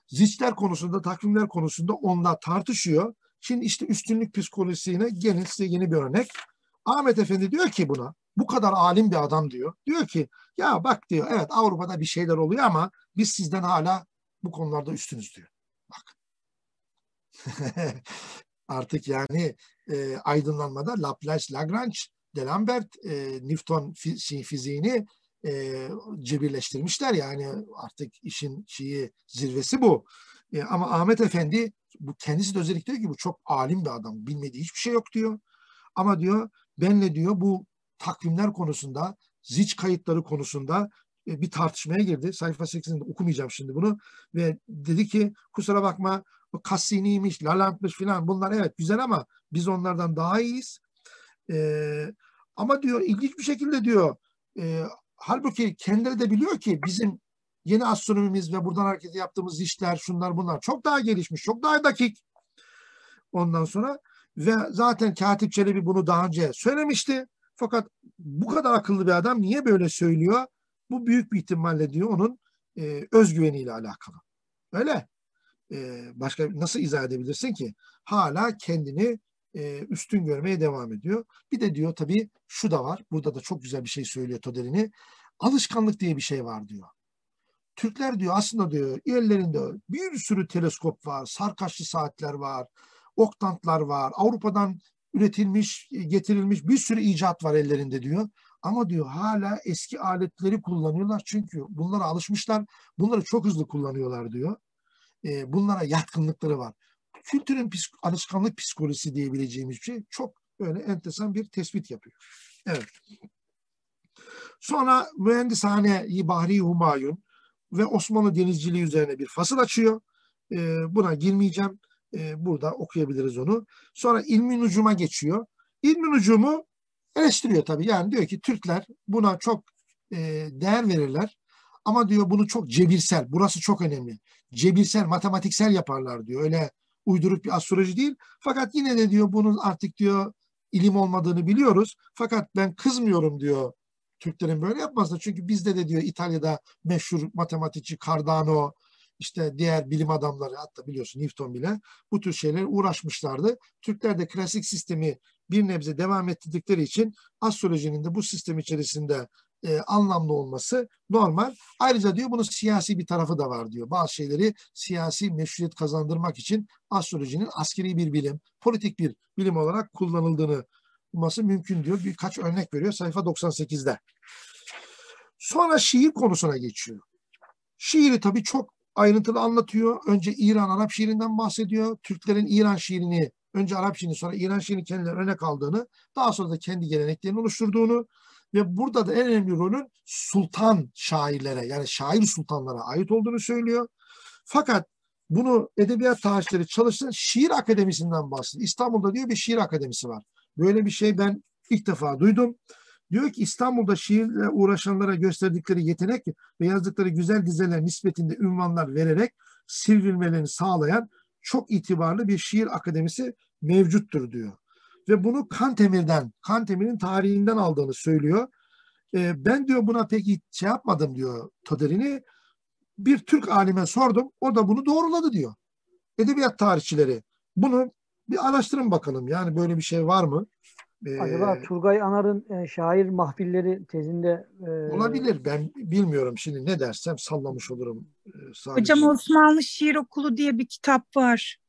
Ziçler konusunda, takvimler konusunda onunla tartışıyor. Şimdi işte üstünlük psikolojisine gelin size yeni bir örnek. Ahmet Efendi diyor ki buna, bu kadar alim bir adam diyor. Diyor ki ya bak diyor evet Avrupa'da bir şeyler oluyor ama biz sizden hala bu konularda üstünüz diyor. Bak. Artık yani e, aydınlanmada Laplace, Lagrange, D'Alembert, e, Newton fiziğini e, cebirleştirmişler. Yani artık işin şeyi zirvesi bu. E, ama Ahmet Efendi bu kendisi de özellikle diyor ki bu çok alim bir adam. Bilmediği hiçbir şey yok diyor. Ama diyor benle diyor bu takvimler konusunda, ziç kayıtları konusunda e, bir tartışmaya girdi. Sayfa 80'de okumayacağım şimdi bunu. Ve dedi ki kusura bakma bu Cassini'ymiş, Laland'mış filan bunlar evet güzel ama biz onlardan daha iyiyiz. Ee, ama diyor ilginç bir şekilde diyor e, halbuki kendileri de biliyor ki bizim yeni astronomimiz ve buradan hareket yaptığımız işler şunlar bunlar çok daha gelişmiş, çok daha dakik. Ondan sonra ve zaten Katip Çelebi bunu daha önce söylemişti. Fakat bu kadar akıllı bir adam niye böyle söylüyor? Bu büyük bir ihtimalle diyor onun e, özgüveniyle alakalı. Öyle e, başka nasıl izah edebilirsin ki? Hala kendini e, üstün görmeye devam ediyor. Bir de diyor tabii şu da var. Burada da çok güzel bir şey söylüyor Toderini. Alışkanlık diye bir şey var diyor. Türkler diyor aslında diyor ellerinde bir sürü teleskop var, sarkaçlı saatler var, oktantlar var, Avrupa'dan üretilmiş, getirilmiş bir sürü icat var ellerinde diyor. Ama diyor hala eski aletleri kullanıyorlar çünkü bunlara alışmışlar, bunları çok hızlı kullanıyorlar diyor e, bunlara yatkınlıkları var. Kültürün psik alışkanlık psikolojisi diyebileceğimiz bir şey çok böyle enteresan bir tespit yapıyor. Evet. Sonra mühendishane Bahri Humayun ve Osmanlı denizciliği üzerine bir fasıl açıyor. E, buna girmeyeceğim. E, burada okuyabiliriz onu. Sonra ilmi nucuma geçiyor. İlmi nucumu eleştiriyor tabii. Yani diyor ki Türkler buna çok e, değer verirler. Ama diyor bunu çok cebirsel, burası çok önemli. Cebirsel, matematiksel yaparlar diyor. Öyle uydurup bir astroloji değil. Fakat yine de diyor bunun artık diyor ilim olmadığını biliyoruz. Fakat ben kızmıyorum diyor Türklerin böyle yapmasına. Çünkü bizde de diyor İtalya'da meşhur matematikçi Cardano, işte diğer bilim adamları hatta biliyorsun Newton bile bu tür şeyler uğraşmışlardı. Türkler de klasik sistemi bir nebze devam ettirdikleri için astrolojinin de bu sistem içerisinde e, anlamlı olması normal. Ayrıca diyor bunun siyasi bir tarafı da var diyor. Bazı şeyleri siyasi meşruiyet kazandırmak için astrolojinin askeri bir bilim, politik bir bilim olarak kullanıldığını bulması mümkün diyor. Birkaç örnek veriyor sayfa 98'de. Sonra şiir konusuna geçiyor. Şiiri tabii çok ayrıntılı anlatıyor. Önce İran Arap şiirinden bahsediyor. Türklerin İran şiirini, önce Arap şiirini sonra İran şiirini kendileri örnek aldığını, daha sonra da kendi geleneklerini oluşturduğunu ve burada da en önemli rolün sultan şairlere yani şair sultanlara ait olduğunu söylüyor. Fakat bunu edebiyat tarihçileri çalıştığın şiir akademisinden bahsediyor. İstanbul'da diyor bir şiir akademisi var. Böyle bir şey ben ilk defa duydum. Diyor ki İstanbul'da şiirle uğraşanlara gösterdikleri yetenek ve yazdıkları güzel dizeler nispetinde ünvanlar vererek sivrilmelerini sağlayan çok itibarlı bir şiir akademisi mevcuttur diyor. Ve bunu Kantemir'den, Kantemir'in tarihinden aldığını söylüyor. E, ben diyor buna pek şey yapmadım diyor Toderini. Bir Türk alime sordum. O da bunu doğruladı diyor. Edebiyat tarihçileri. Bunu bir araştırın bakalım. Yani böyle bir şey var mı? Ee, Acaba Turgay Anar'ın e, şair mahfilleri tezinde e, olabilir. Ben bilmiyorum şimdi ne dersem sallamış olurum. E, Hocam Osmanlı Şiir Okulu diye bir kitap var.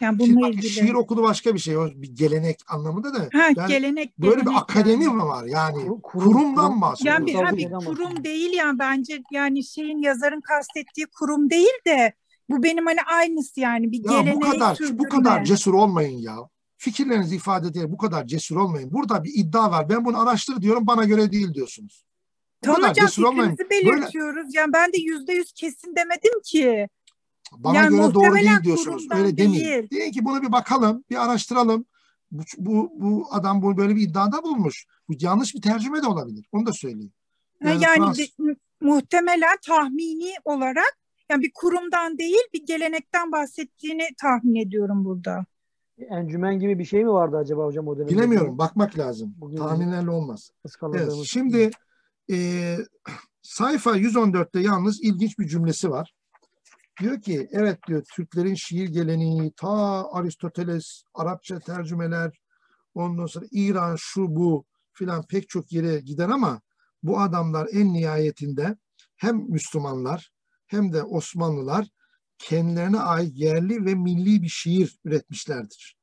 Yani bununla Şimdi, ilgili. Şiir okulu başka bir şey. O bir gelenek anlamında da. Ha, yani gelenek. Böyle gelenek bir akademi yani. mi var? Yani kurum, kurumdan bahsediyoruz. Yani bir, bir kurum değil yani bence yani şeyin yazarın kastettiği kurum değil de bu benim hani aynısı yani bir ya geleneği bu kadar sürdürme. bu kadar cesur olmayın ya. Fikirlerinizi ifade ederek bu kadar cesur olmayın. Burada bir iddia var. Ben bunu araştır diyorum bana göre değil diyorsunuz. Tamam hocam fikrimizi belirtiyoruz. Böyle... Yani ben de yüzde yüz kesin demedim ki. Bana yani göre doğru değil diyorsunuz. Öyle demeyin. Değil. Deyin ki bunu bir bakalım, bir araştıralım. Bu, bu, bu adam bu böyle bir iddiada bulmuş. Bu yanlış bir tercüme de olabilir. Onu da söyleyeyim. Yani, yani Frans... de, muhtemelen tahmini olarak yani bir kurumdan değil bir gelenekten bahsettiğini tahmin ediyorum burada. Encümen gibi bir şey mi vardı acaba hocam o dönemde? Bilemiyorum. Bakmak lazım. Bugün Tahminlerle olmaz. Evet, şimdi e, sayfa 114'te yalnız ilginç bir cümlesi var. Diyor ki evet diyor Türklerin şiir geleneği ta Aristoteles, Arapça tercümeler, ondan sonra İran şu bu filan pek çok yere gider ama bu adamlar en nihayetinde hem Müslümanlar hem de Osmanlılar kendilerine ait yerli ve milli bir şiir üretmişlerdir.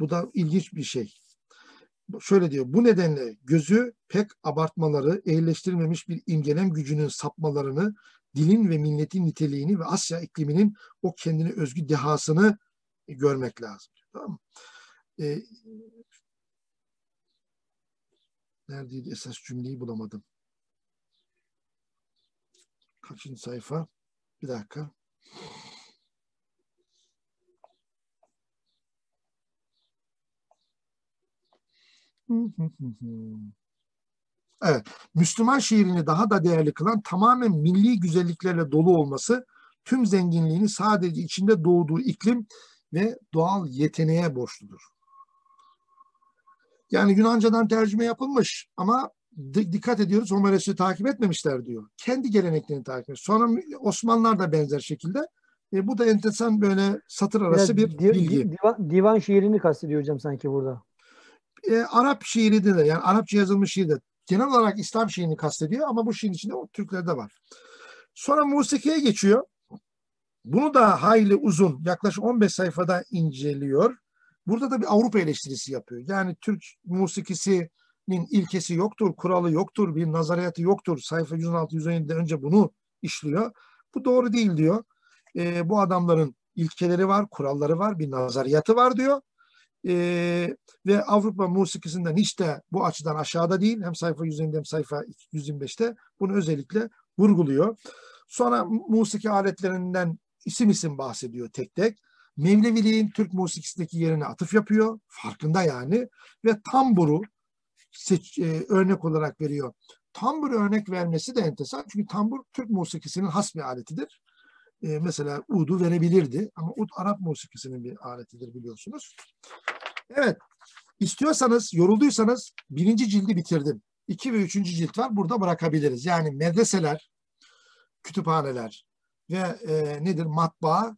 Bu da ilginç bir şey. Şöyle diyor, bu nedenle gözü pek abartmaları, ehleştirilmemiş bir imgelem gücünün sapmalarını dilin ve milletin niteliğini ve Asya ikliminin o kendine özgü dehasını görmek lazım. Tamam mı? Ee, neredeydi esas cümleyi bulamadım. Kaçıncı sayfa? Bir dakika. Evet, Müslüman şiirini daha da değerli kılan tamamen milli güzelliklerle dolu olması, tüm zenginliğini sadece içinde doğduğu iklim ve doğal yeteneğe borçludur. Yani Yunanca'dan tercüme yapılmış ama dikkat ediyoruz Homeros'u takip etmemişler diyor. Kendi geleneklerini takip ediyor. Sonra Osmanlılar da benzer şekilde. E, bu da enteresan böyle satır arası bir bilgi. Divan, divan şiirini kastediyor hocam sanki burada. E, Arap şiiri de yani Arapça yazılmış şiir de genel olarak İslam şiirini kastediyor ama bu şiirin içinde o Türklerde var. Sonra musikiye geçiyor. Bunu da hayli uzun, yaklaşık 15 sayfada inceliyor. Burada da bir Avrupa eleştirisi yapıyor. Yani Türk musikisinin ilkesi yoktur, kuralı yoktur, bir nazariyatı yoktur. Sayfa 116-117'de önce bunu işliyor. Bu doğru değil diyor. E, bu adamların ilkeleri var, kuralları var, bir nazariyatı var diyor e, ve Avrupa musikisinden hiç de bu açıdan aşağıda değil. Hem sayfa 120 hem sayfa 125'te bunu özellikle vurguluyor. Sonra musiki aletlerinden isim isim bahsediyor tek tek. Mevleviliğin Türk musikisindeki yerine atıf yapıyor. Farkında yani. Ve tamburu seç, e, örnek olarak veriyor. Tambur örnek vermesi de enteresan. Çünkü tambur Türk musikisinin has bir aletidir. E, mesela udu verebilirdi. Ama ud Arap musikisinin bir aletidir biliyorsunuz. Evet. İstiyorsanız, yorulduysanız birinci cildi bitirdim. İki ve üçüncü cilt var. Burada bırakabiliriz. Yani medreseler, kütüphaneler ve e, nedir matbaa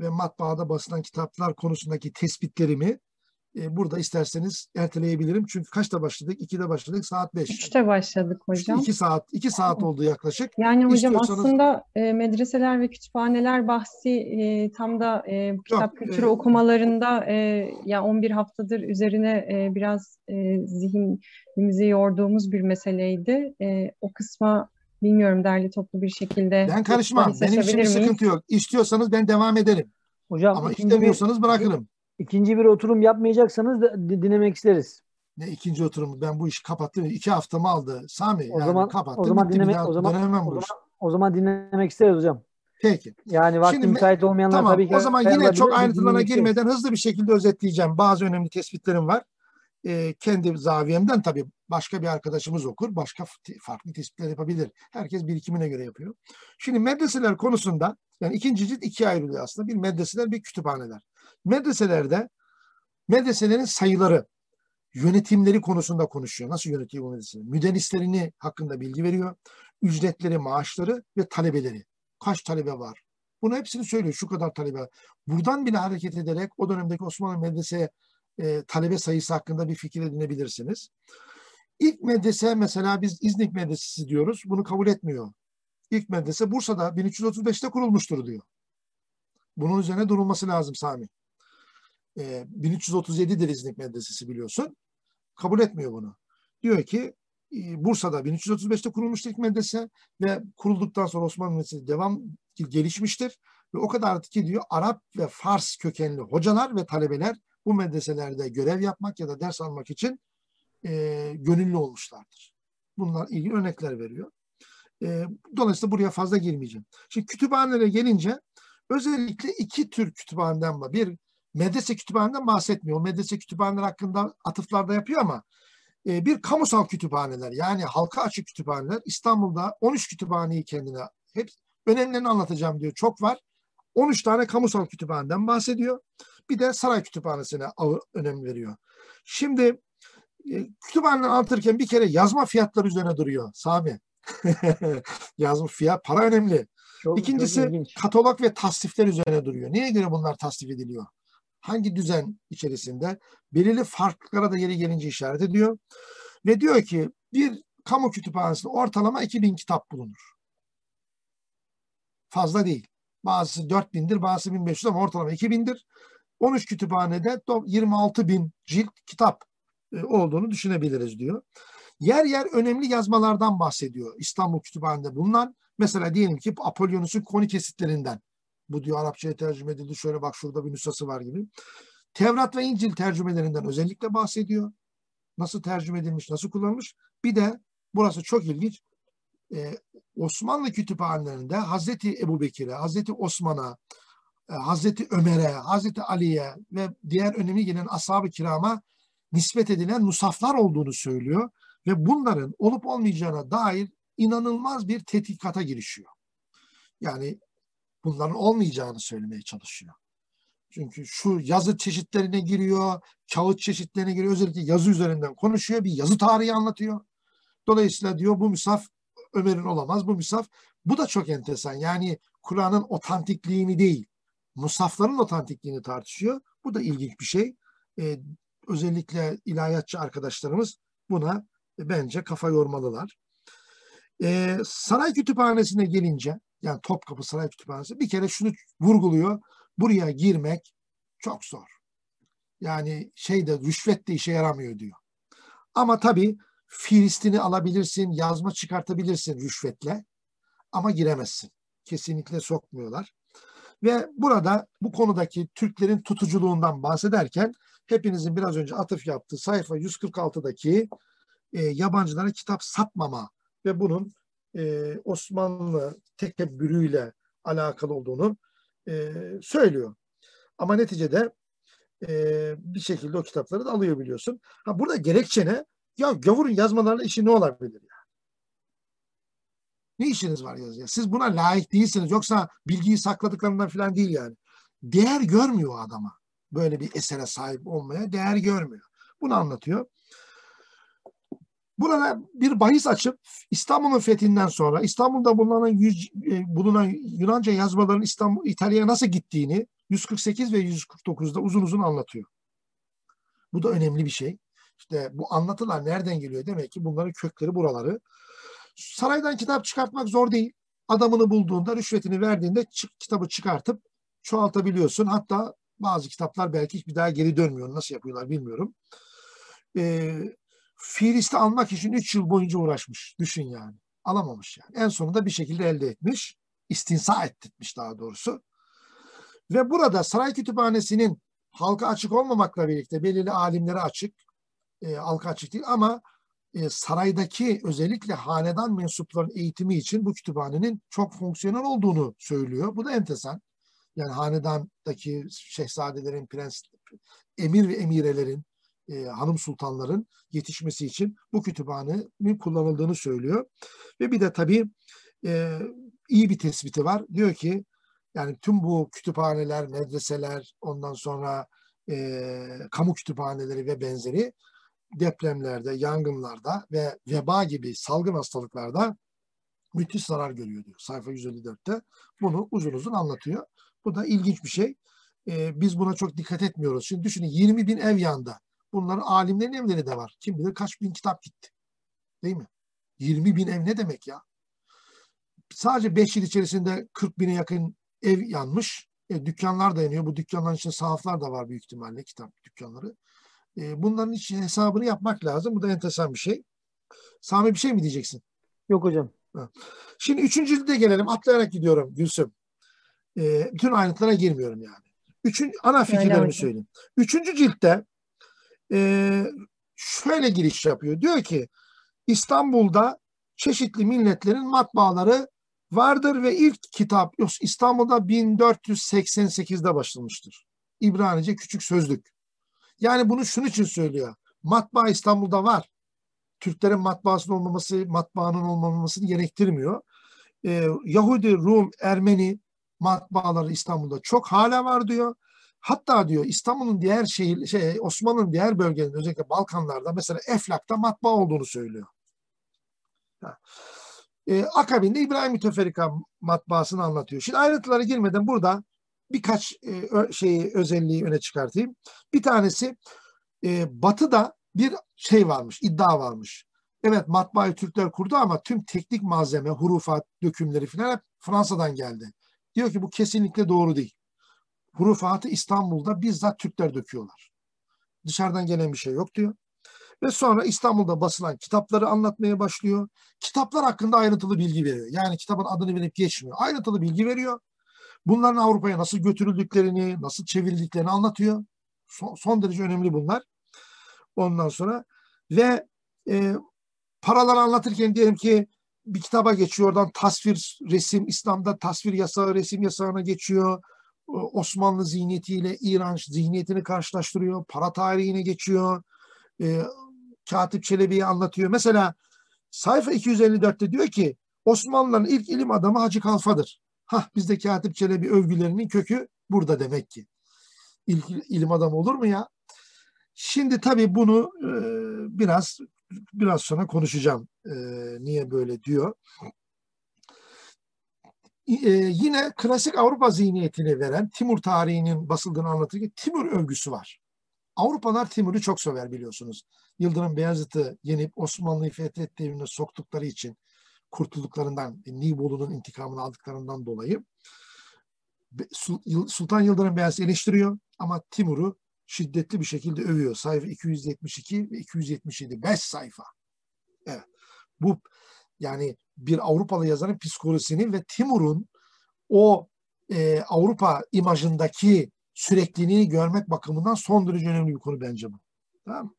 ve matbaada basılan kitaplar konusundaki tespitlerimi e, burada isterseniz erteleyebilirim. Çünkü kaçta başladık? 2'de başladık. Saat 5. 3'te başladık hocam. 2 saat 2 saat oldu yaklaşık. Yani hocam İstiyorsanız- aslında e, medreseler ve kütüphaneler bahsi e, tam da e, bu kitap Yok, kültürü e, okumalarında e, ya 11 haftadır üzerine e, biraz e, zihnimizi yorduğumuz bir meseleydi. E, o kısma bilmiyorum derli toplu bir şekilde Ben karışmam. Benim için bir sıkıntı yok. İstiyorsanız ben devam ederim. Hocam Ama istemiyorsanız bırakırım. İkinci bir oturum yapmayacaksanız da di- dinlemek isteriz. Ne ikinci oturumu ben bu işi kapattım. İki haftamı aldı. Sami O yani zaman kapattım. o zaman dinlemek o zaman o zaman, o zaman dinlemek isteriz hocam. Peki. Yani vakti Şimdi müsait olmayanlar Tamam. tabii ki O zaman yine çok ayrıntılarına girmeden hızlı bir şekilde özetleyeceğim. Bazı önemli tespitlerim var. Ee, kendi zaviyemden tabii başka bir arkadaşımız okur. Başka farklı tespitler yapabilir. Herkes birikimine göre yapıyor. Şimdi medreseler konusunda yani ikinci cilt ikiye ayrılıyor aslında. Bir medreseler bir kütüphaneler. Medreselerde medreselerin sayıları, yönetimleri konusunda konuşuyor. Nasıl yönetiyor bu medreseleri? Müderrislerini hakkında bilgi veriyor. Ücretleri, maaşları ve talebeleri. Kaç talebe var? Bunu hepsini söylüyor. Şu kadar talebe. Buradan bile hareket ederek o dönemdeki Osmanlı medrese e, talebe sayısı hakkında bir fikir edinebilirsiniz. İlk medrese mesela biz İznik Medresesi diyoruz. Bunu kabul etmiyor. İlk medrese Bursa'da 1335'te kurulmuştur diyor. Bunun üzerine durulması lazım Sami. E, 1337'dir İznik Medresesi biliyorsun. Kabul etmiyor bunu. Diyor ki e, Bursa'da 1335'te kurulmuştur ilk medrese ve kurulduktan sonra Osmanlı Medresesi devam gelişmiştir. Ve o kadar ki diyor Arap ve Fars kökenli hocalar ve talebeler bu medreselerde görev yapmak ya da ders almak için e, gönüllü olmuşlardır. Bunlar ilgili örnekler veriyor. E, dolayısıyla buraya fazla girmeyeceğim. Şimdi kütüphanelere gelince özellikle iki tür kütüphaneden var. Bir medrese kütüphaneden bahsetmiyor. O medrese kütüphaneler hakkında atıflarda yapıyor ama e, bir kamusal kütüphaneler yani halka açık kütüphaneler İstanbul'da 13 kütüphaneyi kendine hep önemlerini anlatacağım diyor. Çok var. 13 tane kamusal kütüphaneden bahsediyor. Bir de saray kütüphanesine önem veriyor. Şimdi e, kütüphaneleri anlatırken bir kere yazma fiyatları üzerine duruyor Sami. yazma fiyat, para önemli. Çok, İkincisi çok katalog ve tasnifler üzerine duruyor. Neye göre bunlar tasnif ediliyor? Hangi düzen içerisinde? Belirli farklılıklara da yeri gelince işaret ediyor. Ve diyor ki bir kamu kütüphanesinde ortalama 2000 kitap bulunur. Fazla değil. Bazısı 4000'dir, bazısı 1500 ama ortalama 2000'dir. 13 kütüphanede to- 26 bin cilt kitap e, olduğunu düşünebiliriz diyor. Yer yer önemli yazmalardan bahsediyor. İstanbul Kütüphanesi'nde bulunan mesela diyelim ki Apollonius'un koni kesitlerinden. Bu diyor Arapçaya tercüme edildi. Şöyle bak şurada bir nüshası var gibi. Tevrat ve İncil tercümelerinden özellikle bahsediyor. Nasıl tercüme edilmiş, nasıl kullanılmış. Bir de burası çok ilginç. Ee, Osmanlı kütüphanelerinde Hazreti Ebu Bekir'e, Hazreti Osman'a, Hazreti Ömer'e, Hazreti Ali'ye ve diğer önemli gelen ashab-ı kirama nispet edilen musaflar olduğunu söylüyor ve bunların olup olmayacağına dair inanılmaz bir tetkikata girişiyor. Yani bunların olmayacağını söylemeye çalışıyor. Çünkü şu yazı çeşitlerine giriyor, kağıt çeşitlerine giriyor. Özellikle yazı üzerinden konuşuyor. Bir yazı tarihi anlatıyor. Dolayısıyla diyor bu misaf Ömer'in olamaz. Bu misaf bu da çok enteresan. Yani Kur'an'ın otantikliğini değil, musafların otantikliğini tartışıyor. Bu da ilginç bir şey. Ee, özellikle ilahiyatçı arkadaşlarımız buna bence kafa yormalılar. Ee, saray kütüphanesine gelince yani Topkapı Saray Kütüphanesi bir kere şunu vurguluyor. Buraya girmek çok zor. Yani şeyde rüşvet de işe yaramıyor diyor. Ama tabii Filistini alabilirsin, yazma çıkartabilirsin rüşvetle ama giremezsin. Kesinlikle sokmuyorlar. Ve burada bu konudaki Türklerin tutuculuğundan bahsederken hepinizin biraz önce atıf yaptığı sayfa 146'daki e, yabancılara kitap satmama ve bunun e, Osmanlı tekebbürüyle alakalı olduğunu e, söylüyor. Ama neticede e, bir şekilde o kitapları da alıyor biliyorsun. Ha, burada gerekçe ne? Ya gavurun yazmalarla işi ne olabilir? Ne işiniz var yazıya? Siz buna layık değilsiniz. Yoksa bilgiyi sakladıklarından falan değil yani. Değer görmüyor adama. Böyle bir esere sahip olmaya değer görmüyor. Bunu anlatıyor. Burada bir bahis açıp İstanbul'un fethinden sonra İstanbul'da bulunan, yüz, e, bulunan Yunanca yazmaların İstanbul, İtalya'ya nasıl gittiğini 148 ve 149'da uzun uzun anlatıyor. Bu da önemli bir şey. İşte bu anlatılar nereden geliyor? Demek ki bunların kökleri buraları. Saraydan kitap çıkartmak zor değil. Adamını bulduğunda, rüşvetini verdiğinde çık, kitabı çıkartıp çoğaltabiliyorsun. Hatta bazı kitaplar belki hiç bir daha geri dönmüyor. Nasıl yapıyorlar bilmiyorum. E, Fiilist'i almak için 3 yıl boyunca uğraşmış. Düşün yani. Alamamış yani. En sonunda bir şekilde elde etmiş. İstinsa ettirmiş daha doğrusu. Ve burada saray kütüphanesinin halka açık olmamakla birlikte belirli alimlere açık, e, halka açık değil ama e, saraydaki özellikle hanedan mensupların eğitimi için bu kütüphanenin çok fonksiyonel olduğunu söylüyor. Bu da entesan. Yani hanedandaki şehzadelerin, prens, emir ve emirelerin, e, hanım sultanların yetişmesi için bu kütüphanenin kullanıldığını söylüyor. Ve bir de tabii e, iyi bir tespiti var. Diyor ki yani tüm bu kütüphaneler, medreseler, ondan sonra e, kamu kütüphaneleri ve benzeri depremlerde, yangınlarda ve veba gibi salgın hastalıklarda müthiş zarar görüyor diyor sayfa 154'te. Bunu uzun uzun anlatıyor. Bu da ilginç bir şey. Ee, biz buna çok dikkat etmiyoruz. Şimdi düşünün 20 bin ev yandı. Bunların alimlerin evleri de var. Kim bilir kaç bin kitap gitti. Değil mi? 20 bin ev ne demek ya? Sadece 5 yıl içerisinde 40 bine yakın ev yanmış. E, dükkanlar da yanıyor. Bu dükkanların içinde sahaflar da var büyük ihtimalle kitap dükkanları. E, bunların için hesabını yapmak lazım. Bu da enteresan bir şey. Sami bir şey mi diyeceksin? Yok hocam. Şimdi üçüncü cilde gelelim. Atlayarak gidiyorum Gülsüm. E, bütün ayrıntılara girmiyorum yani. Üçün, ana fikirlerimi söyleyeyim. Üçüncü ciltte e, şöyle giriş yapıyor. Diyor ki İstanbul'da çeşitli milletlerin matbaaları vardır ve ilk kitap İstanbul'da 1488'de başlamıştır. İbranice küçük sözlük. Yani bunu şunun için söylüyor. Matbaa İstanbul'da var. Türklerin matbaasının olmaması, matbaanın olmamasını gerektirmiyor. Ee, Yahudi, Rum, Ermeni matbaaları İstanbul'da çok hala var diyor. Hatta diyor İstanbul'un diğer şehir, şey, Osmanlı'nın diğer bölgelerinde özellikle Balkanlarda mesela Eflak'ta matbaa olduğunu söylüyor. Ee, akabinde İbrahim Müteferrika matbaasını anlatıyor. Şimdi ayrıntılara girmeden burada birkaç e, şeyi özelliği öne çıkartayım. Bir tanesi e, Batı'da bir şey varmış, iddia varmış. Evet matbaayı Türkler kurdu ama tüm teknik malzeme, hurufat, dökümleri falan hep Fransa'dan geldi. Diyor ki bu kesinlikle doğru değil. Hurufatı İstanbul'da bizzat Türkler döküyorlar. Dışarıdan gelen bir şey yok diyor. Ve sonra İstanbul'da basılan kitapları anlatmaya başlıyor. Kitaplar hakkında ayrıntılı bilgi veriyor. Yani kitabın adını verip geçmiyor. Ayrıntılı bilgi veriyor. Bunların Avrupa'ya nasıl götürüldüklerini, nasıl çevrildiklerini anlatıyor. Son, son derece önemli bunlar. Ondan sonra ve e, paraları anlatırken diyelim ki bir kitaba geçiyor oradan tasvir, resim, İslam'da tasvir yasağı, resim yasağına geçiyor. Osmanlı zihniyetiyle İran zihniyetini karşılaştırıyor. Para tarihine geçiyor. E, Katip Çelebi'yi anlatıyor. Mesela sayfa 254'te diyor ki Osmanlıların ilk ilim adamı Hacı Kalfa'dır. Hah bizde Katip Çelebi övgülerinin kökü burada demek ki. İlk ilim adamı olur mu ya? Şimdi tabii bunu e, biraz biraz sonra konuşacağım. E, niye böyle diyor. E, yine klasik Avrupa zihniyetini veren Timur tarihinin basıldığını anlatırken Timur övgüsü var. Avrupalar Timur'u çok sever biliyorsunuz. Yıldırım Beyazıt'ı yenip Osmanlı'yı fethet devrine soktukları için kurtulduklarından, Nibolu'nun intikamını aldıklarından dolayı Sultan Yıldırım Beyazıt eleştiriyor ama Timur'u şiddetli bir şekilde övüyor. Sayfa 272 ve 277. 5 sayfa. Evet. Bu yani bir Avrupalı yazarın psikolojisini ve Timur'un o e, Avrupa imajındaki sürekliliğini görmek bakımından son derece önemli bir konu bence bu. Tamam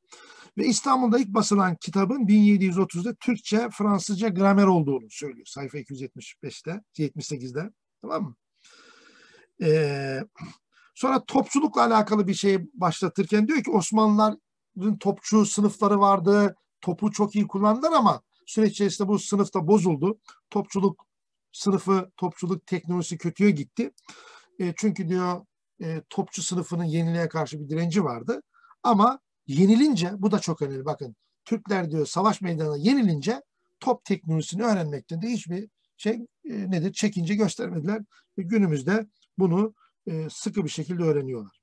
Ve İstanbul'da ilk basılan kitabın 1730'da Türkçe, Fransızca gramer olduğunu söylüyor. Sayfa 275'te, 78'de. Tamam mı? Ee, sonra topçulukla alakalı bir şey başlatırken diyor ki Osmanlıların topçu sınıfları vardı. Topu çok iyi kullandılar ama süreç içerisinde bu sınıf da bozuldu. Topçuluk sınıfı, topçuluk teknolojisi kötüye gitti. E, çünkü diyor e, topçu sınıfının yeniliğe karşı bir direnci vardı. Ama yenilince, bu da çok önemli bakın, Türkler diyor savaş meydanına yenilince top teknolojisini öğrenmekten de hiçbir şey e, nedir çekince göstermediler. Ve günümüzde bunu e, sıkı bir şekilde öğreniyorlar.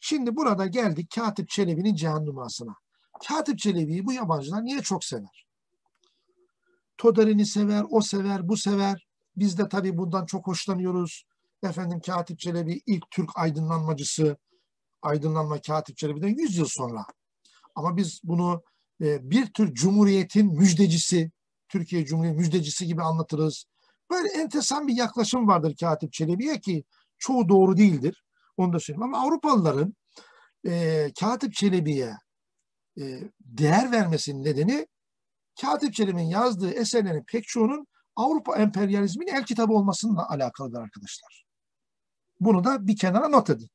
Şimdi burada geldik Katip Çelebi'nin cehennumasına. Katip Çelebi'yi bu yabancılar niye çok sever? Todarin'i sever, o sever, bu sever. Biz de tabii bundan çok hoşlanıyoruz. Efendim Katip Çelebi ilk Türk aydınlanmacısı, aydınlanma Katip Çelebi'den 100 yıl sonra. Ama biz bunu e, bir tür cumhuriyetin müjdecisi, Türkiye Cumhuriyeti müjdecisi gibi anlatırız. Böyle enteresan bir yaklaşım vardır Katip Çelebi'ye ki çoğu doğru değildir. Onu da söyleyeyim. Ama Avrupalıların e, Katip Çelebi'ye e, değer vermesinin nedeni Katip Çelebi'nin yazdığı eserlerin pek çoğunun Avrupa emperyalizminin el kitabı olmasıyla alakalıdır arkadaşlar. Bunu da bir kenara not edin.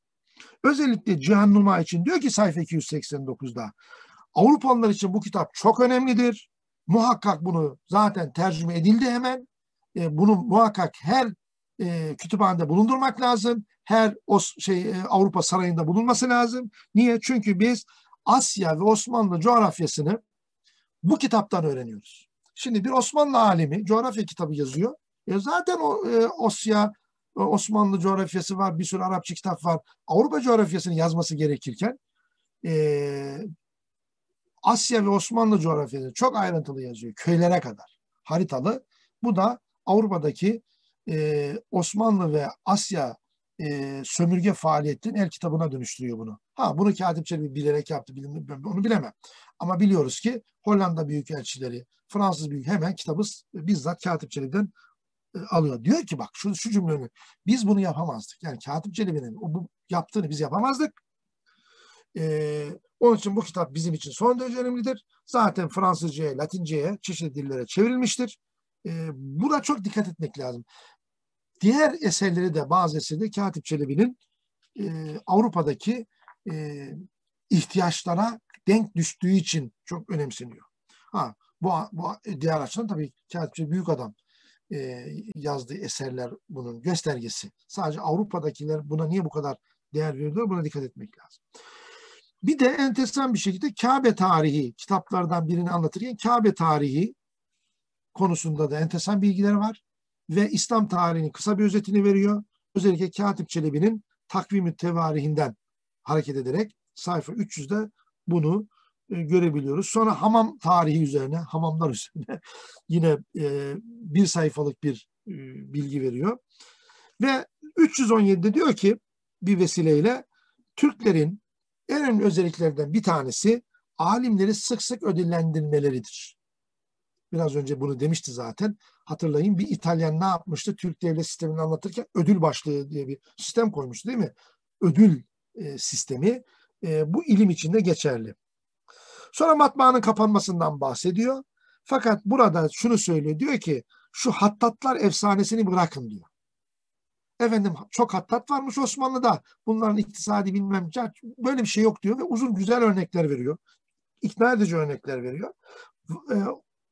Özellikle Cihan Numa için diyor ki sayfa 289'da Avrupalılar için bu kitap çok önemlidir. Muhakkak bunu zaten tercüme edildi hemen. E, bunu muhakkak her e, kütüphanede bulundurmak lazım. Her o şey e, Avrupa sarayında bulunması lazım. Niye? Çünkü biz Asya ve Osmanlı coğrafyasını bu kitaptan öğreniyoruz. Şimdi bir Osmanlı alimi coğrafya kitabı yazıyor. E zaten o e, Osya Osmanlı coğrafyası var, bir sürü Arapça kitap var. Avrupa coğrafyasını yazması gerekirken e, Asya ve Osmanlı coğrafyasını çok ayrıntılı yazıyor. Köylere kadar. Haritalı. Bu da Avrupa'daki e, Osmanlı ve Asya e, sömürge faaliyetinin el kitabına dönüştürüyor bunu. Ha bunu Katip Çelebi bilerek yaptı. Onu bilemem. Ama biliyoruz ki Hollanda Büyükelçileri, Fransız Büyük hemen kitabı bizzat Katip Çelebi'den e, alıyor. Diyor ki bak şu, şu cümleyi biz bunu yapamazdık. Yani Katip Çelebi'nin bu yaptığını biz yapamazdık. Ee, onun için bu kitap bizim için son derece önemlidir. Zaten Fransızcaya, Latinceye, çeşitli dillere çevrilmiştir. Ee, buna çok dikkat etmek lazım. Diğer eserleri de bazı eserleri Katip Çelebi'nin e, Avrupa'daki e, ihtiyaçlara denk düştüğü için çok önemseniyor. Ha, bu, bu diğer açıdan tabii Katip Çelebi büyük adam e, yazdığı eserler bunun göstergesi. Sadece Avrupa'dakiler buna niye bu kadar değer veriyor buna dikkat etmek lazım. Bir de enteresan bir şekilde Kabe tarihi kitaplardan birini anlatırken Kabe tarihi konusunda da enteresan bilgiler var ve İslam tarihinin kısa bir özetini veriyor. Özellikle Katip Çelebi'nin takvim tevarihinden hareket ederek sayfa 300'de bunu görebiliyoruz. Sonra hamam tarihi üzerine, hamamlar üzerine yine e, bir sayfalık bir e, bilgi veriyor. Ve 317'de diyor ki bir vesileyle Türklerin en önemli özelliklerinden bir tanesi alimleri sık sık ödüllendirmeleridir. Biraz önce bunu demişti zaten. Hatırlayın bir İtalyan ne yapmıştı? Türk devlet sistemini anlatırken ödül başlığı diye bir sistem koymuştu değil mi? Ödül e, sistemi e, bu ilim içinde geçerli. Sonra matbaanın kapanmasından bahsediyor. Fakat burada şunu söylüyor. Diyor ki şu hattatlar efsanesini bırakın diyor. Efendim çok hattat varmış Osmanlı'da. Bunların iktisadi bilmem böyle bir şey yok diyor ve uzun güzel örnekler veriyor. İkna edici örnekler veriyor. E,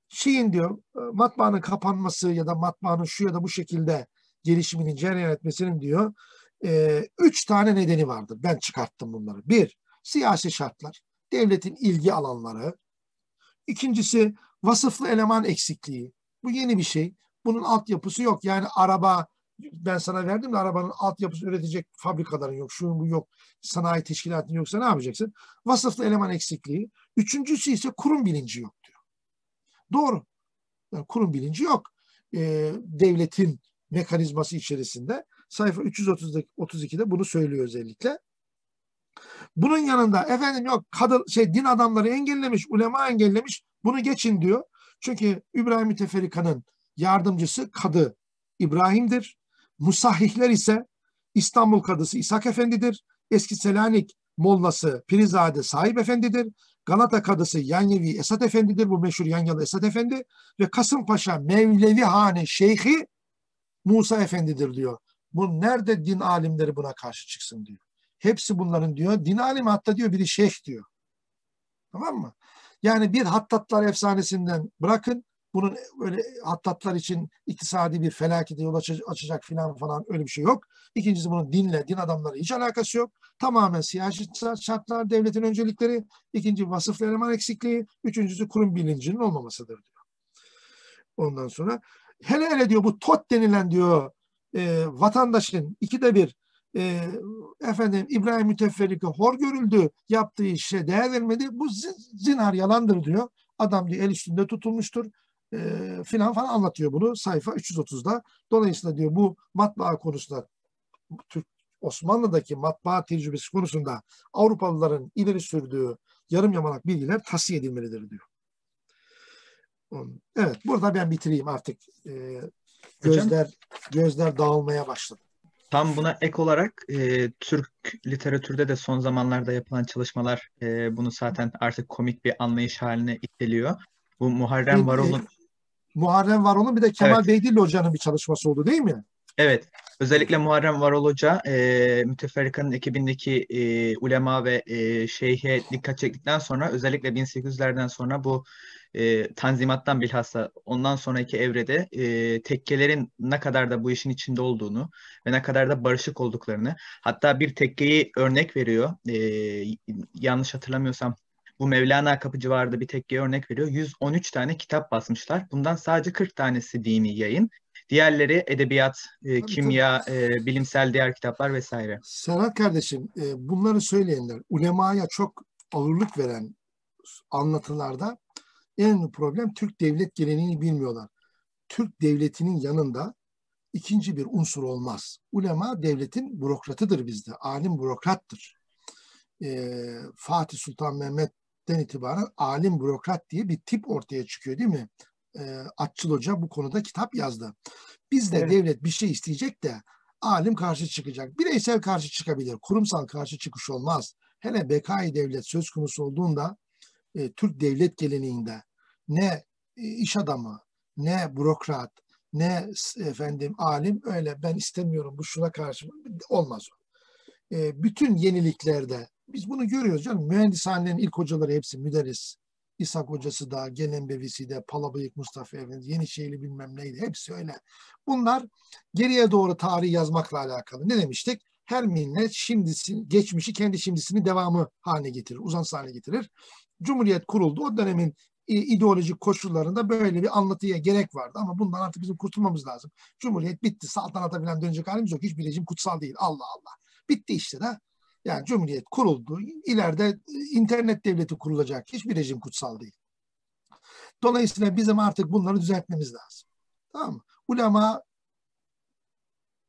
şeyin diyor e, matbaanın kapanması ya da matbaanın şu ya da bu şekilde gelişiminin cereyan etmesinin diyor e, üç tane nedeni vardır. Ben çıkarttım bunları. Bir, siyasi şartlar devletin ilgi alanları. İkincisi vasıflı eleman eksikliği. Bu yeni bir şey. Bunun altyapısı yok. Yani araba ben sana verdim de arabanın altyapısı üretecek fabrikaların yok. Şu bu yok. Sanayi teşkilatın yoksa ne yapacaksın? Vasıflı eleman eksikliği. Üçüncüsü ise kurum bilinci yok diyor. Doğru. Yani kurum bilinci yok. Ee, devletin mekanizması içerisinde. Sayfa 332'de bunu söylüyor özellikle. Bunun yanında efendim yok kadın şey din adamları engellemiş, ulema engellemiş. Bunu geçin diyor. Çünkü İbrahim Müteferrika'nın yardımcısı kadı İbrahim'dir. Musahihler ise İstanbul kadısı İshak Efendi'dir. Eski Selanik Mollası Pirizade Sahip Efendi'dir. Galata kadısı Yanyevi Esat Efendi'dir. Bu meşhur Yanyalı Esat Efendi. Ve Kasımpaşa Mevlevi Hane Şeyhi Musa Efendi'dir diyor. Bu nerede din alimleri buna karşı çıksın diyor. Hepsi bunların diyor. Din alimi hatta diyor biri şeyh diyor. Tamam mı? Yani bir hattatlar efsanesinden bırakın. Bunun öyle hattatlar için iktisadi bir felakete yol açacak filan falan öyle bir şey yok. İkincisi bunun dinle, din adamları hiç alakası yok. Tamamen siyasi şartlar, devletin öncelikleri. İkinci vasıflı eleman eksikliği. Üçüncüsü kurum bilincinin olmamasıdır diyor. Ondan sonra hele hele diyor bu TOT denilen diyor e, vatandaşın ikide bir e, efendim İbrahim Müteferrik'e hor görüldü, yaptığı işe değer vermedi. Bu zinhar yalandır diyor. Adam diyor el üstünde tutulmuştur e, filan falan anlatıyor bunu sayfa 330'da. Dolayısıyla diyor bu matbaa konusunda Türk Osmanlı'daki matbaa tecrübesi konusunda Avrupalıların ileri sürdüğü yarım yamalak bilgiler tasfiye edilmelidir diyor. Evet, burada ben bitireyim artık. Ee, gözler Hocam, gözler dağılmaya başladı. Tam buna ek olarak e, Türk literatürde de son zamanlarda yapılan çalışmalar e, bunu zaten artık komik bir anlayış haline iteliyor. Bu Muharrem Varol'un Muharrem Varol'un bir de Kemal evet. Beydilli Hoca'nın bir çalışması oldu değil mi? Evet. Özellikle Muharrem Varol Hoca e, Müteferrika'nın ekibindeki e, ulema ve e, şeyhe dikkat çektikten sonra özellikle 1800'lerden sonra bu e, tanzimattan bilhassa ondan sonraki evrede e, tekkelerin ne kadar da bu işin içinde olduğunu ve ne kadar da barışık olduklarını hatta bir tekkeyi örnek veriyor. E, yanlış hatırlamıyorsam bu Mevlana Kapı civarında bir tekkeye örnek veriyor. 113 tane kitap basmışlar. Bundan sadece 40 tanesi dini yayın. Diğerleri edebiyat, e, kimya, e, bilimsel diğer kitaplar vesaire. Serhat kardeşim e, bunları söyleyenler ulemaya çok ağırlık veren anlatılarda en problem Türk devlet geleneğini bilmiyorlar. Türk devletinin yanında ikinci bir unsur olmaz. Ulema devletin bürokratıdır bizde. Alim bürokrattır. E, Fatih Sultan Mehmet'ten itibaren alim bürokrat diye bir tip ortaya çıkıyor değil mi? e, Atçıl Hoca bu konuda kitap yazdı. Bizde evet. devlet bir şey isteyecek de alim karşı çıkacak. Bireysel karşı çıkabilir. Kurumsal karşı çıkış olmaz. Hele bekayı devlet söz konusu olduğunda e, Türk devlet geleneğinde ne e, iş adamı, ne bürokrat, ne efendim alim öyle ben istemiyorum bu şuna karşı olmaz o. E, bütün yeniliklerde biz bunu görüyoruz canım. Mühendishanenin ilk hocaları hepsi müderris, İshak hocası da, Genembevisi de, Palabıyık Mustafa Efendi, Yenişehirli bilmem neydi. Hepsi öyle. Bunlar geriye doğru tarih yazmakla alakalı. Ne demiştik? Her millet şimdisi, geçmişi kendi şimdisini devamı haline getirir, uzantısı haline getirir. Cumhuriyet kuruldu. O dönemin ideolojik koşullarında böyle bir anlatıya gerek vardı. Ama bundan artık bizim kurtulmamız lazım. Cumhuriyet bitti. Saltanata falan dönecek halimiz yok. Hiçbir rejim kutsal değil. Allah Allah. Bitti işte de. Yani Cumhuriyet kuruldu. İleride internet devleti kurulacak. Hiçbir rejim kutsal değil. Dolayısıyla bizim artık bunları düzeltmemiz lazım. Tamam mı? Ulema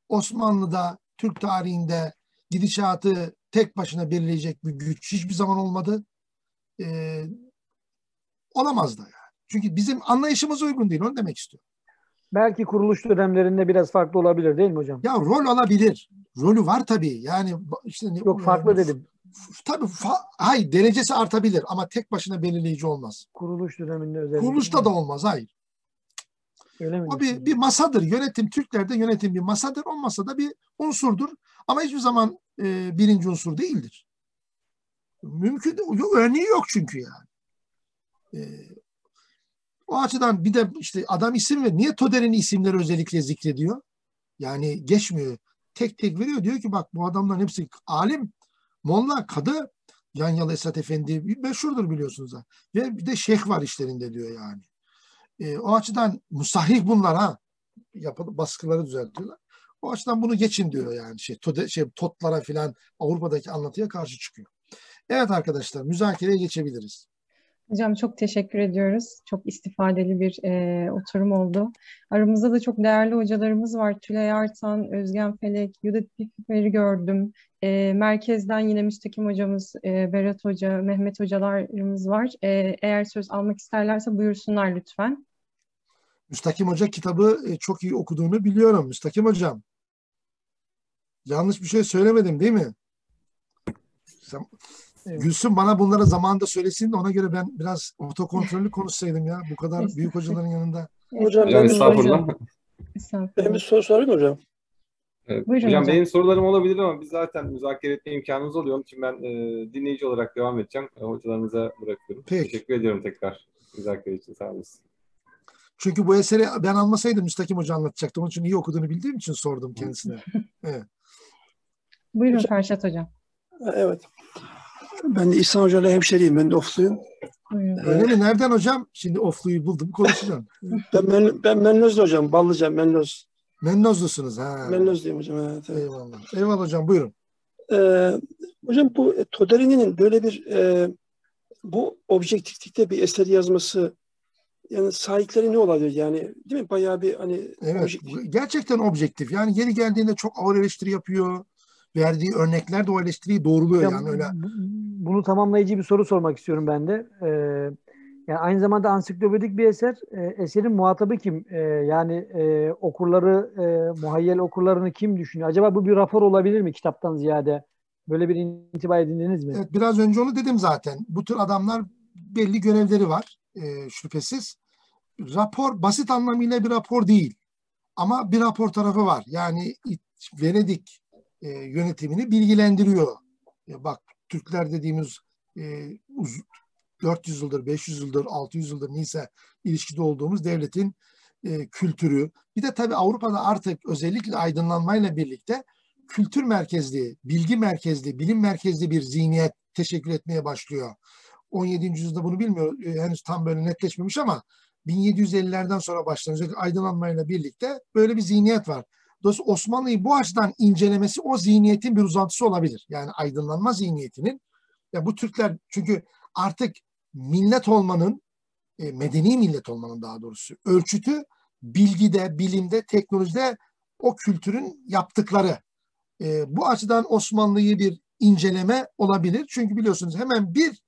Osmanlı'da, Türk tarihinde gidişatı tek başına belirleyecek bir güç hiçbir zaman olmadı. Ee, olamaz da yani. Çünkü bizim anlayışımız uygun değil. Onu demek istiyorum. Belki kuruluş dönemlerinde biraz farklı olabilir değil mi hocam? Ya rol alabilir. Rolü var tabii. Yani işte Yok farklı dedim. Tabii fa hayır derecesi artabilir ama tek başına belirleyici olmaz. Kuruluş döneminde özellikle. Kuruluşta da olmaz hayır. Öyle mi? O bir, bir masadır. Yönetim Türklerde yönetim bir masadır. O masada bir unsurdur. Ama hiçbir zaman e, birinci unsur değildir. Mümkün değil. Örneği yok çünkü yani. E, o açıdan bir de işte adam isim ver. Niye Toder'in isimleri özellikle zikrediyor? Yani geçmiyor. Tek tek veriyor. Diyor ki bak bu adamların hepsi alim, molla, kadı, Yanyalı Esat Efendi meşhurdur biliyorsunuz. Da. Ve bir de şeyh var işlerinde diyor yani. E, o açıdan musahih bunlar ha. Yapıp baskıları düzeltiyorlar. O açıdan bunu geçin diyor yani şey, tode, şey totlara filan Avrupa'daki anlatıya karşı çıkıyor. Evet arkadaşlar müzakereye geçebiliriz. Hocam çok teşekkür ediyoruz. Çok istifadeli bir e, oturum oldu. Aramızda da çok değerli hocalarımız var. Tülay Artan, Özgen Felek, Judith Pififer'i gördüm. E, merkezden yine Müstakim hocamız, e, Berat Hoca, Mehmet hocalarımız var. E, eğer söz almak isterlerse buyursunlar lütfen. Müstakim Hoca kitabı e, çok iyi okuduğunu biliyorum. Müstakim Hocam. Yanlış bir şey söylemedim değil mi? Sen, Evet. Gülsün bana bunları zamanında söylesin de ona göre ben biraz otokontrollü konuşsaydım ya. Bu kadar büyük hocaların yanında. Hocam ben estağfurullah. Benim bir soru sorayım hocam? Evet. Buyurun hocam, hocam benim sorularım olabilir ama biz zaten müzakere etme imkanımız oluyor. Onun için ben e, dinleyici olarak devam edeceğim. E, hocalarınıza bırakıyorum. Peki. Teşekkür ediyorum tekrar müzakere için. Sağ olasın. Çünkü bu eseri ben almasaydım Müstakim Hoca anlatacaktı. Onun için iyi okuduğunu bildiğim için sordum kendisine. evet. Buyurun Ferşat Hocam. Evet. Ben de İhsan Hoca'yla hemşeriyim. Ben de Ofluyum. Öyle mi? Nereden hocam? Şimdi Oflu'yu buldum. Konuşacağım. ben, men, ben Menlozlu hocam. Ballıca Menloz. Mennozlusunuz ha. Mennozluyum hocam. Evet, evet. Eyvallah. Eyvallah hocam buyurun. Ee, hocam bu e, Todorini'nin böyle bir e, bu objektiflikte bir eser yazması yani sahipleri ne olabilir yani değil mi? Bayağı bir hani evet, objektif. gerçekten objektif. Yani yeri geldiğinde çok ağır eleştiri yapıyor. Verdiği örnekler de o eleştiriyi doğruluyor ya, yani öyle. Bunu tamamlayıcı bir soru sormak istiyorum ben de. Ee, yani aynı zamanda ansiklopedik bir eser. E, eserin muhatabı kim? E, yani e, okurları, e, muhayyel okurlarını kim düşünüyor? Acaba bu bir rapor olabilir mi kitaptan ziyade? Böyle bir intiba edindiniz mi? Evet, biraz önce onu dedim zaten. Bu tür adamlar belli görevleri var e, şüphesiz. Rapor basit anlamıyla bir rapor değil. Ama bir rapor tarafı var. Yani Venedik e, yönetimini bilgilendiriyor. E, bak Türkler dediğimiz e, uz, 400 yıldır, 500 yıldır, 600 yıldır neyse ilişkide olduğumuz devletin e, kültürü. Bir de tabii Avrupa'da artık özellikle aydınlanmayla birlikte kültür merkezli, bilgi merkezli, bilim merkezli bir zihniyet teşekkür etmeye başlıyor. 17. yüzyılda bunu bilmiyor, e, henüz tam böyle netleşmemiş ama 1750'lerden sonra başlayan özellikle aydınlanmayla birlikte böyle bir zihniyet var. Dolayısıyla Osmanlı'yı bu açıdan incelemesi o zihniyetin bir uzantısı olabilir. Yani aydınlanma zihniyetinin. Ya bu Türkler çünkü artık millet olmanın, e, medeni millet olmanın daha doğrusu ölçütü bilgide, bilimde, teknolojide o kültürün yaptıkları. E, bu açıdan Osmanlı'yı bir inceleme olabilir. Çünkü biliyorsunuz hemen bir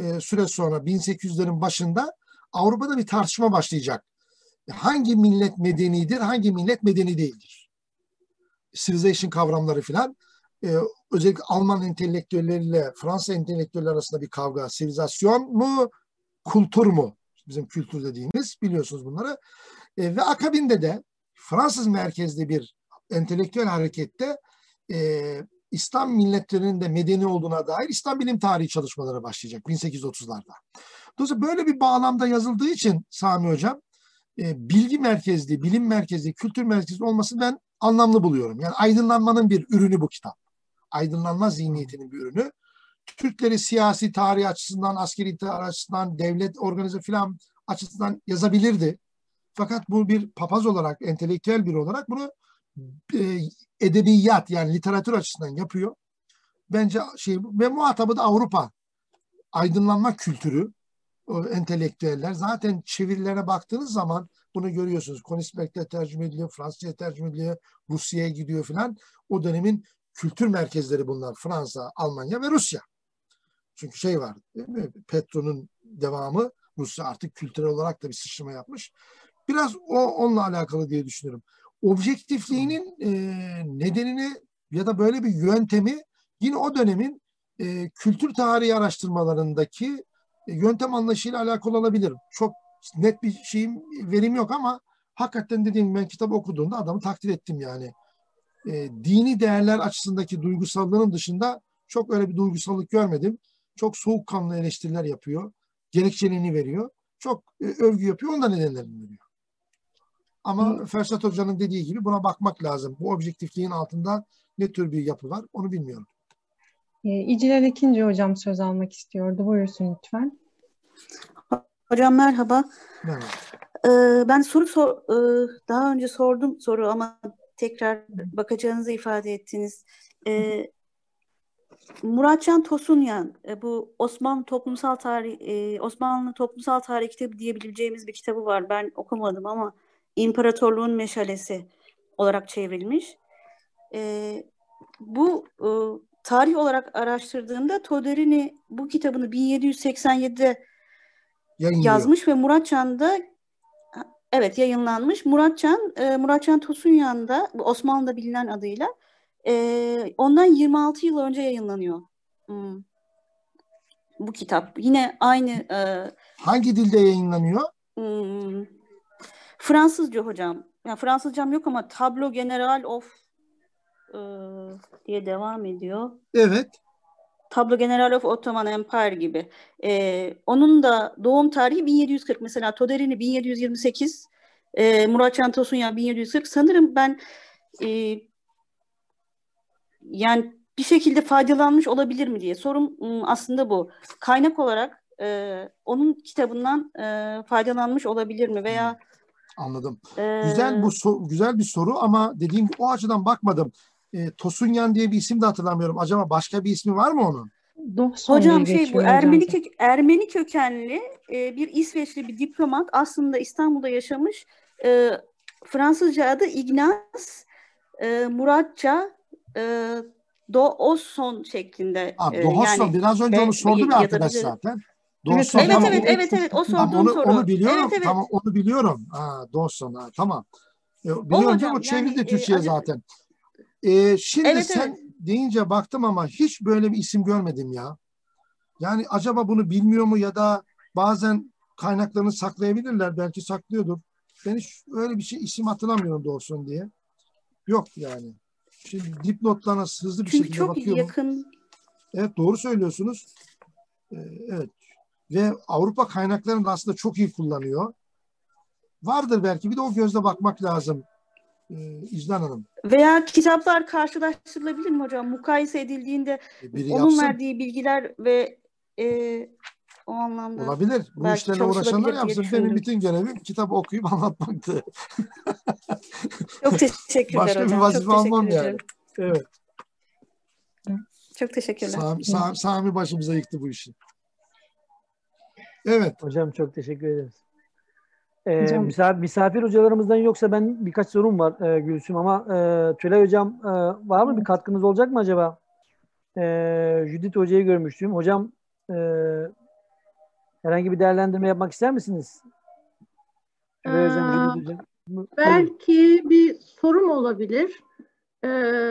e, süre sonra 1800'lerin başında Avrupa'da bir tartışma başlayacak. Hangi millet medenidir, hangi millet medeni değildir? Civilization kavramları filan. Ee, özellikle Alman entelektüelleriyle Fransa entelektüelleri arasında bir kavga. Sivilizasyon mu, kültür mu? Bizim kültür dediğimiz biliyorsunuz bunları. E, ve akabinde de Fransız merkezli bir entelektüel harekette e, İslam milletlerinin de medeni olduğuna dair İslam bilim tarihi çalışmaları başlayacak 1830'larda. Dolayısıyla böyle bir bağlamda yazıldığı için Sami Hocam e, bilgi merkezli, bilim merkezli, kültür merkezli olması ben anlamlı buluyorum. Yani aydınlanmanın bir ürünü bu kitap. Aydınlanma zihniyetinin bir ürünü. Türkleri siyasi tarih açısından, askeri tarih açısından, devlet organize filan açısından yazabilirdi. Fakat bu bir papaz olarak, entelektüel bir olarak bunu e, edebiyat yani literatür açısından yapıyor. Bence şey ve muhatabı da Avrupa. Aydınlanma kültürü, o entelektüeller. Zaten çevirilere baktığınız zaman bunu görüyorsunuz. Konisberg'de tercüme ediliyor, Fransızca tercüme ediliyor, Rusya'ya gidiyor filan. O dönemin kültür merkezleri bunlar. Fransa, Almanya ve Rusya. Çünkü şey var, Petro'nun devamı Rusya artık kültürel olarak da bir sıçrama yapmış. Biraz o onunla alakalı diye düşünüyorum objektifliğinin e, nedenini ya da böyle bir yöntemi yine o dönemin e, kültür tarihi araştırmalarındaki e, yöntem anlayışıyla alakalı olabilir. Çok net bir şeyim verim yok ama hakikaten dediğim ben kitabı okuduğumda adamı takdir ettim yani. E, dini değerler açısındaki duygusallığının dışında çok öyle bir duygusallık görmedim. Çok soğukkanlı eleştiriler yapıyor. Gerekçeliğini veriyor. Çok e, övgü yapıyor. Ondan nedenlerini veriyor. Ama Fersat Hoca'nın dediği gibi buna bakmak lazım. Bu objektifliğin altında ne tür bir yapı var onu bilmiyorum. E, İcilal ikinci hocam söz almak istiyordu. Buyursun lütfen. Hocam merhaba. Merhaba. Ee, ben soru sor, e, daha önce sordum soru ama tekrar bakacağınızı ifade ettiniz. Ee, Muratcan Tosunyan e, bu Osmanlı toplumsal tarih e, Osmanlı toplumsal tarih kitabı diyebileceğimiz bir kitabı var. Ben okumadım ama İmparatorluğun Meşalesi olarak çevrilmiş. E, bu e, tarih olarak araştırdığımda Toderini bu kitabını 1787'de Yayınlıyor. yazmış ve Muratcan da evet yayınlanmış. Muratcan e, Muratcan Tosunyan da Osmanlı'da bilinen adıyla e, ondan 26 yıl önce yayınlanıyor. Hmm. Bu kitap yine aynı e, hangi dilde yayınlanıyor? Hmm, Fransızca hocam. Yani Fransızcam yok ama Tablo General of e, diye devam ediyor. Evet. Tablo General of Ottoman Empire gibi. E, onun da doğum tarihi 1740. Mesela Toderini 1728. E, Murat Çantosunya 1740. Sanırım ben e, yani bir şekilde faydalanmış olabilir mi diye. Sorum aslında bu. Kaynak olarak e, onun kitabından e, faydalanmış olabilir mi? Veya Anladım. Ee, güzel bu so- güzel bir soru ama dediğim o açıdan bakmadım. E, Tosunyan diye bir isim de hatırlamıyorum. Acaba başka bir ismi var mı onun? Hocam şey bu Ermeni kök, Ermeni kökenli e, bir İsveçli bir diplomat aslında İstanbul'da yaşamış. E, Fransızca adı Ignaz e, Muratça e, Doosson şeklinde. Ha, Doosson yani, biraz önce onu sordu bir arkadaş zaten. Dawson, evet, tamam, evet, evet, evet, o sorduğum onu, soru. Onu biliyorum, evet, evet. tamam, onu biliyorum. Ha, Dawson, ha, tamam. E, biliyorum o, o çevirdi yani, Türkçe'ye e, zaten. E, şimdi evet, sen evet. deyince baktım ama hiç böyle bir isim görmedim ya. Yani acaba bunu bilmiyor mu ya da bazen kaynaklarını saklayabilirler. Belki saklıyordur. Ben hiç öyle bir şey isim hatırlamıyorum Dawson diye. Yok yani. Şimdi dipnotlarına hızlı bir Çünkü şekilde çok bakıyorum. yakın. Evet doğru söylüyorsunuz. Ee, evet ve Avrupa kaynaklarını aslında çok iyi kullanıyor. Vardır belki bir de o gözle bakmak lazım ee, İcdan Hanım. Veya kitaplar karşılaştırılabilir mi hocam? Mukayese edildiğinde e, onun yapsın. verdiği bilgiler ve e, o anlamda olabilir. Bu işlerle uğraşanlar yapsın. Benim bütün görevim kitap okuyup anlatmaktı. Çok teşekkürler Başka hocam. bir vazife almam yani. Evet. Çok teşekkürler. Sami, Sami, Sami başımıza yıktı bu işi. Evet. Hocam çok teşekkür ederiz. Ee, hocam. misafir, misafir hocalarımızdan yoksa ben birkaç sorum var e, Gülsüm ama e, Tülay Hocam e, var mı bir katkınız olacak mı acaba? E, Judith Hoca'yı görmüştüm. Hocam e, herhangi bir değerlendirme yapmak ister misiniz? Tülay Hocam, Judith Hocam. Belki Hayır. bir sorum olabilir. Ee,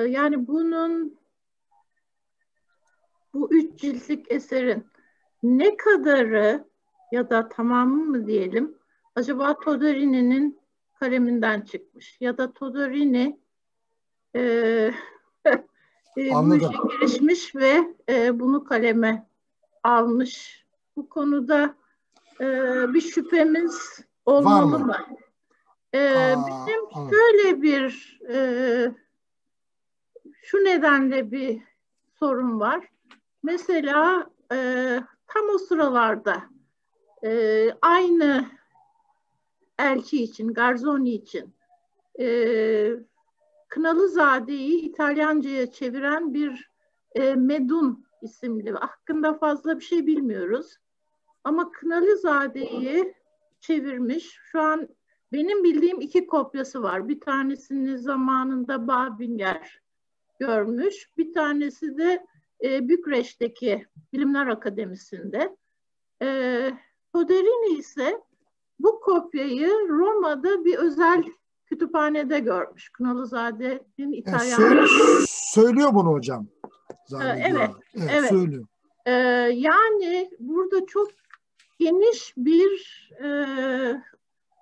yani bunun bu üç ciltlik eserin ne kadarı ya da tamamı mı diyelim acaba Todorini'nin kaleminden çıkmış ya da Todorini e, e, bu işe girişmiş ve e, bunu kaleme almış. Bu konuda e, bir şüphemiz olmalı mı? mı? E, Aa, benim evet. şöyle bir e, şu nedenle bir sorun var. Mesela e, tam o sıralarda e, aynı elçi için, Garzoni için e, Kınalızade'yi İtalyanca'ya çeviren bir e, Medun isimli. Hakkında fazla bir şey bilmiyoruz. Ama Kınalızade'yi çevirmiş. Şu an benim bildiğim iki kopyası var. Bir tanesini zamanında Babinger görmüş. Bir tanesi de e, Bükreş'teki Bilimler Akademisi'nde. E, Poderini ise bu kopyayı Roma'da bir özel kütüphanede görmüş. Kınalızade'nin İtalyan. Yani söylüyor bunu hocam. Evet, evet, evet. Söylüyor. Ee, yani burada çok geniş bir e,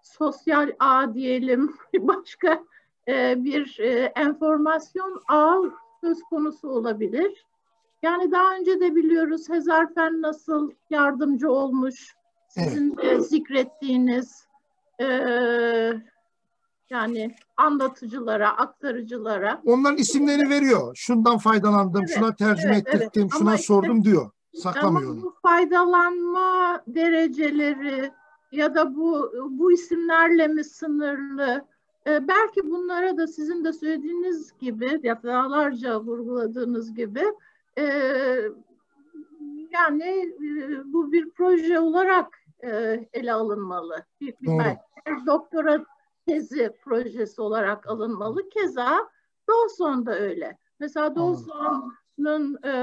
sosyal ağ diyelim, başka e, bir e, enformasyon ağı söz konusu olabilir. Yani daha önce de biliyoruz Hezarfen nasıl yardımcı olmuş, sizin evet. zikrettiğiniz e, yani anlatıcılara, aktarıcılara. Onların isimlerini veriyor. Şundan faydalandım, evet, şuna tercüme evet, ettirdim, evet. şuna Ama sordum işte, diyor. Saklamıyor Ama bu faydalanma dereceleri ya da bu bu isimlerle mi sınırlı? Ee, belki bunlara da sizin de söylediğiniz gibi, defalarca vurguladığınız gibi e, yani e, bu bir proje olarak e, ele alınmalı. Bir, bir, bir doktora tezi projesi olarak alınmalı. Keza Dawson da öyle. Mesela Dawson'un e,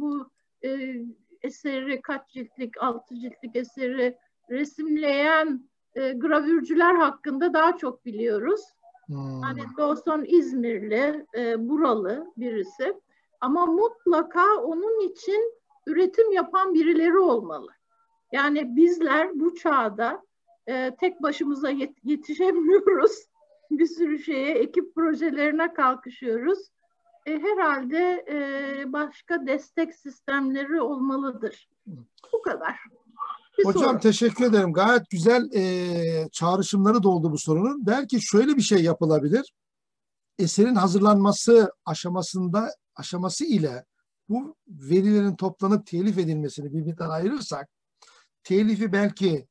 bu e, eseri kaç ciltlik, altı ciltlik eseri resimleyen e, gravürcüler hakkında daha çok biliyoruz. Hmm. Hani Dawson İzmirli, e, buralı birisi. Ama mutlaka onun için üretim yapan birileri olmalı. Yani bizler bu çağda e, tek başımıza yet- yetişemiyoruz. bir sürü şeye, ekip projelerine kalkışıyoruz. E, herhalde e, başka destek sistemleri olmalıdır. Bu kadar. Bir Hocam soru. teşekkür ederim. Gayet güzel e, çağrışımları doldu bu sorunun. Belki şöyle bir şey yapılabilir. Eserin hazırlanması aşamasında aşaması ile bu verilerin toplanıp telif edilmesini birbirinden ayırırsak telifi belki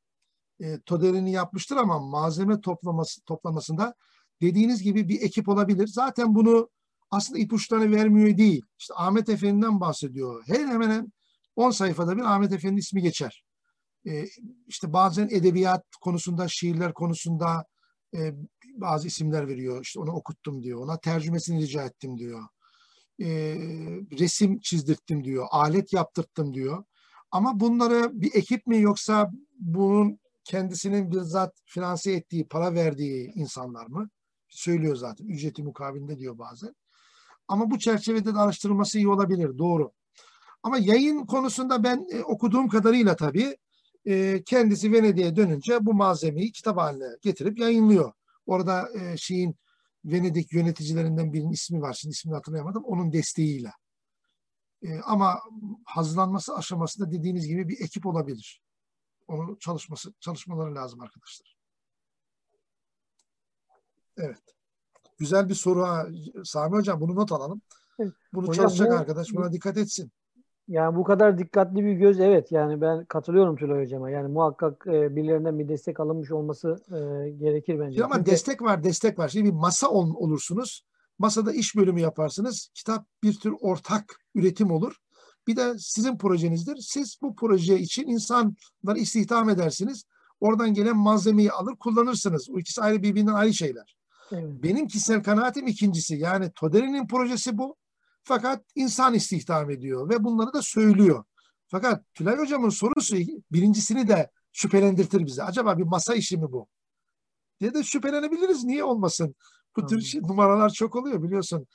e, Toderini yapmıştır ama malzeme toplaması toplamasında dediğiniz gibi bir ekip olabilir. Zaten bunu aslında ipuçlarını vermiyor değil. İşte Ahmet Efendi'den bahsediyor. Her hemen hemen 10 sayfada bir Ahmet Efendi ismi geçer. E, işte bazen edebiyat konusunda, şiirler konusunda e, bazı isimler veriyor. İşte onu okuttum diyor. Ona tercümesini rica ettim diyor. E, resim çizdirttim diyor. Alet yaptırttım diyor. Ama bunları bir ekip mi yoksa bunun kendisinin bizzat finanse ettiği, para verdiği insanlar mı? Söylüyor zaten. Ücreti mukabilinde diyor bazen. Ama bu çerçevede de araştırılması iyi olabilir. Doğru. Ama yayın konusunda ben e, okuduğum kadarıyla tabii e, kendisi Venedik'e dönünce bu malzemeyi kitap haline getirip yayınlıyor. Orada e, şeyin Venedik yöneticilerinden birinin ismi var. Şimdi ismini hatırlayamadım. Onun desteğiyle. E, ama hazırlanması aşamasında dediğiniz gibi bir ekip olabilir. Onu çalışması çalışmaları lazım arkadaşlar. Evet. Güzel bir soru ha. Sami Hocam bunu not alalım. Bunu Hocam, çalışacak bu, arkadaş buna dikkat etsin. Yani bu kadar dikkatli bir göz evet yani ben katılıyorum Tülay Hocam'a. Yani muhakkak e, birilerinden bir destek alınmış olması e, gerekir bence. Ya ama Çünkü... destek var destek var. Şimdi bir masa ol, olursunuz. Masada iş bölümü yaparsınız. Kitap bir tür ortak üretim olur. Bir de sizin projenizdir. Siz bu proje için insanları istihdam edersiniz. Oradan gelen malzemeyi alır kullanırsınız. O ikisi ayrı birbirinden ayrı şeyler. Evet. Benim kişisel kanaatim ikincisi. Yani Toderi'nin projesi bu. Fakat insan istihdam ediyor ve bunları da söylüyor. Fakat Tülay Hocam'ın sorusu birincisini de şüphelendirtir bize. Acaba bir masa işi mi bu? diye de şüphelenebiliriz. Niye olmasın? Bu tür şey, numaralar çok oluyor biliyorsun.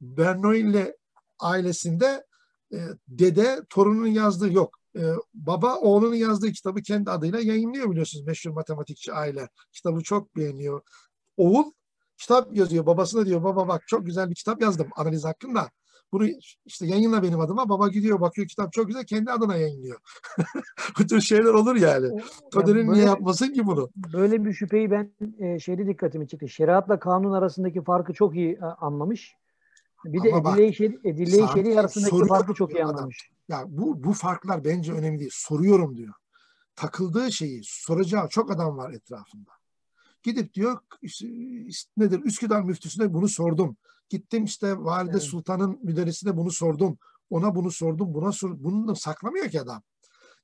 Bernoulli ailesinde e, dede torunun yazdığı yok. E, baba oğlunun yazdığı kitabı kendi adıyla yayınlıyor biliyorsunuz meşhur matematikçi aile. Kitabı çok beğeniyor. Oğul kitap yazıyor babasına diyor baba bak çok güzel bir kitap yazdım analiz hakkında. Bunu işte yayınla benim adıma. Baba gidiyor bakıyor kitap çok güzel kendi adına yayınlıyor. Bu tür şeyler olur yani. Kader'in niye yapmasın ki bunu? Böyle bir şüpheyi ben e, şeyde dikkatimi çekti. Şeriatla kanun arasındaki farkı çok iyi e, anlamış. Bir de edille-i şer'i şeri arasındaki farkı çok iyi anlamış. Ya bu bu farklar bence önemli değil. Soruyorum diyor. Takıldığı şeyi soracağı çok adam var etrafında. Gidip diyor nedir Üsküdar müftüsüne bunu sordum. Gittim işte Valide evet. Sultan'ın müderrisine bunu sordum. Ona bunu sordum. Buna sor bunu da saklamıyor ki adam.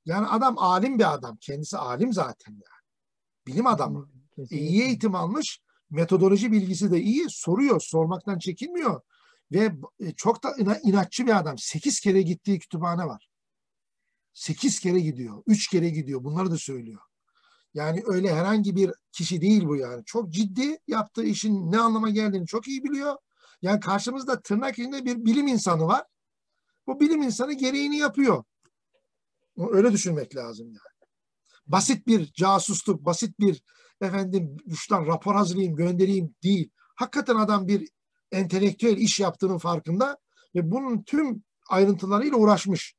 Yani adam alim bir adam. Kendisi alim zaten yani. Bilim adamı. E, iyi eğitim almış. Metodoloji bilgisi de iyi. Soruyor. Sormaktan çekinmiyor. Ve e, çok da inatçı bir adam. Sekiz kere gittiği kütüphane var. Sekiz kere gidiyor. Üç kere gidiyor. Bunları da söylüyor. Yani öyle herhangi bir kişi değil bu yani. Çok ciddi yaptığı işin ne anlama geldiğini çok iyi biliyor. Yani karşımızda tırnak içinde bir bilim insanı var. Bu bilim insanı gereğini yapıyor. Öyle düşünmek lazım yani. Basit bir casusluk, basit bir efendim uçtan rapor hazırlayayım, göndereyim değil. Hakikaten adam bir entelektüel iş yaptığının farkında ve bunun tüm ayrıntılarıyla uğraşmış.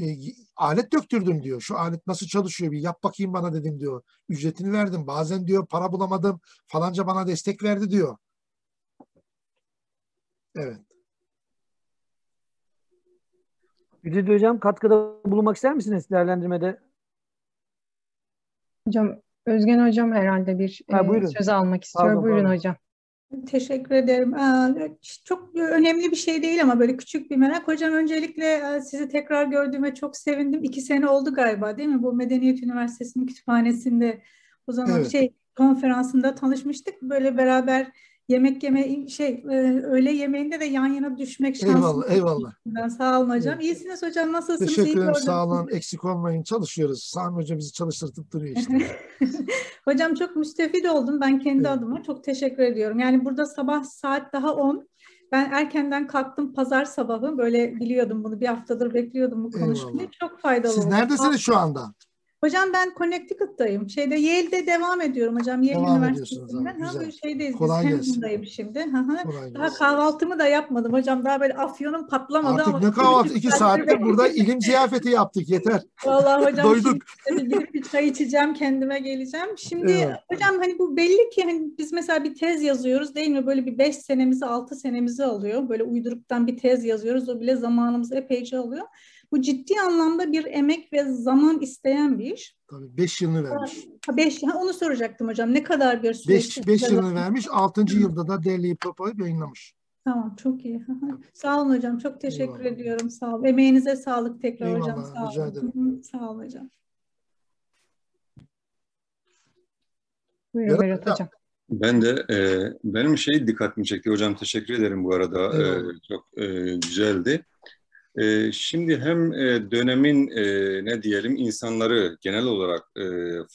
E, alet döktürdüm diyor. Şu alet nasıl çalışıyor bir yap bakayım bana dedim diyor. Ücretini verdim. Bazen diyor para bulamadım. Falanca bana destek verdi diyor. Evet. Güdüz Hocam katkıda bulunmak ister misiniz değerlendirmede? Hocam Özgen Hocam herhalde bir ha, e, söz almak istiyor. Pardon, buyurun pardon. hocam. Teşekkür ederim. Çok önemli bir şey değil ama böyle küçük bir merak. Hocam öncelikle sizi tekrar gördüğüme çok sevindim. İki sene oldu galiba değil mi? Bu Medeniyet Üniversitesi'nin kütüphanesinde o zaman evet. şey konferansında tanışmıştık. Böyle beraber yemek yeme şey e, öğle yemeğinde de yan yana düşmek şansı. Eyvallah, eyvallah. Ben sağ olun hocam. Evet. İyisiniz hocam. Nasılsınız? Teşekkür ederim. Sağ olun. Eksik olmayın. Çalışıyoruz. Sami Hoca bizi çalıştırtıp duruyor işte. hocam çok müstefid oldum ben kendi evet. adıma. Çok teşekkür ediyorum. Yani burada sabah saat daha 10. Ben erkenden kalktım pazar sabahı. Böyle biliyordum bunu. Bir haftadır bekliyordum bu konuşmayı. Çok faydalı Siz oldu. neredesiniz şu anda? Hocam ben Connecticut'tayım. Şeyde Yale'de devam ediyorum hocam. Yale devam Üniversitesi'nde. Ha, böyle şeydeyiz. Kolay biz Hamilton'dayım şimdi. Ha, ha. Daha kahvaltımı da yapmadım hocam. Daha böyle afyonum patlamadı Artık ama. ne kahvaltı? İki saattir burada ilim ziyafeti yaptık. Yeter. Vallahi hocam. Doyduk. Şimdi gidip bir çay içeceğim. Kendime geleceğim. Şimdi evet. hocam hani bu belli ki hani biz mesela bir tez yazıyoruz değil mi? Böyle bir beş senemizi altı senemizi alıyor. Böyle uyduruktan bir tez yazıyoruz. O bile zamanımızı epeyce alıyor. Bu ciddi anlamda bir emek ve zaman isteyen bir iş. Tabii 5 yılını vermiş. Ha, beş, ha, onu soracaktım hocam. Ne kadar bir süreç? 5 yılını vermiş. 6. yılda da derleyip toplayıp yayınlamış. Tamam çok iyi. sağ olun hocam. Çok teşekkür Eyvallah. ediyorum. Sağ olun. Emeğinize sağlık tekrar Eyvallah, hocam. Sağ rica olun. ederim. sağ olun hocam. Buyurun Berat hocam. Ben de e, benim şey dikkatimi çekti hocam teşekkür ederim bu arada e, çok e, güzeldi. E, şimdi hem e, dönemin e, ne diyelim insanları genel olarak e,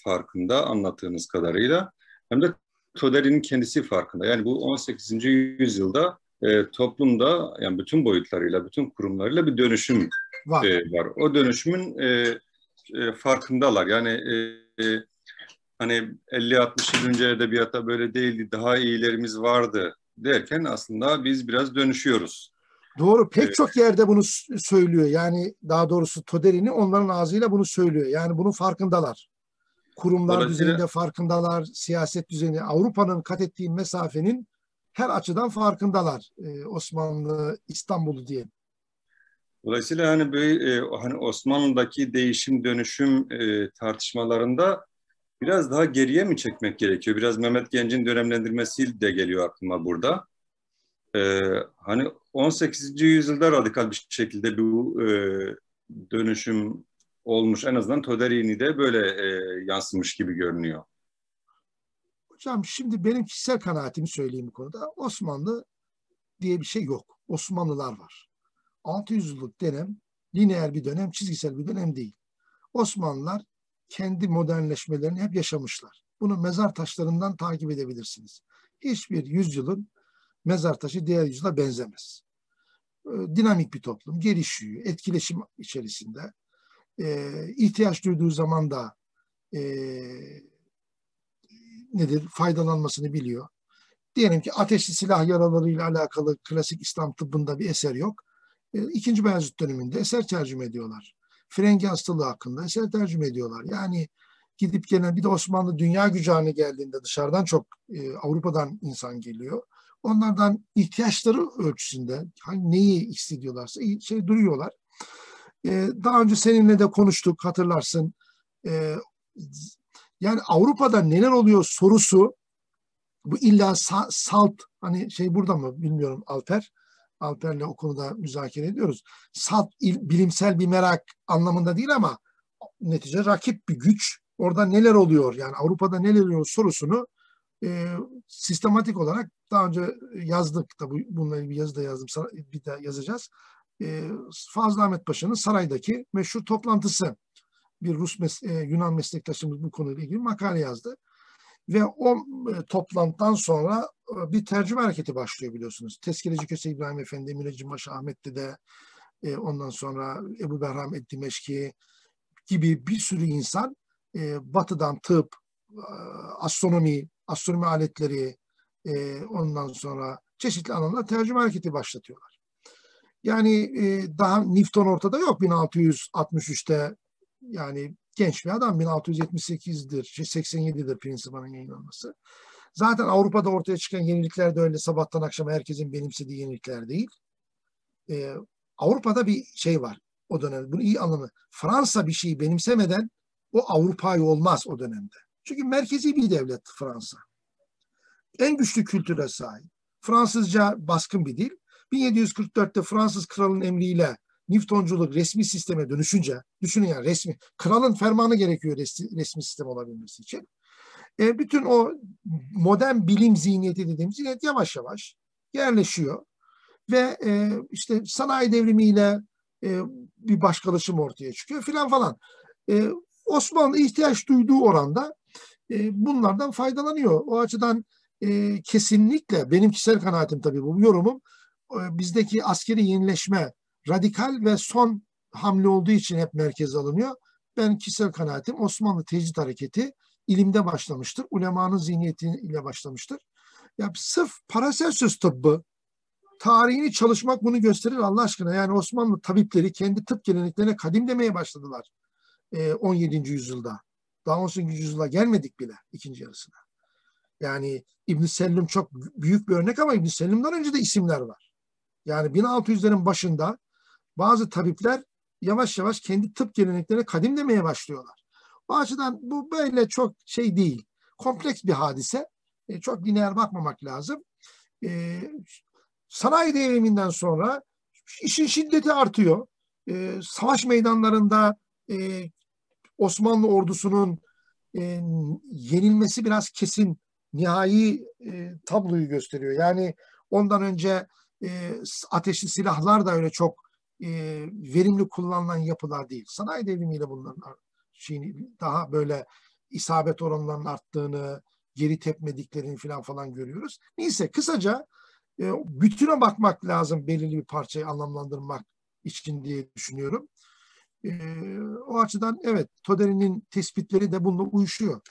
farkında anlattığınız kadarıyla hem de Toderi'nin kendisi farkında. Yani bu 18. yüzyılda e, toplumda yani bütün boyutlarıyla, bütün kurumlarıyla bir dönüşüm var. E, var. O dönüşümün e, e, farkındalar. Yani e, e, hani 50-60 yıl önce edebiyatta böyle değildi, daha iyilerimiz vardı derken aslında biz biraz dönüşüyoruz. Doğru. Pek evet. çok yerde bunu söylüyor. Yani daha doğrusu Toderini onların ağzıyla bunu söylüyor. Yani bunun farkındalar. Kurumlar düzeyinde farkındalar, siyaset düzeyinde. Avrupa'nın kat ettiği mesafenin her açıdan farkındalar. Ee, Osmanlı, İstanbul'u diye. Dolayısıyla hani böyle hani Osmanlı'daki değişim dönüşüm e, tartışmalarında biraz daha geriye mi çekmek gerekiyor? Biraz Mehmet Genc'in dönemlendirmesi de geliyor aklıma burada. Ee, hani 18. yüzyılda radikal bir şekilde bu e, dönüşüm olmuş. En azından Toderini'de böyle e, yansımış gibi görünüyor. Hocam şimdi benim kişisel kanaatimi söyleyeyim bu konuda. Osmanlı diye bir şey yok. Osmanlılar var. 600 yıllık dönem lineer bir dönem, çizgisel bir dönem değil. Osmanlılar kendi modernleşmelerini hep yaşamışlar. Bunu mezar taşlarından takip edebilirsiniz. Hiçbir yüzyılın mezar taşı diğer yüzyıla benzemez. Ee, dinamik bir toplum, gelişiyor, etkileşim içerisinde. Ee, ihtiyaç duyduğu zaman da e, nedir faydalanmasını biliyor. Diyelim ki ateşli silah yaralarıyla alakalı klasik İslam tıbbında bir eser yok. Ee, ikinci Beyazıt döneminde eser tercüme ediyorlar. Frengi hastalığı hakkında eser tercüme ediyorlar. Yani gidip gelen bir de Osmanlı dünya gücü haline geldiğinde dışarıdan çok e, Avrupa'dan insan geliyor. Onlardan ihtiyaçları ölçüsünde hani neyi hissediyorlarsa şey duruyorlar. E, daha önce seninle de konuştuk hatırlarsın. E, yani Avrupa'da neler oluyor sorusu bu illa sa, salt hani şey burada mı bilmiyorum Alper. Alper'le o konuda müzakere ediyoruz. Salt il, bilimsel bir merak anlamında değil ama netice rakip bir güç. Orada neler oluyor yani Avrupa'da neler oluyor sorusunu e, sistematik olarak daha önce yazdık da bu, bununla ilgili bir yazı da yazdım bir de yazacağız. E, Fazıl Ahmet Paşa'nın saraydaki meşhur toplantısı bir Rus mes e, Yunan meslektaşımız bu konuyla ilgili makale yazdı. Ve o e, toplantıdan sonra e, bir tercüme hareketi başlıyor biliyorsunuz. Tezkereci Köse İbrahim Efendi, Müneccim Paşa Ahmet Dede, e, ondan sonra Ebu Berham Eddimeşki gibi bir sürü insan e, batıdan tıp, e, astronomi, astronomi aletleri, e, ondan sonra çeşitli alanlarda tercüme hareketi başlatıyorlar. Yani e, daha Newton ortada yok 1663'te yani genç bir adam 1678'dir, 87'dir şey, Principa'nın yayınlanması. Zaten Avrupa'da ortaya çıkan yenilikler de öyle sabahtan akşama herkesin benimsediği yenilikler değil. Ee, Avrupa'da bir şey var o dönemde. Bunu iyi anlamı. Fransa bir şeyi benimsemeden o Avrupa'yı olmaz o dönemde. Çünkü merkezi bir devlet Fransa. En güçlü kültüre sahip. Fransızca baskın bir dil. 1744'te Fransız kralın emriyle Newtonculuk resmi sisteme dönüşünce, düşünün yani resmi, kralın fermanı gerekiyor resmi, resmi sistem olabilmesi için. E, bütün o modern bilim zihniyeti dediğimiz zihniyet yavaş yavaş yerleşiyor. Ve e, işte sanayi devrimiyle e, bir başkalaşım ortaya çıkıyor filan falan. E, Osmanlı ihtiyaç duyduğu oranda e, bunlardan faydalanıyor. O açıdan e, kesinlikle benim kişisel kanaatim tabii bu yorumum e, bizdeki askeri yenileşme radikal ve son hamle olduğu için hep merkeze alınıyor. Ben kişisel kanaatim Osmanlı tecrit hareketi ilimde başlamıştır. Ulemanın zihniyetiyle başlamıştır. Ya sırf Paracelsus tıbbı tarihini çalışmak bunu gösterir Allah aşkına. Yani Osmanlı tabipleri kendi tıp geleneklerine kadim demeye başladılar. 17. E, yüzyılda. Daha 18. yüzyıla gelmedik bile ikinci yarısına. Yani İbn Sellim çok büyük bir örnek ama İbn Sellim'den önce de isimler var. Yani 1600'lerin başında bazı tabipler yavaş yavaş kendi tıp geleneklerine kadim demeye başlıyorlar. O açıdan bu böyle çok şey değil. Kompleks bir hadise. E, çok lineer bakmamak lazım. E, sanayi devriminden sonra işin şiddeti artıyor. E, savaş meydanlarında e, Osmanlı ordusunun e, yenilmesi biraz kesin nihai e, tabloyu gösteriyor. Yani ondan önce e, ateşli silahlar da öyle çok e, verimli kullanılan yapılar değil. Sanayi devrimiyle bunların şeyini daha böyle isabet oranlarının arttığını, geri tepmediklerini falan falan görüyoruz. Neyse kısaca e, bütüne bakmak lazım belirli bir parçayı anlamlandırmak için diye düşünüyorum. E, o açıdan evet Toderi'nin tespitleri de bununla uyuşuyor.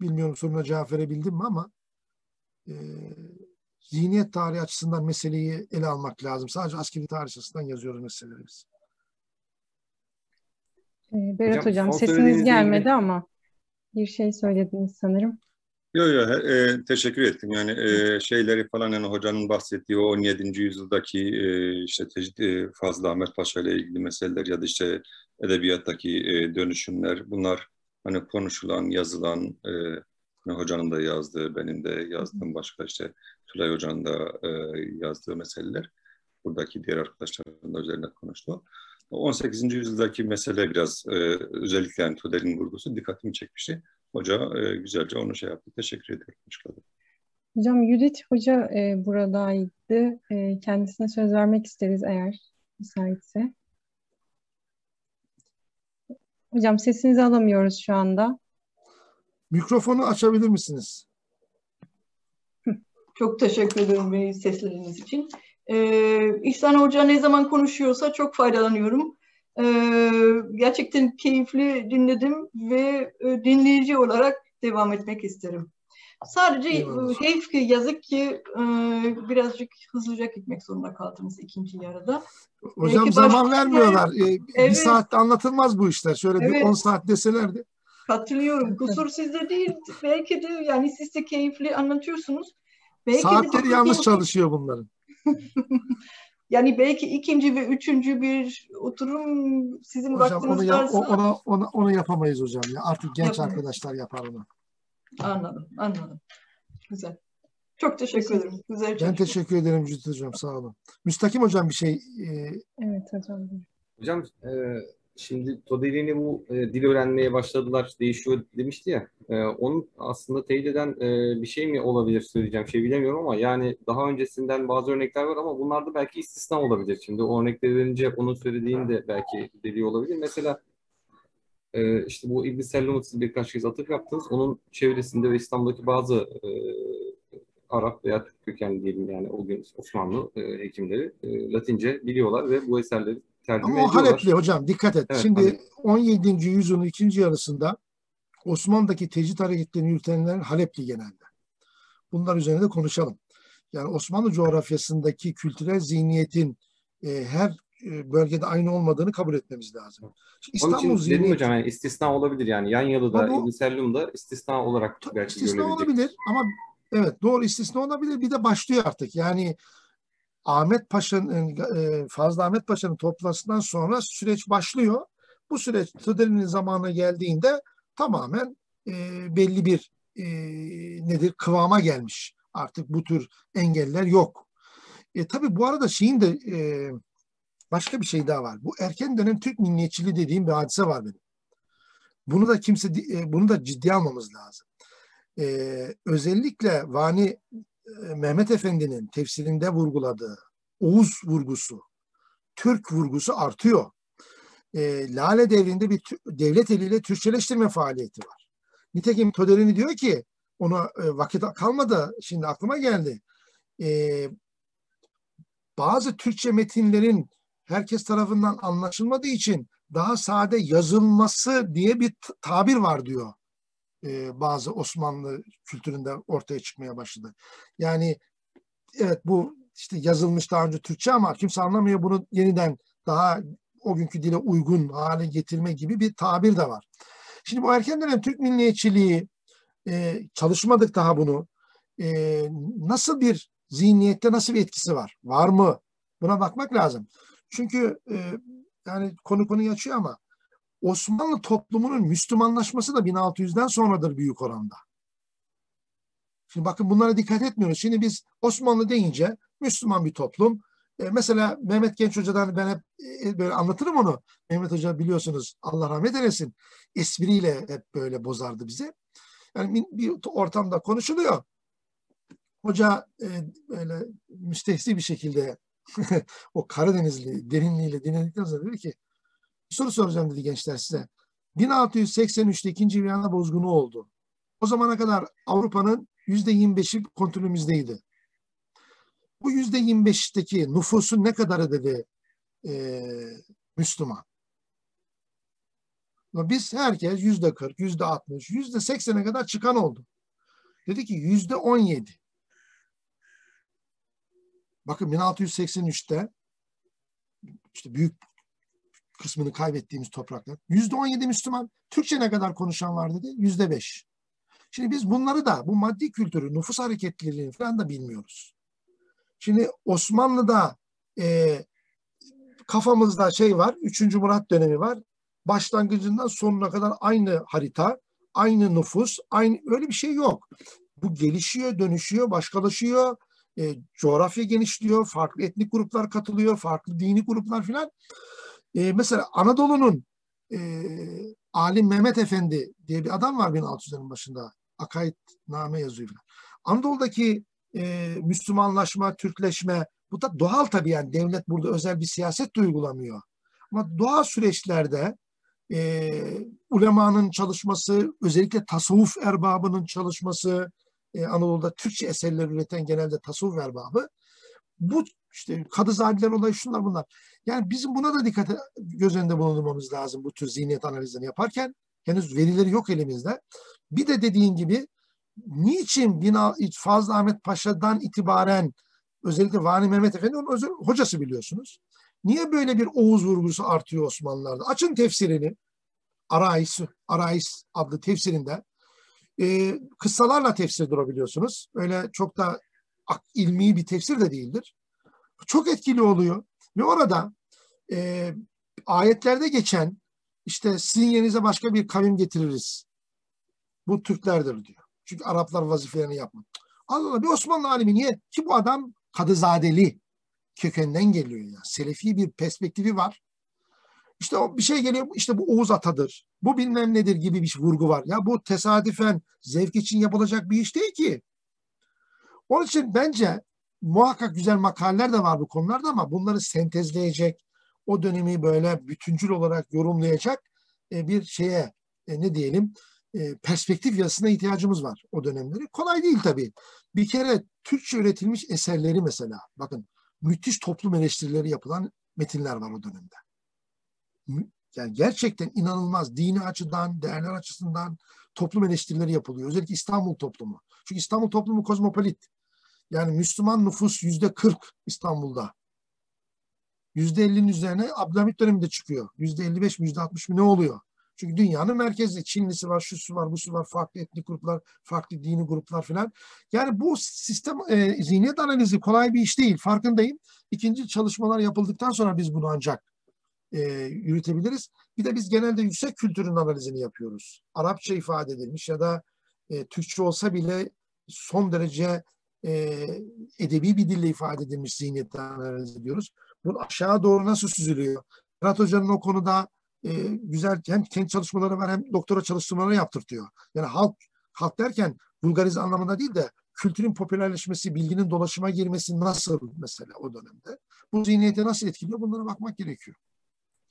Bilmiyorum soruna cevap verebildim mi ama e, zihniyet tarihi açısından meseleyi ele almak lazım. Sadece askeri tarih açısından yazıyoruz meselelerimizi. Ee, Berat Hocam, Hocam sesiniz gelmedi ilgili... ama bir şey söylediniz sanırım. Yok yok e, teşekkür ettim. Yani e, şeyleri falan yani hocanın bahsettiği o 17. yüzyıldaki e, işte e, Fazıl Ahmet Paşa ile ilgili meseleler ya da işte edebiyattaki e, dönüşümler bunlar hani konuşulan, yazılan e, hani hocanın da yazdığı, benim de yazdığım başka işte Tülay Hoca'nın da e, yazdığı meseleler. Buradaki diğer arkadaşlarım da üzerinde konuştu. 18. yüzyıldaki mesele biraz e, özellikle yani Tudel'in vurgusu dikkatimi çekmişti. Hoca e, güzelce onu şey yaptı. Teşekkür ediyorum. Açıkladı. Hocam Judith Hoca e, buradaydı. E, kendisine söz vermek isteriz eğer müsaitse. Hocam sesinizi alamıyoruz şu anda. Mikrofonu açabilir misiniz? Çok teşekkür ederim sesleriniz için. Ee, İhsan Hoca ne zaman konuşuyorsa çok faydalanıyorum. Ee, gerçekten keyifli dinledim ve e, dinleyici olarak devam etmek isterim. Sadece Eyvallah. heyif ki yazık ki e, birazcık hızlıca gitmek zorunda kaldınız ikinci yarıda. Hocam Belki zaman başka... vermiyorlar. Ee, evet. Bir saatte anlatılmaz bu işler. Şöyle evet. bir 10 saat deselerdi. Katılıyorum. Kusur sizde değil. Belki de yani siz de keyifli anlatıyorsunuz. Belki Saatleri de yanlış çalışıyor bunların. yani belki ikinci ve üçüncü bir oturum sizin hocam, vaktiniz onu yap, varsa... Ona, ona, onu yapamayız hocam. ya. Artık genç yapamayız. arkadaşlar yapar onu. Anladım, anladım. Güzel. Çok teşekkür ederim. Güzel ben teşekkür ederim Cüdit Hocam. Sağ olun. Müstakim Hocam bir şey... E... Evet hocam. Hocam e, Şimdi Todeli'ni bu e, dil öğrenmeye başladılar, değişiyor demişti ya. E, onun aslında teyit eden e, bir şey mi olabilir söyleyeceğim şey bilemiyorum ama yani daha öncesinden bazı örnekler var ama bunlar da belki istisna olabilir. Şimdi o örnekleri verince onun söylediğin de belki dediği olabilir. Mesela e, işte bu İbn Sellum'a siz birkaç kez atıf yaptınız. Onun çevresinde ve İstanbul'daki bazı e, Arap veya Türk kökenli diyelim yani o gün Osmanlı e, hekimleri e, Latince biliyorlar ve bu eserleri tercüme Ama ediyorlar. Halepli hocam dikkat et. Evet, Şimdi Halep. 17. yüzyılın ikinci yarısında Osmanlı'daki tecrit hareketlerini yürütenler Halepli genelde. Bunlar üzerine de konuşalım. Yani Osmanlı coğrafyasındaki kültürel zihniyetin e, her bölgede aynı olmadığını kabul etmemiz lazım. İstanbul Onun için zihniyeti, dedim hocam yani istisna olabilir yani yan Yanyalı'da, İbn istisna olarak belki istisna olabilir ama evet doğru istisna olabilir bir de başlıyor artık. Yani Ahmet Paşa'nın e, Fazıl Ahmet Paşa'nın toplasından sonra süreç başlıyor. Bu süreç Tüdeli'nin zamanına geldiğinde tamamen e, belli bir e, nedir kıvama gelmiş. Artık bu tür engeller yok. E, tabii bu arada şeyin de e, başka bir şey daha var. Bu erken dönem Türk milliyetçiliği dediğim bir hadise var benim. Bunu da kimse e, bunu da ciddiye almamız lazım. E, özellikle Vani e, Mehmet Efendi'nin tefsirinde vurguladığı Oğuz vurgusu, Türk vurgusu artıyor. E, Lale devrinde bir devlet eliyle Türkçeleştirme faaliyeti var. Nitekim Toderini diyor ki ona e, vakit kalmadı şimdi aklıma geldi. E, bazı Türkçe metinlerin herkes tarafından anlaşılmadığı için daha sade yazılması diye bir tabir var diyor e, bazı Osmanlı kültüründe ortaya çıkmaya başladı. Yani evet bu işte yazılmış daha önce Türkçe ama kimse anlamıyor bunu yeniden daha o günkü dile uygun hale getirme gibi bir tabir de var. Şimdi bu erken dönem Türk milliyetçiliği e, çalışmadık daha bunu. E, nasıl bir zihniyette nasıl bir etkisi var? Var mı? Buna bakmak lazım. Çünkü e, yani konu konuyu açıyor ama Osmanlı toplumunun Müslümanlaşması da 1600'den sonradır büyük oranda. Şimdi bakın bunlara dikkat etmiyoruz. Şimdi biz Osmanlı deyince Müslüman bir toplum. E, mesela Mehmet Genç Hoca'dan ben hep e, böyle anlatırım onu. Mehmet Hoca biliyorsunuz Allah rahmet eylesin. Espriyle hep böyle bozardı bizi. Yani bir ortamda konuşuluyor. Hoca e, böyle müstehsi bir şekilde o Karadenizli derinliğiyle dinledikten sonra dedi ki bir soru soracağım dedi gençler size. 1683'te ikinci Viyana bozgunu oldu. O zamana kadar Avrupa'nın yüzde 25'i kontrolümüzdeydi. Bu yüzde 25'teki nüfusun ne kadarı dedi e, Müslüman? Biz herkes yüzde 40, yüzde 60, yüzde 80'e kadar çıkan oldu. Dedi ki yüzde 17. Bakın 1683'te işte büyük kısmını kaybettiğimiz topraklar. Yüzde 17 Müslüman. Türkçe ne kadar konuşan var dedi? Yüzde 5. Şimdi biz bunları da bu maddi kültürü, nüfus hareketliliğini falan da bilmiyoruz. Şimdi Osmanlı'da e, kafamızda şey var, 3. Murat dönemi var. Başlangıcından sonuna kadar aynı harita, aynı nüfus, aynı öyle bir şey yok. Bu gelişiyor, dönüşüyor, başkalaşıyor, e, coğrafya genişliyor, farklı etnik gruplar katılıyor, farklı dini gruplar filan. E, mesela Anadolu'nun e, Alim Mehmet Efendi diye bir adam var 1600'lerin başında. Akaid name yazıyor falan. Anadolu'daki e, Müslümanlaşma, Türkleşme bu da doğal tabii yani devlet burada özel bir siyaset de uygulamıyor. Ama doğal süreçlerde e, ulemanın çalışması, özellikle tasavvuf erbabının çalışması, e, Anadolu'da Türkçe eserler üreten genelde tasavvuf erbabı. Bu işte kadı zabiler olayı şunlar bunlar. Yani bizim buna da dikkat göz önünde bulundurmamız lazım bu tür zihniyet analizlerini yaparken. Henüz verileri yok elimizde. Bir de dediğin gibi niçin Bina, Fazıl Ahmet Paşa'dan itibaren özellikle Vani Mehmet Efendi onun özel hocası biliyorsunuz. Niye böyle bir Oğuz vurgusu artıyor Osmanlılar'da? Açın tefsirini. Arais, Arais adlı tefsirinde e, kıssalarla tefsir durabiliyorsunuz. Öyle çok da ilmi bir tefsir de değildir. Çok etkili oluyor. Ve orada e, ayetlerde geçen işte sizin yerinize başka bir kavim getiririz. Bu Türklerdir diyor. Çünkü Araplar vazifelerini yapmadı. Allah Allah bir Osmanlı alimi niye? Ki bu adam Kadızadeli kökenden geliyor ya. Selefi bir perspektifi var. İşte o bir şey geliyor işte bu Oğuz Atadır. Bu bilmem nedir gibi bir vurgu var. Ya bu tesadüfen zevk için yapılacak bir iş değil ki. Onun için bence muhakkak güzel makaleler de var bu konularda ama bunları sentezleyecek, o dönemi böyle bütüncül olarak yorumlayacak e, bir şeye e, ne diyelim e, perspektif yazısına ihtiyacımız var o dönemleri. Kolay değil tabii. Bir kere Türkçe üretilmiş eserleri mesela bakın müthiş toplum eleştirileri yapılan metinler var o dönemde. Yani gerçekten inanılmaz dini açıdan, değerler açısından toplum eleştirileri yapılıyor. Özellikle İstanbul toplumu. Çünkü İstanbul toplumu kozmopolit. Yani Müslüman nüfus yüzde 40 İstanbul'da. Yüzde 50'nin üzerine Abdülhamit döneminde çıkıyor. Yüzde 55 mi yüzde 60 mı ne oluyor? Çünkü dünyanın merkezi. Çinlisi var, şusu var, busu var, farklı etnik gruplar, farklı dini gruplar filan. Yani bu sistem e, zihniyet analizi kolay bir iş değil. Farkındayım. İkinci çalışmalar yapıldıktan sonra biz bunu ancak e, yürütebiliriz. Bir de biz genelde yüksek kültürün analizini yapıyoruz. Arapça ifade edilmiş ya da e, Türkçe olsa bile son derece e, edebi bir dille ifade edilmiş zihniyetten analiz ediyoruz. Bu aşağı doğru nasıl süzülüyor? Berat Hoca'nın o konuda e, güzel hem kendi çalışmaları var hem doktora çalışmaları yaptırtıyor. Yani halk halk derken vulgarize anlamında değil de kültürün popülerleşmesi, bilginin dolaşıma girmesi nasıl mesela o dönemde? Bu zihniyete nasıl etkiliyor? Bunlara bakmak gerekiyor.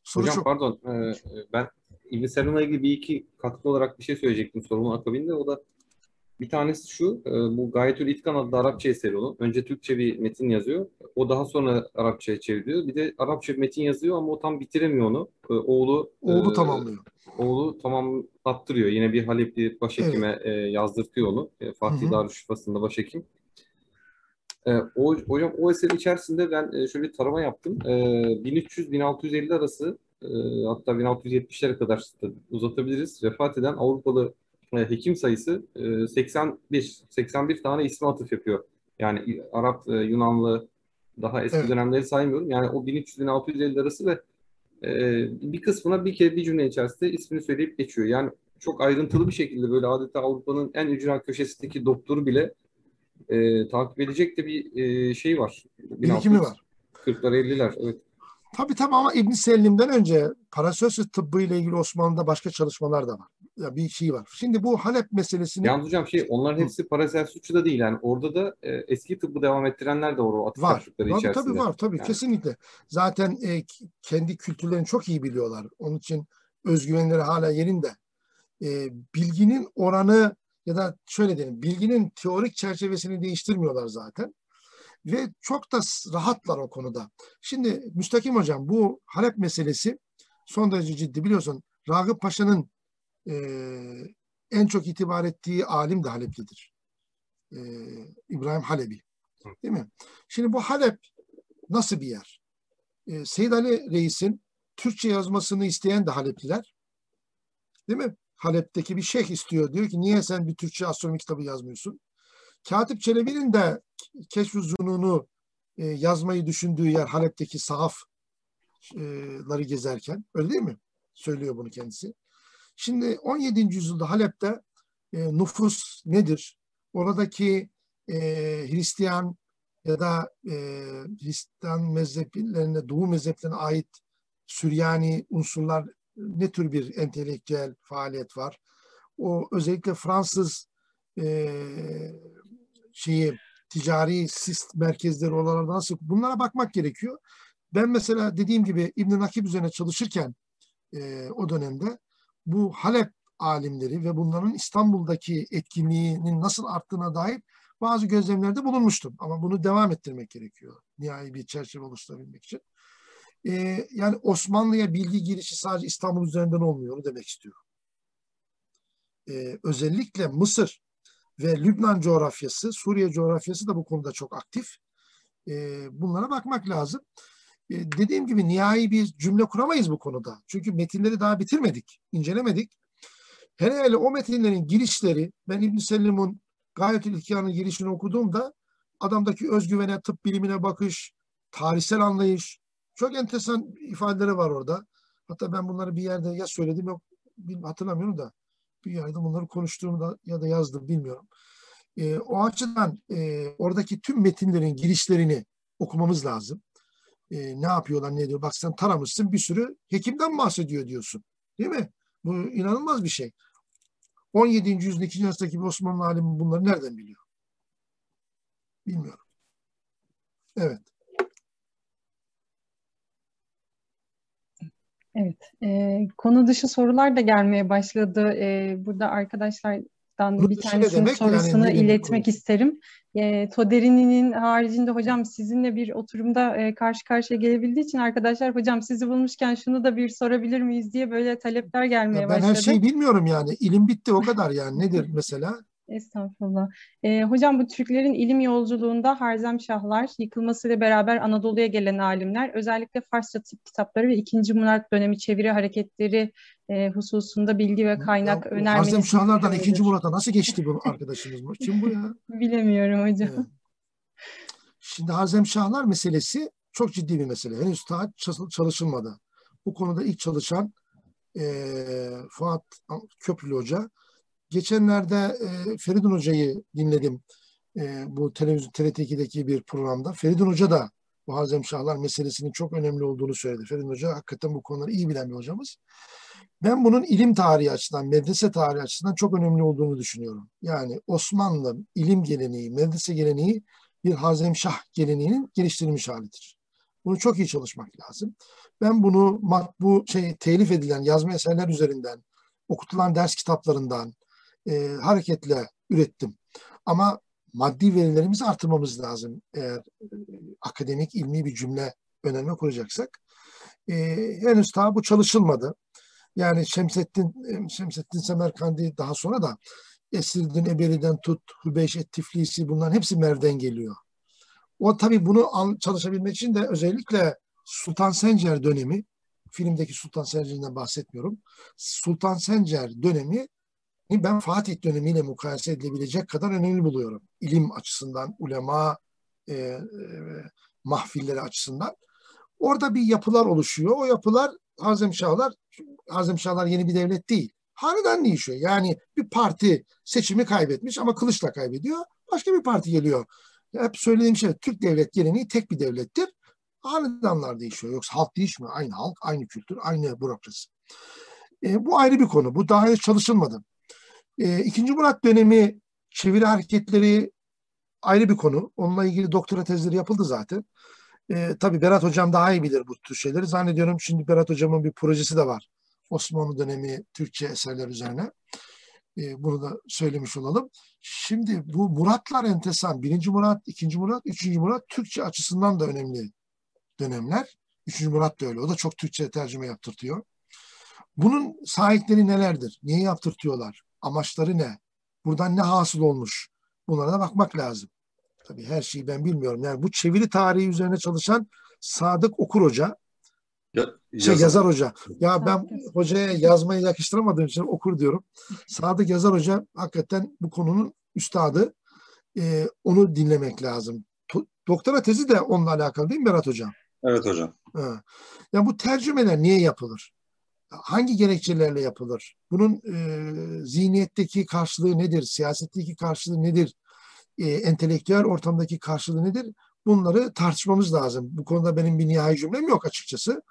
Soru Hocam çok... pardon, e, ben İbn ilgili bir iki katkı olarak bir şey söyleyecektim sorumun akabinde. O da bir tanesi şu, e, bu Gayetül İtkan adlı Arapça eseri onun. Önce Türkçe bir metin yazıyor. O daha sonra Arapçaya çeviriyor. Bir de Arapça bir metin yazıyor ama o tam bitiremiyor onu. E, oğlu oğlu e, tamamlıyor. Oğlu tamamlattırıyor. Yine bir Halepli başhekime evet. yazdırtıyor onu. Fatih Darüşşafası'nda başhekim. O, hocam o eserin içerisinde ben şöyle bir tarama yaptım. 1300-1650 arası hatta 1670'lere kadar uzatabiliriz. Vefat eden Avrupalı hekim sayısı 81. 81 tane ismi atıf yapıyor. Yani Arap, Yunanlı, Daha eski evet. dönemleri saymıyorum. Yani o 1300-1650 arası ve e, bir kısmına bir kere bir cümle içerisinde ismini söyleyip geçiyor. Yani çok ayrıntılı bir şekilde böyle adeta Avrupa'nın en ücra köşesindeki doktoru bile e, takip edecek de bir e, şey var. Birikimi var. 40'lar 50'ler evet. Tabii tabii ama İbn Selim'den önce Paracelsus tıbbı ile ilgili Osmanlı'da başka çalışmalar da var. Ya bir şey var. Şimdi bu Halep meselesini... Yalnız hocam şey onların hepsi Paracelsusçu da değil yani. Orada da e, eski tıbbı devam ettirenler de var o atıf var. Tabii, içerisinde. Tabii var tabii yani. kesinlikle. Zaten e, kendi kültürlerini çok iyi biliyorlar. Onun için özgüvenleri hala yerinde. E, bilginin oranı ya da şöyle diyelim bilginin teorik çerçevesini değiştirmiyorlar zaten ve çok da rahatlar o konuda. Şimdi Müstakim Hocam bu Halep meselesi son derece ciddi. Biliyorsun Ragıp Paşa'nın e, en çok itibar ettiği alim de Haleplidir. E, İbrahim Halebi. Değil mi? Şimdi bu Halep nasıl bir yer? E, Seyyid Ali Reis'in Türkçe yazmasını isteyen de Halepliler. Değil mi? Halep'teki bir şeyh istiyor. Diyor ki niye sen bir Türkçe astronomi kitabı yazmıyorsun? Katip Çelebi'nin de Keşf-ı e, yazmayı düşündüğü yer Halep'teki sahafları gezerken. Öyle değil mi? Söylüyor bunu kendisi. Şimdi 17. yüzyılda Halep'te e, nüfus nedir? Oradaki e, Hristiyan ya da e, Hristiyan mezheplerine, Doğu mezheplerine ait Süryani unsurlar ne tür bir entelektüel faaliyet var? O özellikle Fransız e, şeyi ticari sist merkezleri olarak nasıl bunlara bakmak gerekiyor. Ben mesela dediğim gibi İbn Nakib üzerine çalışırken e, o dönemde bu Halep alimleri ve bunların İstanbul'daki etkinliğinin nasıl arttığına dair bazı gözlemlerde bulunmuştum. Ama bunu devam ettirmek gerekiyor. Nihai bir çerçeve oluşturabilmek için. Ee, yani Osmanlı'ya bilgi girişi sadece İstanbul üzerinden olmuyor. Onu demek istiyorum. Ee, özellikle Mısır ve Lübnan coğrafyası, Suriye coğrafyası da bu konuda çok aktif. Ee, bunlara bakmak lazım. Ee, dediğim gibi nihai bir cümle kuramayız bu konuda. Çünkü metinleri daha bitirmedik, incelemedik. Hele hele o metinlerin girişleri, ben İbn Selim'in Gayetül İhyan'ın girişini okuduğumda adamdaki özgüvene, tıp bilimine bakış, tarihsel anlayış, çok enteresan ifadeleri var orada. Hatta ben bunları bir yerde ya söyledim yok hatırlamıyorum da bir yerde bunları konuştuğumda ya da yazdım bilmiyorum. E, o açıdan e, oradaki tüm metinlerin girişlerini okumamız lazım. E, ne yapıyorlar, ne diyor? Bak sen taramışsın bir sürü hekimden bahsediyor diyorsun. Değil mi? Bu inanılmaz bir şey. 17. yüzyılın 2. asırdaki bir Osmanlı alimi bunları nereden biliyor? Bilmiyorum. Evet. Evet, e, konu dışı sorular da gelmeye başladı. E, burada arkadaşlardan bir tanesinin sorusunu yani, iletmek konu. isterim. E, Toderini'nin haricinde hocam sizinle bir oturumda e, karşı karşıya gelebildiği için arkadaşlar hocam sizi bulmuşken şunu da bir sorabilir miyiz diye böyle talepler gelmeye ya ben başladı. Ben her şeyi bilmiyorum yani. İlim bitti o kadar yani. Nedir mesela? Estağfurullah. E, hocam bu Türklerin ilim yolculuğunda Harzemşahlar, yıkılmasıyla beraber Anadolu'ya gelen alimler, özellikle Farsça tıp kitapları ve 2. Murat dönemi çeviri hareketleri e, hususunda bilgi ve kaynak ya, önermeniz. Harzemşahlardan 2. Murat'a nasıl geçti bu arkadaşımız? mı? Kim bu ya? Bilemiyorum hocam. Evet. Şimdi Harzemşahlar meselesi çok ciddi bir mesele. Henüz daha çalışılmadı. Bu konuda ilk çalışan e, Fuat Köprülü Hoca Geçenlerde e, Feridun Hoca'yı dinledim. E, bu televizyon TRT2'deki bir programda. Feridun Hoca da bu Hazem Şahlar meselesinin çok önemli olduğunu söyledi. Feridun Hoca hakikaten bu konuları iyi bilen bir hocamız. Ben bunun ilim tarihi açısından, medrese tarihi açısından çok önemli olduğunu düşünüyorum. Yani Osmanlı ilim geleneği, medrese geleneği bir Hazem Şah geleneğinin geliştirilmiş halidir. Bunu çok iyi çalışmak lazım. Ben bunu bu şey telif edilen yazma eserler üzerinden, okutulan ders kitaplarından, e, hareketle ürettim. Ama maddi verilerimizi artırmamız lazım eğer e, akademik, ilmi bir cümle önerme kuracaksak. E, henüz daha bu çalışılmadı. Yani Şemsettin, e, Şemsettin Semerkandi daha sonra da Esirdin Eberi'den tut, Hübeyş et Tiflisi bunların hepsi Mer'den geliyor. O tabii bunu çalışabilmek için de özellikle Sultan Sencer dönemi, filmdeki Sultan Sencer'den bahsetmiyorum. Sultan Sencer dönemi ben Fatih dönemiyle mukayese edilebilecek kadar önemli buluyorum. İlim açısından, ulema e, e, mahfilleri açısından. Orada bir yapılar oluşuyor. O yapılar Hazemşahlar, Hazemşahlar yeni bir devlet değil. Hanedan değişiyor. Yani bir parti seçimi kaybetmiş ama kılıçla kaybediyor. Başka bir parti geliyor. Hep söylediğim şey Türk devlet geleneği tek bir devlettir. Hanedanlar değişiyor. Yoksa halk değişmiyor. Aynı halk, aynı kültür, aynı bürokrasi. E, bu ayrı bir konu. Bu daha hiç çalışılmadı. E, İkinci Murat dönemi çeviri hareketleri ayrı bir konu. Onunla ilgili doktora tezleri yapıldı zaten. E, tabii Berat Hocam daha iyi bilir bu tür şeyleri. Zannediyorum şimdi Berat Hocam'ın bir projesi de var. Osmanlı dönemi Türkçe eserler üzerine. E, bunu da söylemiş olalım. Şimdi bu Muratlar entesan. Birinci Murat, ikinci Murat, üçüncü Murat Türkçe açısından da önemli dönemler. Üçüncü Murat da öyle. O da çok Türkçe tercüme yaptırtıyor. Bunun sahipleri nelerdir? Niye yaptırtıyorlar? Amaçları ne? Buradan ne hasıl olmuş? Bunlara da bakmak lazım. Tabii her şeyi ben bilmiyorum. Yani bu çeviri tarihi üzerine çalışan Sadık Okur Hoca, ya, şey, yazar hoca. Ya ben hocaya yazmayı yakıştıramadığım için okur diyorum. Sadık Yazar Hoca hakikaten bu konunun üstadı. Ee, onu dinlemek lazım. To- doktora tezi de onunla alakalı değil mi Berat Hocam? Evet hocam. Ha. Yani bu tercümeler niye yapılır? Hangi gerekçelerle yapılır? Bunun e, zihniyetteki karşılığı nedir? Siyasetteki karşılığı nedir? E, entelektüel ortamdaki karşılığı nedir? Bunları tartışmamız lazım. Bu konuda benim bir nihai cümlem yok açıkçası.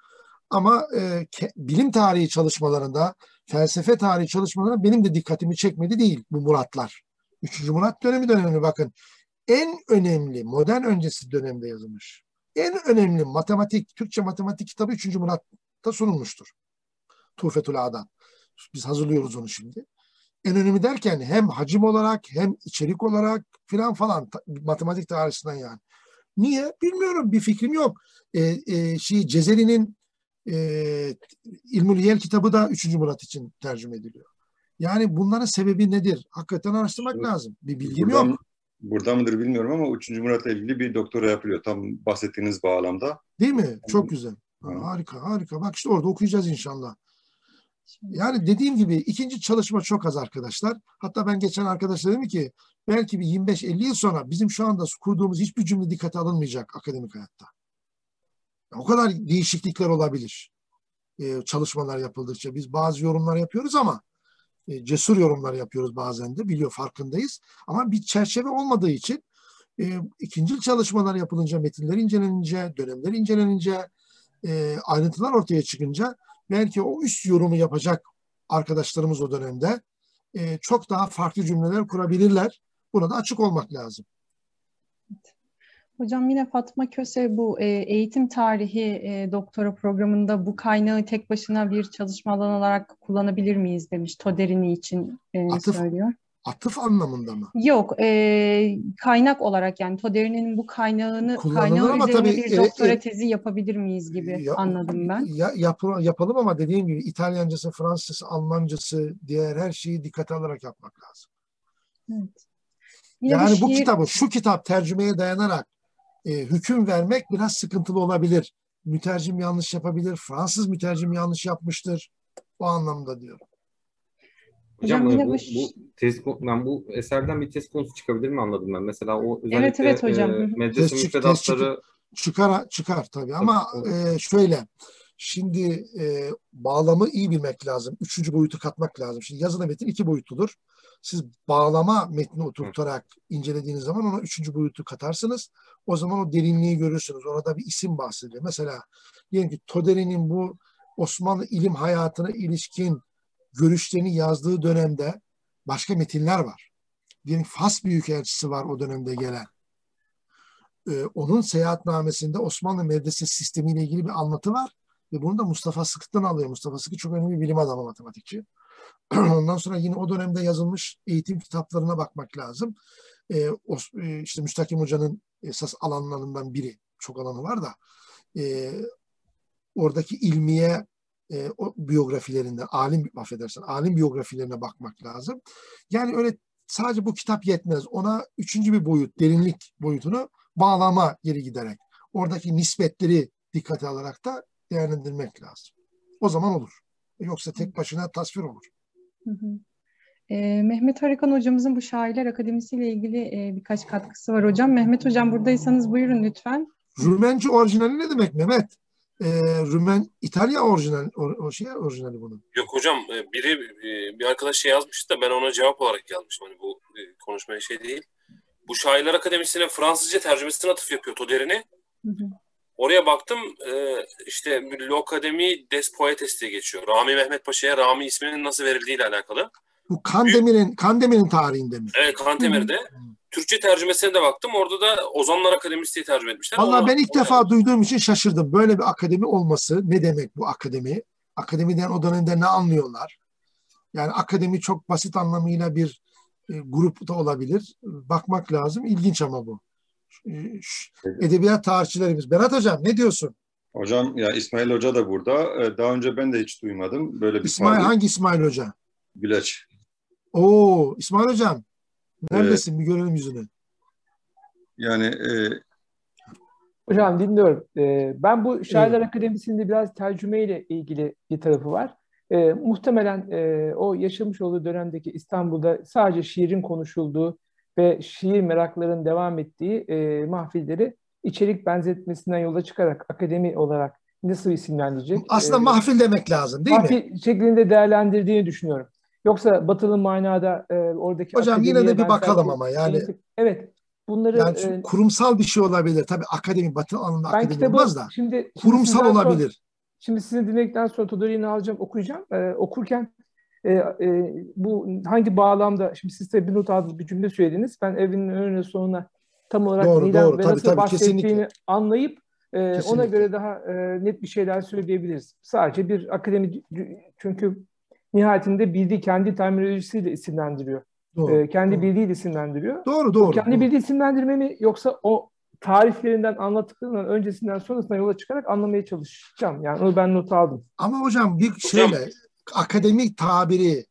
Ama e, ke, bilim tarihi çalışmalarında, felsefe tarihi çalışmalarında benim de dikkatimi çekmedi değil bu Muratlar. Üçüncü Murat dönemi dönemi bakın. En önemli modern öncesi dönemde yazılmış. En önemli matematik, Türkçe matematik kitabı 3. Murat'ta sunulmuştur. Tuhfetül Adan. Biz hazırlıyoruz onu şimdi. En önemli derken hem hacim olarak hem içerik olarak filan falan matematik tarihinden yani. Niye? Bilmiyorum. Bir fikrim yok. E, e, şey, Cezeri'nin e, İlmül Yel kitabı da 3. Murat için tercüme ediliyor. Yani bunların sebebi nedir? Hakikaten araştırmak evet. lazım. Bir bilgim buradan, yok. Burada mıdır bilmiyorum ama 3. Murat'la ilgili bir doktora yapılıyor. Tam bahsettiğiniz bağlamda. Değil mi? Çok güzel. Ha, harika, harika. Bak işte orada okuyacağız inşallah. Yani dediğim gibi ikinci çalışma çok az arkadaşlar. Hatta ben geçen arkadaşlar dedim ki belki bir 25-50 yıl sonra bizim şu anda kurduğumuz hiçbir cümle dikkate alınmayacak akademik hayatta. O kadar değişiklikler olabilir. Ee, çalışmalar yapıldıkça. Biz bazı yorumlar yapıyoruz ama e, cesur yorumlar yapıyoruz bazen de biliyor farkındayız. Ama bir çerçeve olmadığı için e, ikinci çalışmalar yapılınca, metinler incelenince, dönemler incelenince, e, ayrıntılar ortaya çıkınca belki o üst yorumu yapacak arkadaşlarımız o dönemde e, çok daha farklı cümleler kurabilirler. Buna da açık olmak lazım. Hocam yine Fatma Köse bu e, eğitim tarihi e, doktora programında bu kaynağı tek başına bir çalışma alanı olarak kullanabilir miyiz demiş Toderini için e, atıf, söylüyor. Atıf anlamında mı? Yok e, kaynak olarak yani Toderini'nin bu kaynağını kaynağı üzerine tabii, bir doktora e, tezi yapabilir miyiz gibi ya, anladım ben. Ya, yap, yapalım ama dediğim gibi İtalyancası, Fransızcası, Almancası diğer her şeyi dikkate alarak yapmak lazım. Evet. Yine yani bu, şiir... bu kitabı şu kitap tercümeye dayanarak e, hüküm vermek biraz sıkıntılı olabilir. Mütercim yanlış yapabilir. Fransız mütercim yanlış yapmıştır. O anlamda diyorum. Hocam, Hocam bu, bu tez, ben bu eserden bir test konusu çıkabilir mi anladım ben. Mesela o özellikle evet, evet, hocam. E, medrese test, müfredatları... Çıkar, çıkar tabii ama e, şöyle şimdi e, bağlamı iyi bilmek lazım. Üçüncü boyutu katmak lazım. Şimdi yazılı metin iki boyutludur. Siz bağlama metni oturtarak incelediğiniz zaman ona üçüncü boyutu katarsınız. O zaman o derinliği görürsünüz. Orada bir isim bahsediyor. Mesela diyelim ki Toderi'nin bu Osmanlı ilim hayatına ilişkin görüşlerini yazdığı dönemde başka metinler var. Diyelim Fas Büyükelçisi var o dönemde gelen. Ee, onun seyahatnamesinde Osmanlı medrese sistemiyle ilgili bir anlatı var. Ve bunu da Mustafa Sıkıt'tan alıyor. Mustafa Sıkıt çok önemli bir bilim adamı, matematikçi. Ondan sonra yine o dönemde yazılmış eğitim kitaplarına bakmak lazım. Ee, o, e, işte Müstakim Hoca'nın esas alanlarından biri, çok alanı var da e, oradaki ilmiye e, o biyografilerinde, alim affedersin, alim biyografilerine bakmak lazım. Yani öyle sadece bu kitap yetmez. Ona üçüncü bir boyut, derinlik boyutunu bağlama geri giderek. Oradaki nispetleri dikkate alarak da değerlendirmek lazım. O zaman olur. Yoksa tek başına tasvir olur. Hı hı. E, Mehmet Harakan hocamızın bu Şairler Akademisi ile ilgili e, birkaç katkısı var hocam. Mehmet hocam buradaysanız buyurun lütfen. Rümence orijinali ne demek Mehmet? Ee, Rümen İtalya orijinal o, o şey orijinali bunun. Yok hocam e, biri e, bir arkadaş şey yazmıştı da ben ona cevap olarak yazmışım. Hani bu e, konuşmaya şey değil. Bu Şairler Akademisi'ne Fransızca tercümesine atıf yapıyor Toderin'i. Oraya baktım işte L'Akademi des Poetes diye geçiyor. Rami Mehmet Paşa'ya Rami isminin nasıl verildiğiyle alakalı. Bu Kandemir'in Kandemir'in tarihinde mi? Evet Kandemir'de. Türkçe tercümesine de baktım. Orada da Ozanlar Akademisi diye tercüme etmişler. Valla ben ilk defa duyduğum için şaşırdım. Böyle bir akademi olması ne demek bu akademi? Akademiden o dönemde ne anlıyorlar? Yani akademi çok basit anlamıyla bir e, grup da olabilir. Bakmak lazım. İlginç ama bu. E, edebiyat tarihçilerimiz. Berat Hocam ne diyorsun? Hocam ya İsmail Hoca da burada. E, daha önce ben de hiç duymadım. Böyle bir İsmail tarih. hangi İsmail Hoca? Güleç. Oo İsmail Hocam neredesin ee, bir görelim yüzünü. Yani e, Hocam dinliyorum. Ee, ben bu Şairler evet. Akademisi'nde biraz tercümeyle ilgili bir tarafı var. Ee, muhtemelen e, o yaşamış olduğu dönemdeki İstanbul'da sadece şiirin konuşulduğu ve şiir meraklarının devam ettiği e, mahfilleri içerik benzetmesinden yola çıkarak akademi olarak nasıl isimlendirecek? Aslında ee, mahfil demek lazım değil mahfil mi? Mahfil şeklinde değerlendirdiğini düşünüyorum. Yoksa batılı manada e, oradaki... Hocam yine de bir bakalım ama yani. Evet. Bunları yani e, kurumsal bir şey olabilir. Tabii akademi, batı alanında akademi kitabı, olmaz da. Şimdi, kurumsal şimdi olabilir. Sonra, şimdi sizin dinledikten sonra Todori'ni alacağım, okuyacağım. Ee, okurken e, e, bu hangi bağlamda, şimdi siz de bir not aldınız, bir cümle söylediniz. Ben evinin önüne sonuna tam olarak doğru, neyden doğru, ve tabii, nasıl tabii, bahsettiğini kesinlikle. anlayıp e, ona göre daha e, net bir şeyler söyleyebiliriz. Sadece bir akademi çünkü nihayetinde bildiği kendi terminolojisiyle isimlendiriyor. Doğru, e, kendi doğru. bildiğiyle isimlendiriyor. Doğru doğru. O kendi doğru. bildiği isimlendirme mi yoksa o tariflerinden anlattıklarından öncesinden sonrasına yola çıkarak anlamaya çalışacağım. Yani onu ben not aldım. Ama hocam bir şeyle hocam. akademik tabiri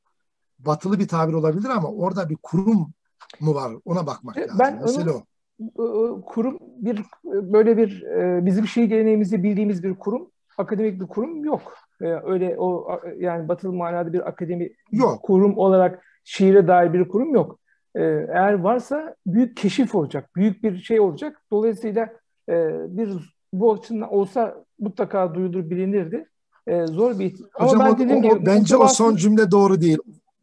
batılı bir tabir olabilir ama orada bir kurum mu var? Ona bakmak e, lazım. Ben Mesele onu, o. Kurum bir böyle bir bizim şiir geleneğimizde bildiğimiz bir kurum, akademik bir kurum yok. Öyle o yani batılı manada bir akademi yok. kurum olarak şiire dair bir kurum yok. Eğer varsa büyük keşif olacak, büyük bir şey olacak. Dolayısıyla bir bu açısından olsa mutlaka duyulur bilinirdi. Zor bir Hocam Ama ben dediğim o, gibi, bence o son cümle doğru değil.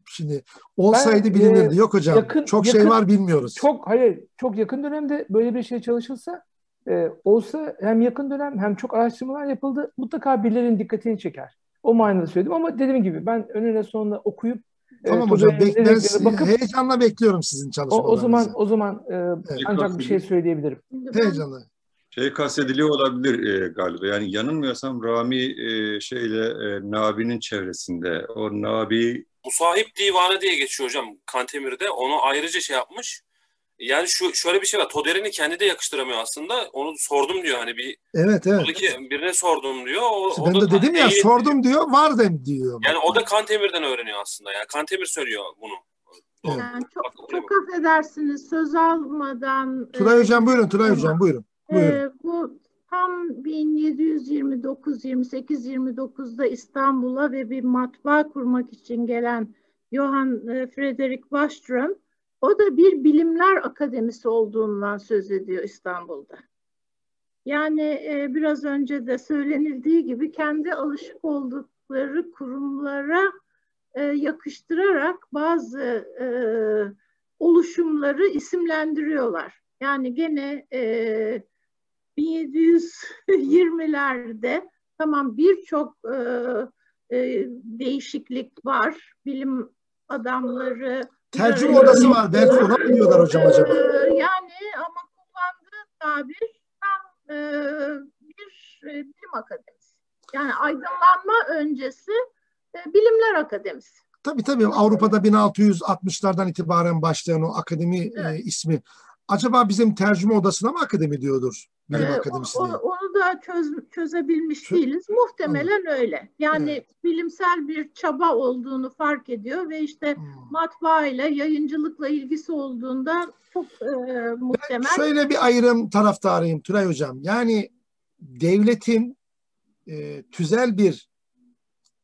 Şimdi olsaydı ben, bilinirdi. Yok hocam. Yakın, çok yakın, şey var bilmiyoruz. Çok hayır, çok yakın dönemde böyle bir şey çalışılsa e, olsa hem yakın dönem hem çok araştırmalar yapıldı. Mutlaka birilerinin dikkatini çeker. O manada söyledim ama dediğim gibi ben önüne sonunda okuyup Tamam e, hocam bekleriz. Bakıp, heyecanla bekliyorum sizin çalışmalarınızı. O, o zaman o zaman e, evet. ancak bir şey söyleyebilirim. Heyecanla. Şey kastediliyor olabilir e, galiba. Yani yanılmıyorsam Rami e, şeyle e, Nabi'nin çevresinde. O Nabi bu sahip divanı diye geçiyor hocam Kantemir'de. Onu ayrıca şey yapmış. Yani şu şöyle bir şey var. Toderin'i kendi de yakıştıramıyor aslında. Onu sordum diyor hani bir. Evet evet. Buradaki birine sordum diyor. O, işte o ben de dedim ya sordum diyor. Var dem diyor. Yani o da Kantemir'den öğreniyor aslında. Yani Kantemir söylüyor bunu. Yani çok, çok affedersiniz söz almadan. Tulay e, Hocam buyurun Tulay Hocam buyurun. buyurun. E, bu tam 1729-28-29'da İstanbul'a ve bir matbaa kurmak için gelen Johann e, Frederick Wastrom o da bir bilimler akademisi olduğundan söz ediyor İstanbul'da. Yani e, biraz önce de söylenildiği gibi kendi alışık oldukları kurumlara e, yakıştırarak bazı e, oluşumları isimlendiriyorlar. Yani gene e, 1720'lerde tamam birçok e, e, değişiklik var. Bilim adamları Tercüme odası var. Belki ona mı diyorlar hocam acaba? Yani ama kullandığı tabir tam e, bir e, bilim akademisi. Yani aydınlanma öncesi e, bilimler akademisi. Tabii tabii Avrupa'da 1660'lardan itibaren başlayan o akademi evet. e, ismi. Acaba bizim tercüme odasına mı akademi diyordur? Bilim ee, akademisi o, onu da çöz, çözebilmiş Çö değiliz. Muhtemelen Anladım. öyle. Yani evet. bilimsel bir çaba olduğunu fark ediyor ve işte hmm. matbaa ile yayıncılıkla ilgisi olduğunda çok e, muhtemel. Ben şöyle bir ayrım taraftarıyım Tülay Hocam. Yani devletin e, tüzel bir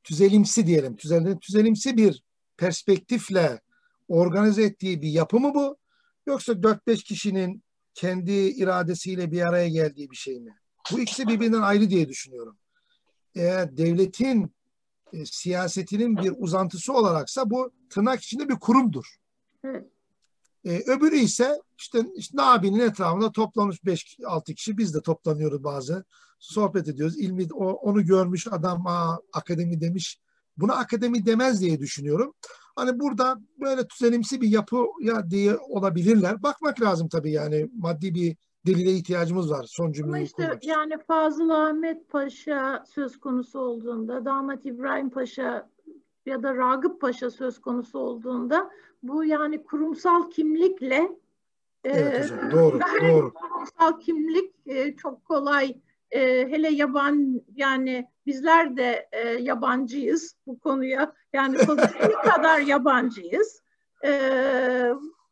tüzelimsi diyelim, tüzel, tüzelimsi bir perspektifle organize ettiği bir yapı mı bu? Yoksa 4-5 kişinin kendi iradesiyle bir araya geldiği bir şey mi? Bu ikisi birbirinden ayrı diye düşünüyorum. Eğer devletin e, siyasetinin bir uzantısı olaraksa bu tırnak içinde bir kurumdur. E, öbürü ise işte, işte Nabi'nin etrafında toplanmış 5-6 kişi biz de toplanıyoruz bazı sohbet ediyoruz. İlmi o, onu görmüş adam Aa, akademi demiş. Buna akademi demez diye düşünüyorum. Hani burada böyle tüzenimsi bir yapı ya diye olabilirler. Bakmak lazım tabii yani maddi bir delile ihtiyacımız var son cümleyi Ama işte kurmak. yani Fazıl Ahmet Paşa söz konusu olduğunda, Damat İbrahim Paşa ya da Ragıp Paşa söz konusu olduğunda bu yani kurumsal kimlikle Evet hocam, doğru, doğru. Kurumsal kimlik e, çok kolay e, hele yaban yani bizler de e, yabancıyız bu konuya yani ne kadar yabancıyız e,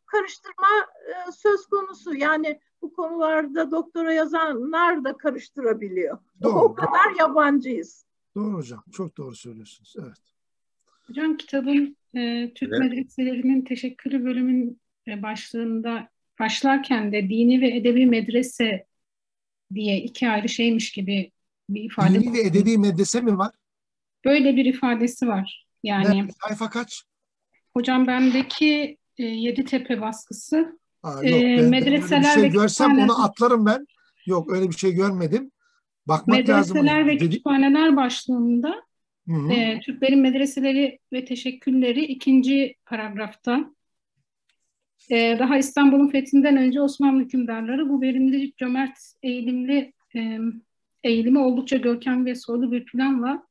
karıştırma e, söz konusu yani bu konularda doktora yazanlar da karıştırabiliyor. Doğru. O kadar yabancıyız. Doğru hocam. Çok doğru söylüyorsunuz. Evet. Hocam kitabın e, Türk evet. medreselerinin teşekkürü bölümün e, başlığında başlarken de dini ve edebi medrese diye iki ayrı şeymiş gibi bir ifade. Dini ve edebi medrese mi var? Böyle bir ifadesi var. Yani ne, sayfa kaç? Hocam bendeki e, Yeditepe baskısı. Aa, yok, e, medreseler şey görsem onu atlarım ben. Yok öyle bir şey görmedim. Bakmak medreseler lazım. Medreseler ve kütüphaneler başlığında e, Türklerin medreseleri ve teşekkülleri ikinci paragrafta ee, daha İstanbul'un fethinden önce Osmanlı hükümdarları bu verimli, cömert, eğilimli e, eğilimi oldukça görkem ve soylu bir planla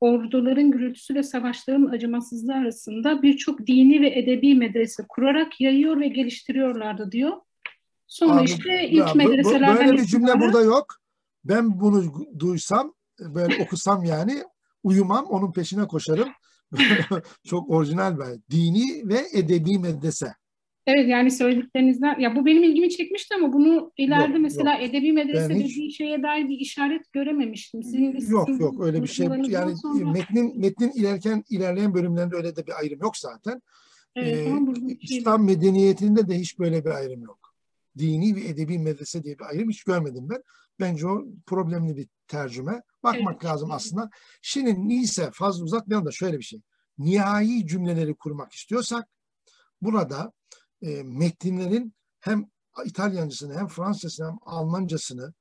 orduların gürültüsü ve savaşların acımasızlığı arasında birçok dini ve edebi medrese kurarak yayıyor ve geliştiriyorlardı diyor. Sonra Abi, işte ilk ya, medreselerden... Böyle bir cümle sonra... burada yok. Ben bunu duysam, böyle okusam yani uyumam, onun peşine koşarım. Çok orijinal bir dini ve edebi medrese. Evet yani söylediklerinizden ya bu benim ilgimi çekmişti ama bunu ileride yok, mesela yok. edebi medrese ben dediği hiç... şeye dair bir işaret görememiştim. Sizin yok sizin yok öyle bir şey yani sonra... metnin metnin ilerken ilerleyen bölümlerinde öyle de bir ayrım yok zaten. Evet, ee, tamam, İslam medeniyetinde de hiç böyle bir ayrım yok. Dini ve edebi medrese diye bir ayrım hiç görmedim ben. Bence o problemli bir tercüme. Bakmak evet. lazım aslında. Şimdi neyse fazla uzatmayalım da şöyle bir şey. Nihai cümleleri kurmak istiyorsak burada e, metinlerin hem İtalyancasını hem Fransızcasını hem Almancasını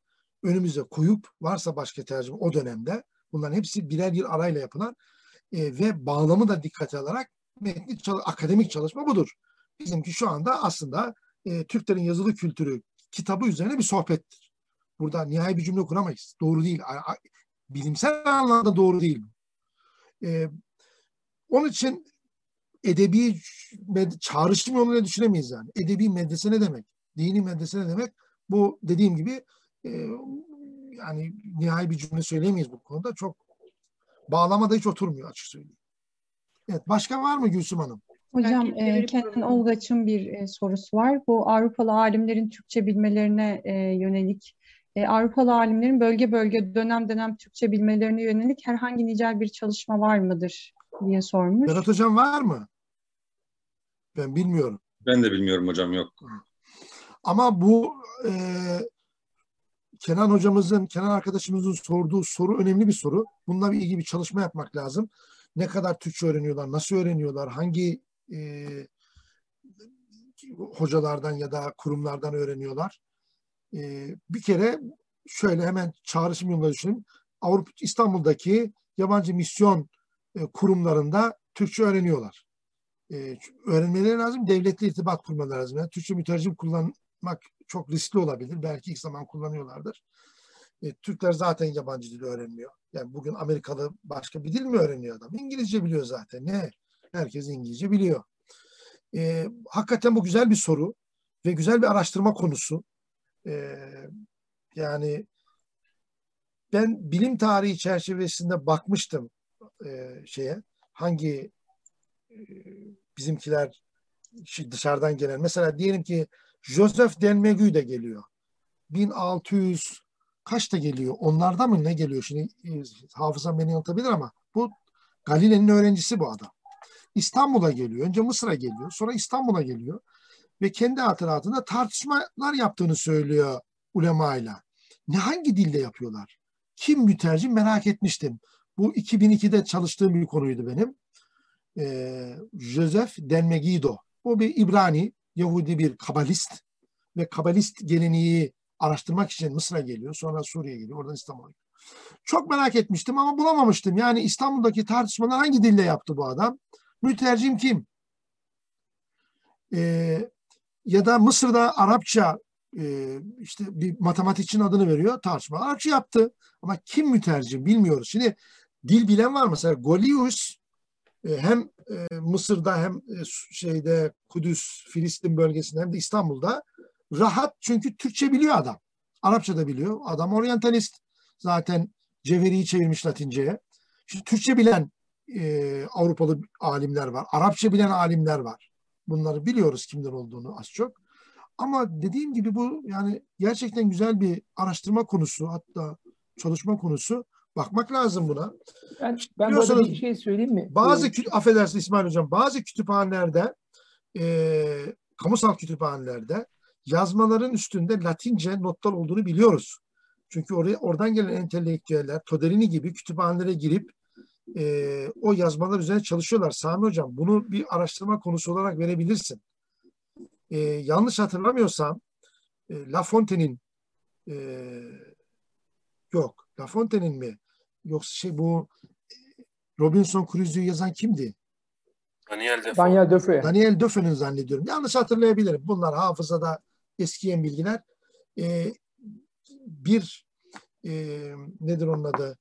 önümüze koyup varsa başka tercüme o dönemde bunların hepsi birer bir arayla yapılan e, ve bağlamı da dikkate alarak metni çal akademik çalışma budur. Bizimki şu anda aslında e, Türklerin yazılı kültürü kitabı üzerine bir sohbettir. Burada nihai bir cümle kuramayız. Doğru değil. Bilimsel anlamda doğru değil. E, onun için edebi med- çağrışım yoluyla düşünemeyiz yani. Edebi medrese ne demek? Dini medrese ne demek? Bu dediğim gibi e, yani nihai bir cümle söyleyemeyiz bu konuda. Çok bağlamada hiç oturmuyor açık söyleyeyim. Evet, başka var mı Gülsüm Hanım? Hocam e, Kenan Olgaç'ın bir e, sorusu var. Bu Avrupalı alimlerin Türkçe bilmelerine e, yönelik, e, Avrupalı alimlerin bölge bölge dönem dönem Türkçe bilmelerine yönelik herhangi nicel bir çalışma var mıdır diye sormuş. Berat Hocam var mı? Ben bilmiyorum. Ben de bilmiyorum hocam yok. Ama bu e, Kenan hocamızın, Kenan arkadaşımızın sorduğu soru önemli bir soru. Bununla bir ilgili bir çalışma yapmak lazım. Ne kadar Türkçe öğreniyorlar, nasıl öğreniyorlar, hangi e, hocalardan ya da kurumlardan öğreniyorlar. E, bir kere şöyle hemen çağrışım yolunda düşünün. Avrupa İstanbul'daki yabancı misyon e, kurumlarında Türkçe öğreniyorlar e, öğrenmeleri lazım. Devletle irtibat kurmaları lazım. Yani Türkçe mütercim kullanmak çok riskli olabilir. Belki ilk zaman kullanıyorlardır. E, Türkler zaten yabancı dil öğrenmiyor. Yani bugün Amerikalı başka bir dil mi öğreniyor adam? İngilizce biliyor zaten. Ne? Herkes İngilizce biliyor. E, hakikaten bu güzel bir soru ve güzel bir araştırma konusu. E, yani ben bilim tarihi çerçevesinde bakmıştım e, şeye hangi bizimkiler dışarıdan gelen. Mesela diyelim ki Joseph Denmegü de geliyor. 1600 kaçta geliyor? Onlarda mı ne geliyor? Şimdi e, hafızam beni yanıltabilir ama bu Galile'nin öğrencisi bu adam. İstanbul'a geliyor. Önce Mısır'a geliyor. Sonra İstanbul'a geliyor. ve kendi hatıratında tartışmalar yaptığını söylüyor ulemayla. Ne hangi dilde yapıyorlar? Kim mütercim merak etmiştim. Bu 2002'de çalıştığım bir konuydu benim. Ee, Joseph Denmegido. O bir İbrani, Yahudi bir kabalist ve kabalist geleneği araştırmak için Mısır'a geliyor. Sonra Suriye'ye geliyor. Oradan İstanbul'a geliyor. Çok merak etmiştim ama bulamamıştım. Yani İstanbul'daki tartışmalar hangi dille yaptı bu adam? Mütercim kim? Ee, ya da Mısır'da Arapça e, işte bir matematikçinin adını veriyor tartışma. Arapça yaptı ama kim mütercim bilmiyoruz. Şimdi dil bilen var mesela Golius e, hem e, Mısır'da hem e, şeyde Kudüs, Filistin bölgesinde hem de İstanbul'da rahat çünkü Türkçe biliyor adam. Arapça da biliyor. Adam oryantalist. Zaten Ceveri'yi çevirmiş Latince'ye. Şimdi Türkçe bilen e, Avrupalı alimler var. Arapça bilen alimler var. Bunları biliyoruz kimler olduğunu az çok. Ama dediğim gibi bu yani gerçekten güzel bir araştırma konusu hatta çalışma konusu. Bakmak lazım buna. Ben, ben burada bir şey söyleyeyim mi? Bazı, ee, affedersin İsmail Hocam, bazı kütüphanelerde, e, kamusal kütüphanelerde yazmaların üstünde Latince notlar olduğunu biliyoruz. Çünkü oraya oradan gelen entelektüeller, Toderini gibi kütüphanelere girip e, o yazmalar üzerine çalışıyorlar. Sami Hocam bunu bir araştırma konusu olarak verebilirsin. E, yanlış hatırlamıyorsam e, La Fontaine'in e, yok La Fontaine'in mi? Yoksa şey bu Robinson Crusoe'yu yazan kimdi? Daniel Defoe. Daniel Defoe. Daniel Defoe'nin zannediyorum. Yanlış hatırlayabilirim. Bunlar hafızada eskiyen bilgiler. E, bir e, nedir onun adı?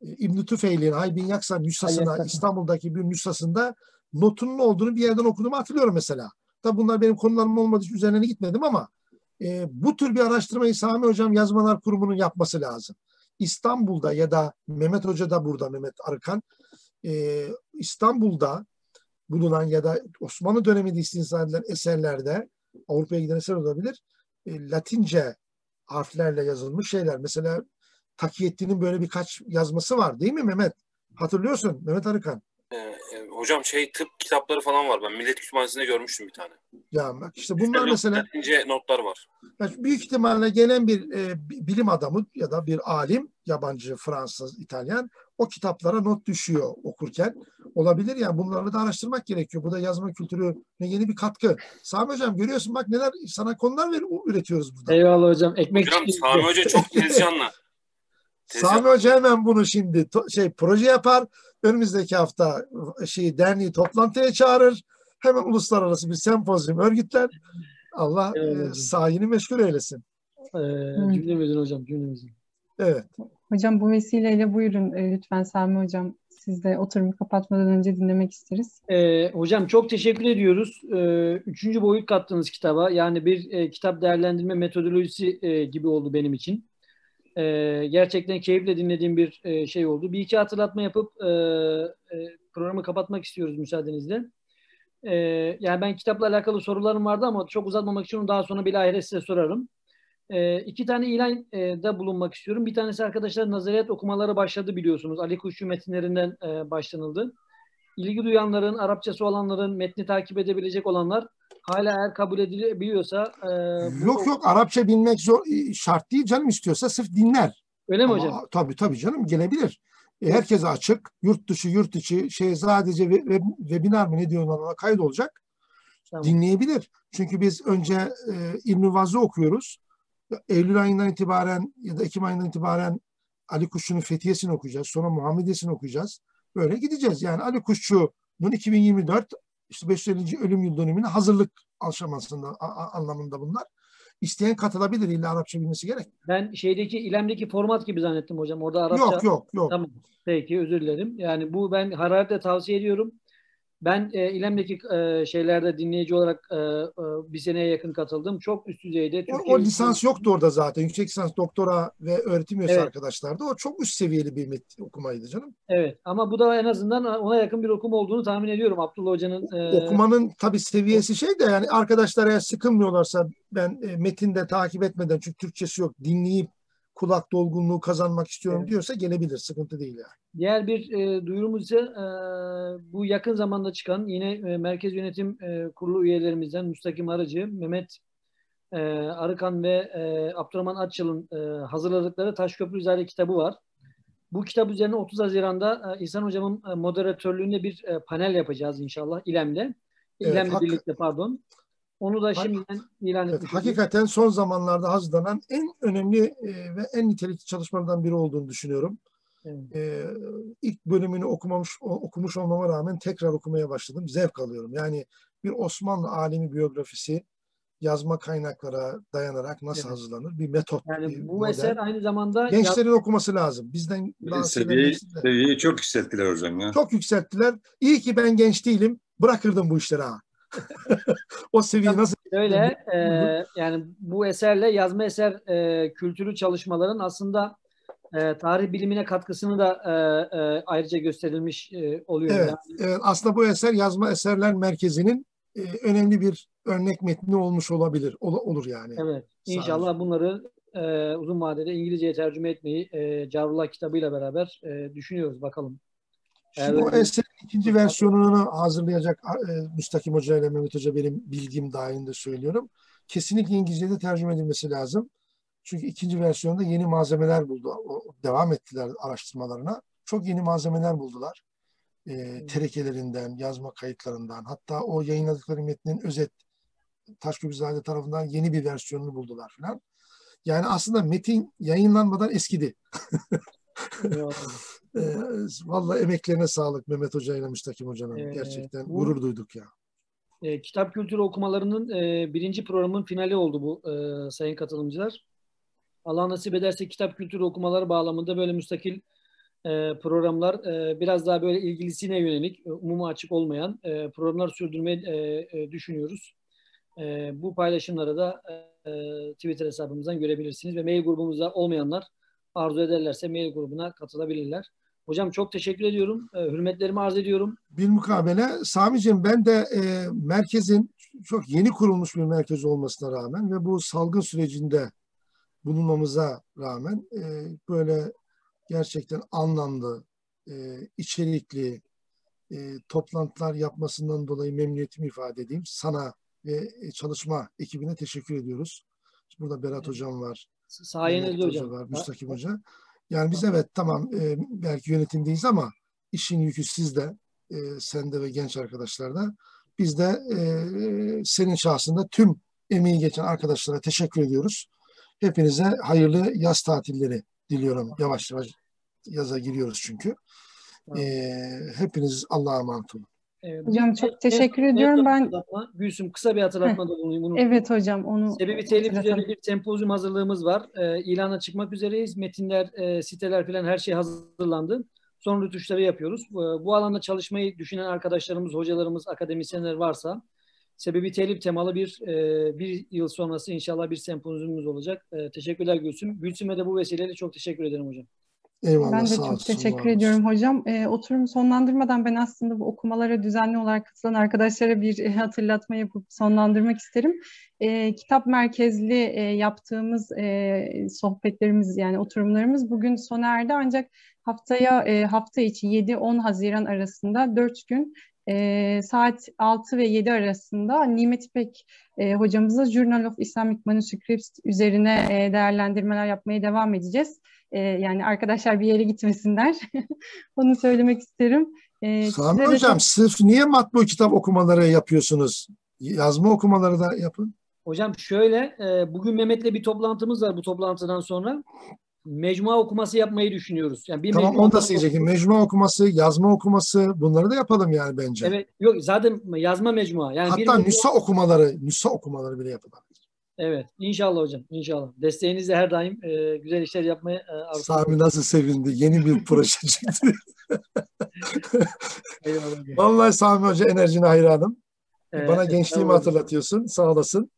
E, İbn-i Tüfeil'in Haybin Yaksan nüshasına İstanbul'daki bir nüshasında notunun olduğunu bir yerden okuduğumu hatırlıyorum mesela. Tabi bunlar benim konularım olmadığı için üzerine gitmedim ama e, bu tür bir araştırmayı Sami Hocam Yazmalar Kurumu'nun yapması lazım. İstanbul'da ya da Mehmet Hoca da burada Mehmet Arkan e, İstanbul'da bulunan ya da Osmanlı döneminde istinsa edilen eserlerde Avrupa'ya giden eser olabilir. E, Latince harflerle yazılmış şeyler. Mesela Takiyettin'in böyle birkaç yazması var değil mi Mehmet? Hatırlıyorsun Mehmet Arıkan. Ee, e, hocam şey tıp kitapları falan var. Ben Millet Kütüphanesi'nde görmüştüm bir tane. Ya bak işte bunlar işte mesela Latince notlar var. Yani büyük ihtimalle gelen bir e, bilim adamı ya da bir alim, yabancı, Fransız, İtalyan o kitaplara not düşüyor okurken. Olabilir yani bunları da araştırmak gerekiyor. Bu da yazma kültürüne yeni bir katkı. Sami Hocam görüyorsun bak neler sana konular ver, üretiyoruz burada. Eyvallah hocam. Ekmek hocam Sami Hoca çok Sami Hoca hemen bunu şimdi şey proje yapar. Önümüzdeki hafta şey derneği toplantıya çağırır. Hemen uluslararası bir sempozyum örgütler. Allah evet, e, sayini meşgul eylesin. Ee, cümlemizin hocam cümlemizin. Evet. Hocam bu vesileyle buyurun e, lütfen Sami Hocam. Siz de oturumu kapatmadan önce dinlemek isteriz. Ee, hocam çok teşekkür ediyoruz. Ee, üçüncü boyut kattınız kitaba. Yani bir e, kitap değerlendirme metodolojisi e, gibi oldu benim için. E, gerçekten keyifle dinlediğim bir e, şey oldu. Bir iki hatırlatma yapıp e, e, programı kapatmak istiyoruz müsaadenizle. E, yani ben kitapla alakalı sorularım vardı ama çok uzatmamak için onu daha sonra bilahare size sorarım. E, iki tane ilan e, da bulunmak istiyorum. Bir tanesi arkadaşlar nazariyat okumaları başladı biliyorsunuz. Ali Kuşçu metinlerinden e, başlanıldı. İlgi duyanların, Arapçası olanların, metni takip edebilecek olanlar hala eğer kabul edilebiliyorsa e, yok yok Arapça bilmek zor şart değil canım istiyorsa sırf dinler. Öyle mi Ama, hocam? Tabii tabii canım gelebilir. E, herkese açık. Yurt dışı, yurt içi şey sadece web, webinar mı ne diyorlar ona kayıt olacak. Tamam. Dinleyebilir. Çünkü biz önce e, İbn-i Vaz'ı okuyoruz. Eylül ayından itibaren ya da Ekim ayından itibaren Ali Kuşçu'nun Fethiyesini okuyacağız. Sonra Muhammediyesini okuyacağız. Böyle gideceğiz. Yani Ali Kuşçu'nun 2024 işte 550. ölüm yıl dönümüne hazırlık aşamasında anlamında bunlar. İsteyen katılabilir. İlla Arapça bilmesi gerek. Ben şeydeki ilemdeki format gibi zannettim hocam. Orada Arapça. Yok yok yok. Tamam. Peki özür dilerim. Yani bu ben hararetle tavsiye ediyorum. Ben e, İlem'deki e, şeylerde dinleyici olarak e, e, bir seneye yakın katıldım. Çok üst düzeyde. O, o lisans yoktu orada zaten. Yüksek lisans, doktora ve öğretim üyesi evet. arkadaşlardı. O çok üst seviyeli bir met okumaydı canım. Evet ama bu da en azından ona yakın bir okuma olduğunu tahmin ediyorum Abdullah Hoca'nın. E... Okumanın tabii seviyesi şey de yani arkadaşlar eğer sıkılmıyorlarsa ben e, metinde takip etmeden çünkü Türkçesi yok dinleyip kulak dolgunluğu kazanmak istiyorum evet. diyorsa gelebilir. Sıkıntı değil yani. Diğer bir e, duyurumuz ise e, bu yakın zamanda çıkan yine e, Merkez Yönetim e, Kurulu üyelerimizden Müstakim Arıcı, Mehmet e, Arıkan ve e, Abdurrahman Atçıl'ın e, hazırladıkları Taşköprü Üzeri kitabı var. Bu kitap üzerine 30 Haziran'da e, İhsan Hocam'ın e, moderatörlüğünde bir e, panel yapacağız inşallah İLEM'de. Evet, İLEM'le hak... birlikte pardon. Onu da şimdiden ilan evet, Hakikaten son zamanlarda hazırlanan en önemli e, ve en nitelikli çalışmalardan biri olduğunu düşünüyorum. Evet. E, ilk bölümünü okumamış okumuş olmama rağmen tekrar okumaya başladım. Zevk alıyorum. Yani bir Osmanlı alemi biyografisi yazma kaynaklara dayanarak nasıl evet. hazırlanır? Bir metot. Yani bir bu model. eser aynı zamanda gençlerin yaz... okuması lazım. Bizden seviyeyi, seviyeyi çok yükselttiler hocam ya. Çok yükselttiler. İyi ki ben genç değilim. Bırakırdım bu işleri ha. o seviye nasıl? Öyle. E, yani bu eserle yazma eser e, kültürü çalışmaların aslında e, tarih bilimine katkısını da e, e, ayrıca gösterilmiş e, oluyor. Evet, yani. evet. Aslında bu eser yazma eserler merkezinin e, önemli bir örnek metni olmuş olabilir. Ol, olur yani. Evet. İnşallah Sadece. bunları e, uzun vadede İngilizceye tercüme etmeyi e, Carullah kitabıyla beraber e, düşünüyoruz. Bakalım. Şimdi o eserin ikinci versiyonunu hazırlayacak e, Müstakim Hoca ile Mehmet Hoca benim bildiğim dahilinde söylüyorum. Kesinlikle İngilizce'de tercüme edilmesi lazım. Çünkü ikinci versiyonda yeni malzemeler buldu. O, devam ettiler araştırmalarına. Çok yeni malzemeler buldular. E, terekelerinden, yazma kayıtlarından. Hatta o yayınladıkları metnin özet Taşköprüzade tarafından yeni bir versiyonunu buldular falan. Yani aslında metin yayınlanmadan eskidi. e, vallahi emeklerine sağlık Mehmet Hoca ile Müstakim Hoca'nın. Ee, Gerçekten bu, gurur duyduk ya. E, kitap kültürü okumalarının e, birinci programın finali oldu bu e, sayın katılımcılar. Allah nasip ederse kitap kültürü okumaları bağlamında böyle müstakil e, programlar e, biraz daha böyle ilgilisine yönelik, umuma açık olmayan e, programlar sürdürmeyi e, e, düşünüyoruz. E, bu paylaşımları da e, Twitter hesabımızdan görebilirsiniz ve mail grubumuzda olmayanlar arzu ederlerse mail grubuna katılabilirler. Hocam çok teşekkür ediyorum. E, hürmetlerimi arz ediyorum. Bir mukabele. Sami'ciğim ben de e, merkezin çok yeni kurulmuş bir merkez olmasına rağmen ve bu salgın sürecinde bulunmamıza rağmen e, böyle gerçekten anlamlı, e, içerikli e, toplantılar yapmasından dolayı memnuniyetimi ifade edeyim. Sana ve çalışma ekibine teşekkür ediyoruz. Burada Berat Hocam var. Sayenizde hocam. Var, Müstakim Hoca. Yani biz evet tamam e, belki yönetimdeyiz ama işin yükü sizde, e, sende ve genç arkadaşlarda. Biz de e, senin şahsında tüm emeği geçen arkadaşlara teşekkür ediyoruz. Hepinize hayırlı yaz tatilleri diliyorum. Yavaş yavaş yaza giriyoruz çünkü. E, hepiniz Allah'a emanet olun. Evet. Hocam çok teşekkür evet, ediyorum. Ben Gülsüm kısa bir hatırlatmada bulunayım. Unuttum. Evet hocam onu Sebebi telif üzerine bir sempozyum hazırlığımız var. E, ilana çıkmak üzereyiz. Metinler, e, siteler falan her şey hazırlandı. Son rütuşları yapıyoruz. E, bu alanda çalışmayı düşünen arkadaşlarımız, hocalarımız, akademisyenler varsa sebebi telif temalı bir e, bir yıl sonrası inşallah bir sempozyumumuz olacak. E, teşekkürler Gülsüm. Gülsüm'e de bu vesileyle çok teşekkür ederim hocam. Eyvallah, ben de çok olsun, teşekkür ediyorum hocam. E, oturumu sonlandırmadan ben aslında bu okumalara düzenli olarak katılan arkadaşlara bir e, hatırlatma yapıp sonlandırmak isterim. E, kitap merkezli e, yaptığımız e, sohbetlerimiz yani oturumlarımız bugün sona erdi ancak haftaya e, hafta içi 7-10 Haziran arasında 4 gün e, saat 6 ve 7 arasında Nimet İpek e, hocamızla Journal of Islamic Manuscripts üzerine e, değerlendirmeler yapmaya devam edeceğiz. E, yani arkadaşlar bir yere gitmesinler. Onu söylemek isterim. E, Sami Hocam çok... sırf niye matbu kitap okumaları yapıyorsunuz? Yazma okumaları da yapın. Hocam şöyle, e, bugün Mehmet'le bir toplantımız var bu toplantıdan sonra. Mecmua okuması yapmayı düşünüyoruz. Yani bir tamam onu da söyleyecektim. Mecmua okuması, yazma okuması bunları da yapalım yani bence. Evet, yok zaten yazma mecmua. Yani Hatta bir nüsa okumaları, nüsa okumaları bile yapalım. Evet. İnşallah hocam. İnşallah. Desteğinizle her daim e, güzel işler yapmaya e, arzu Sami nasıl sevindi. Yeni bir proje çıktı. Vallahi Sami Hoca enerjine hayranım. Evet, Bana gençliğimi hatırlatıyorsun. Sağ olasın.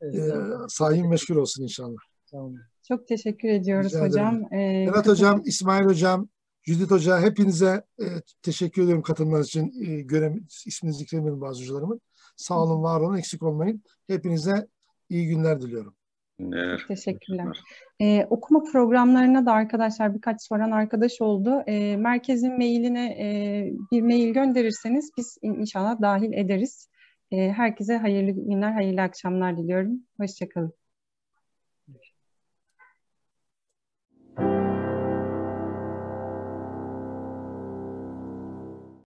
Evet, ee, sahin meşgul olsun inşallah. Tamam. Çok teşekkür ediyoruz Rica hocam. Ee, Berat Hocam, İsmail Hocam, Judith Hoca hepinize e, teşekkür ediyorum katılmanız için. E, görem, ismini zikremedim bazı hocalarımın. Sağ olun, var olun, eksik olmayın. Hepinize İyi günler diliyorum. günler. Teşekkürler. Ee, okuma programlarına da arkadaşlar birkaç soran arkadaş oldu. Ee, merkezin mailine e, bir mail gönderirseniz biz inşallah dahil ederiz. Ee, herkese hayırlı günler, hayırlı akşamlar diliyorum. Hoşçakalın.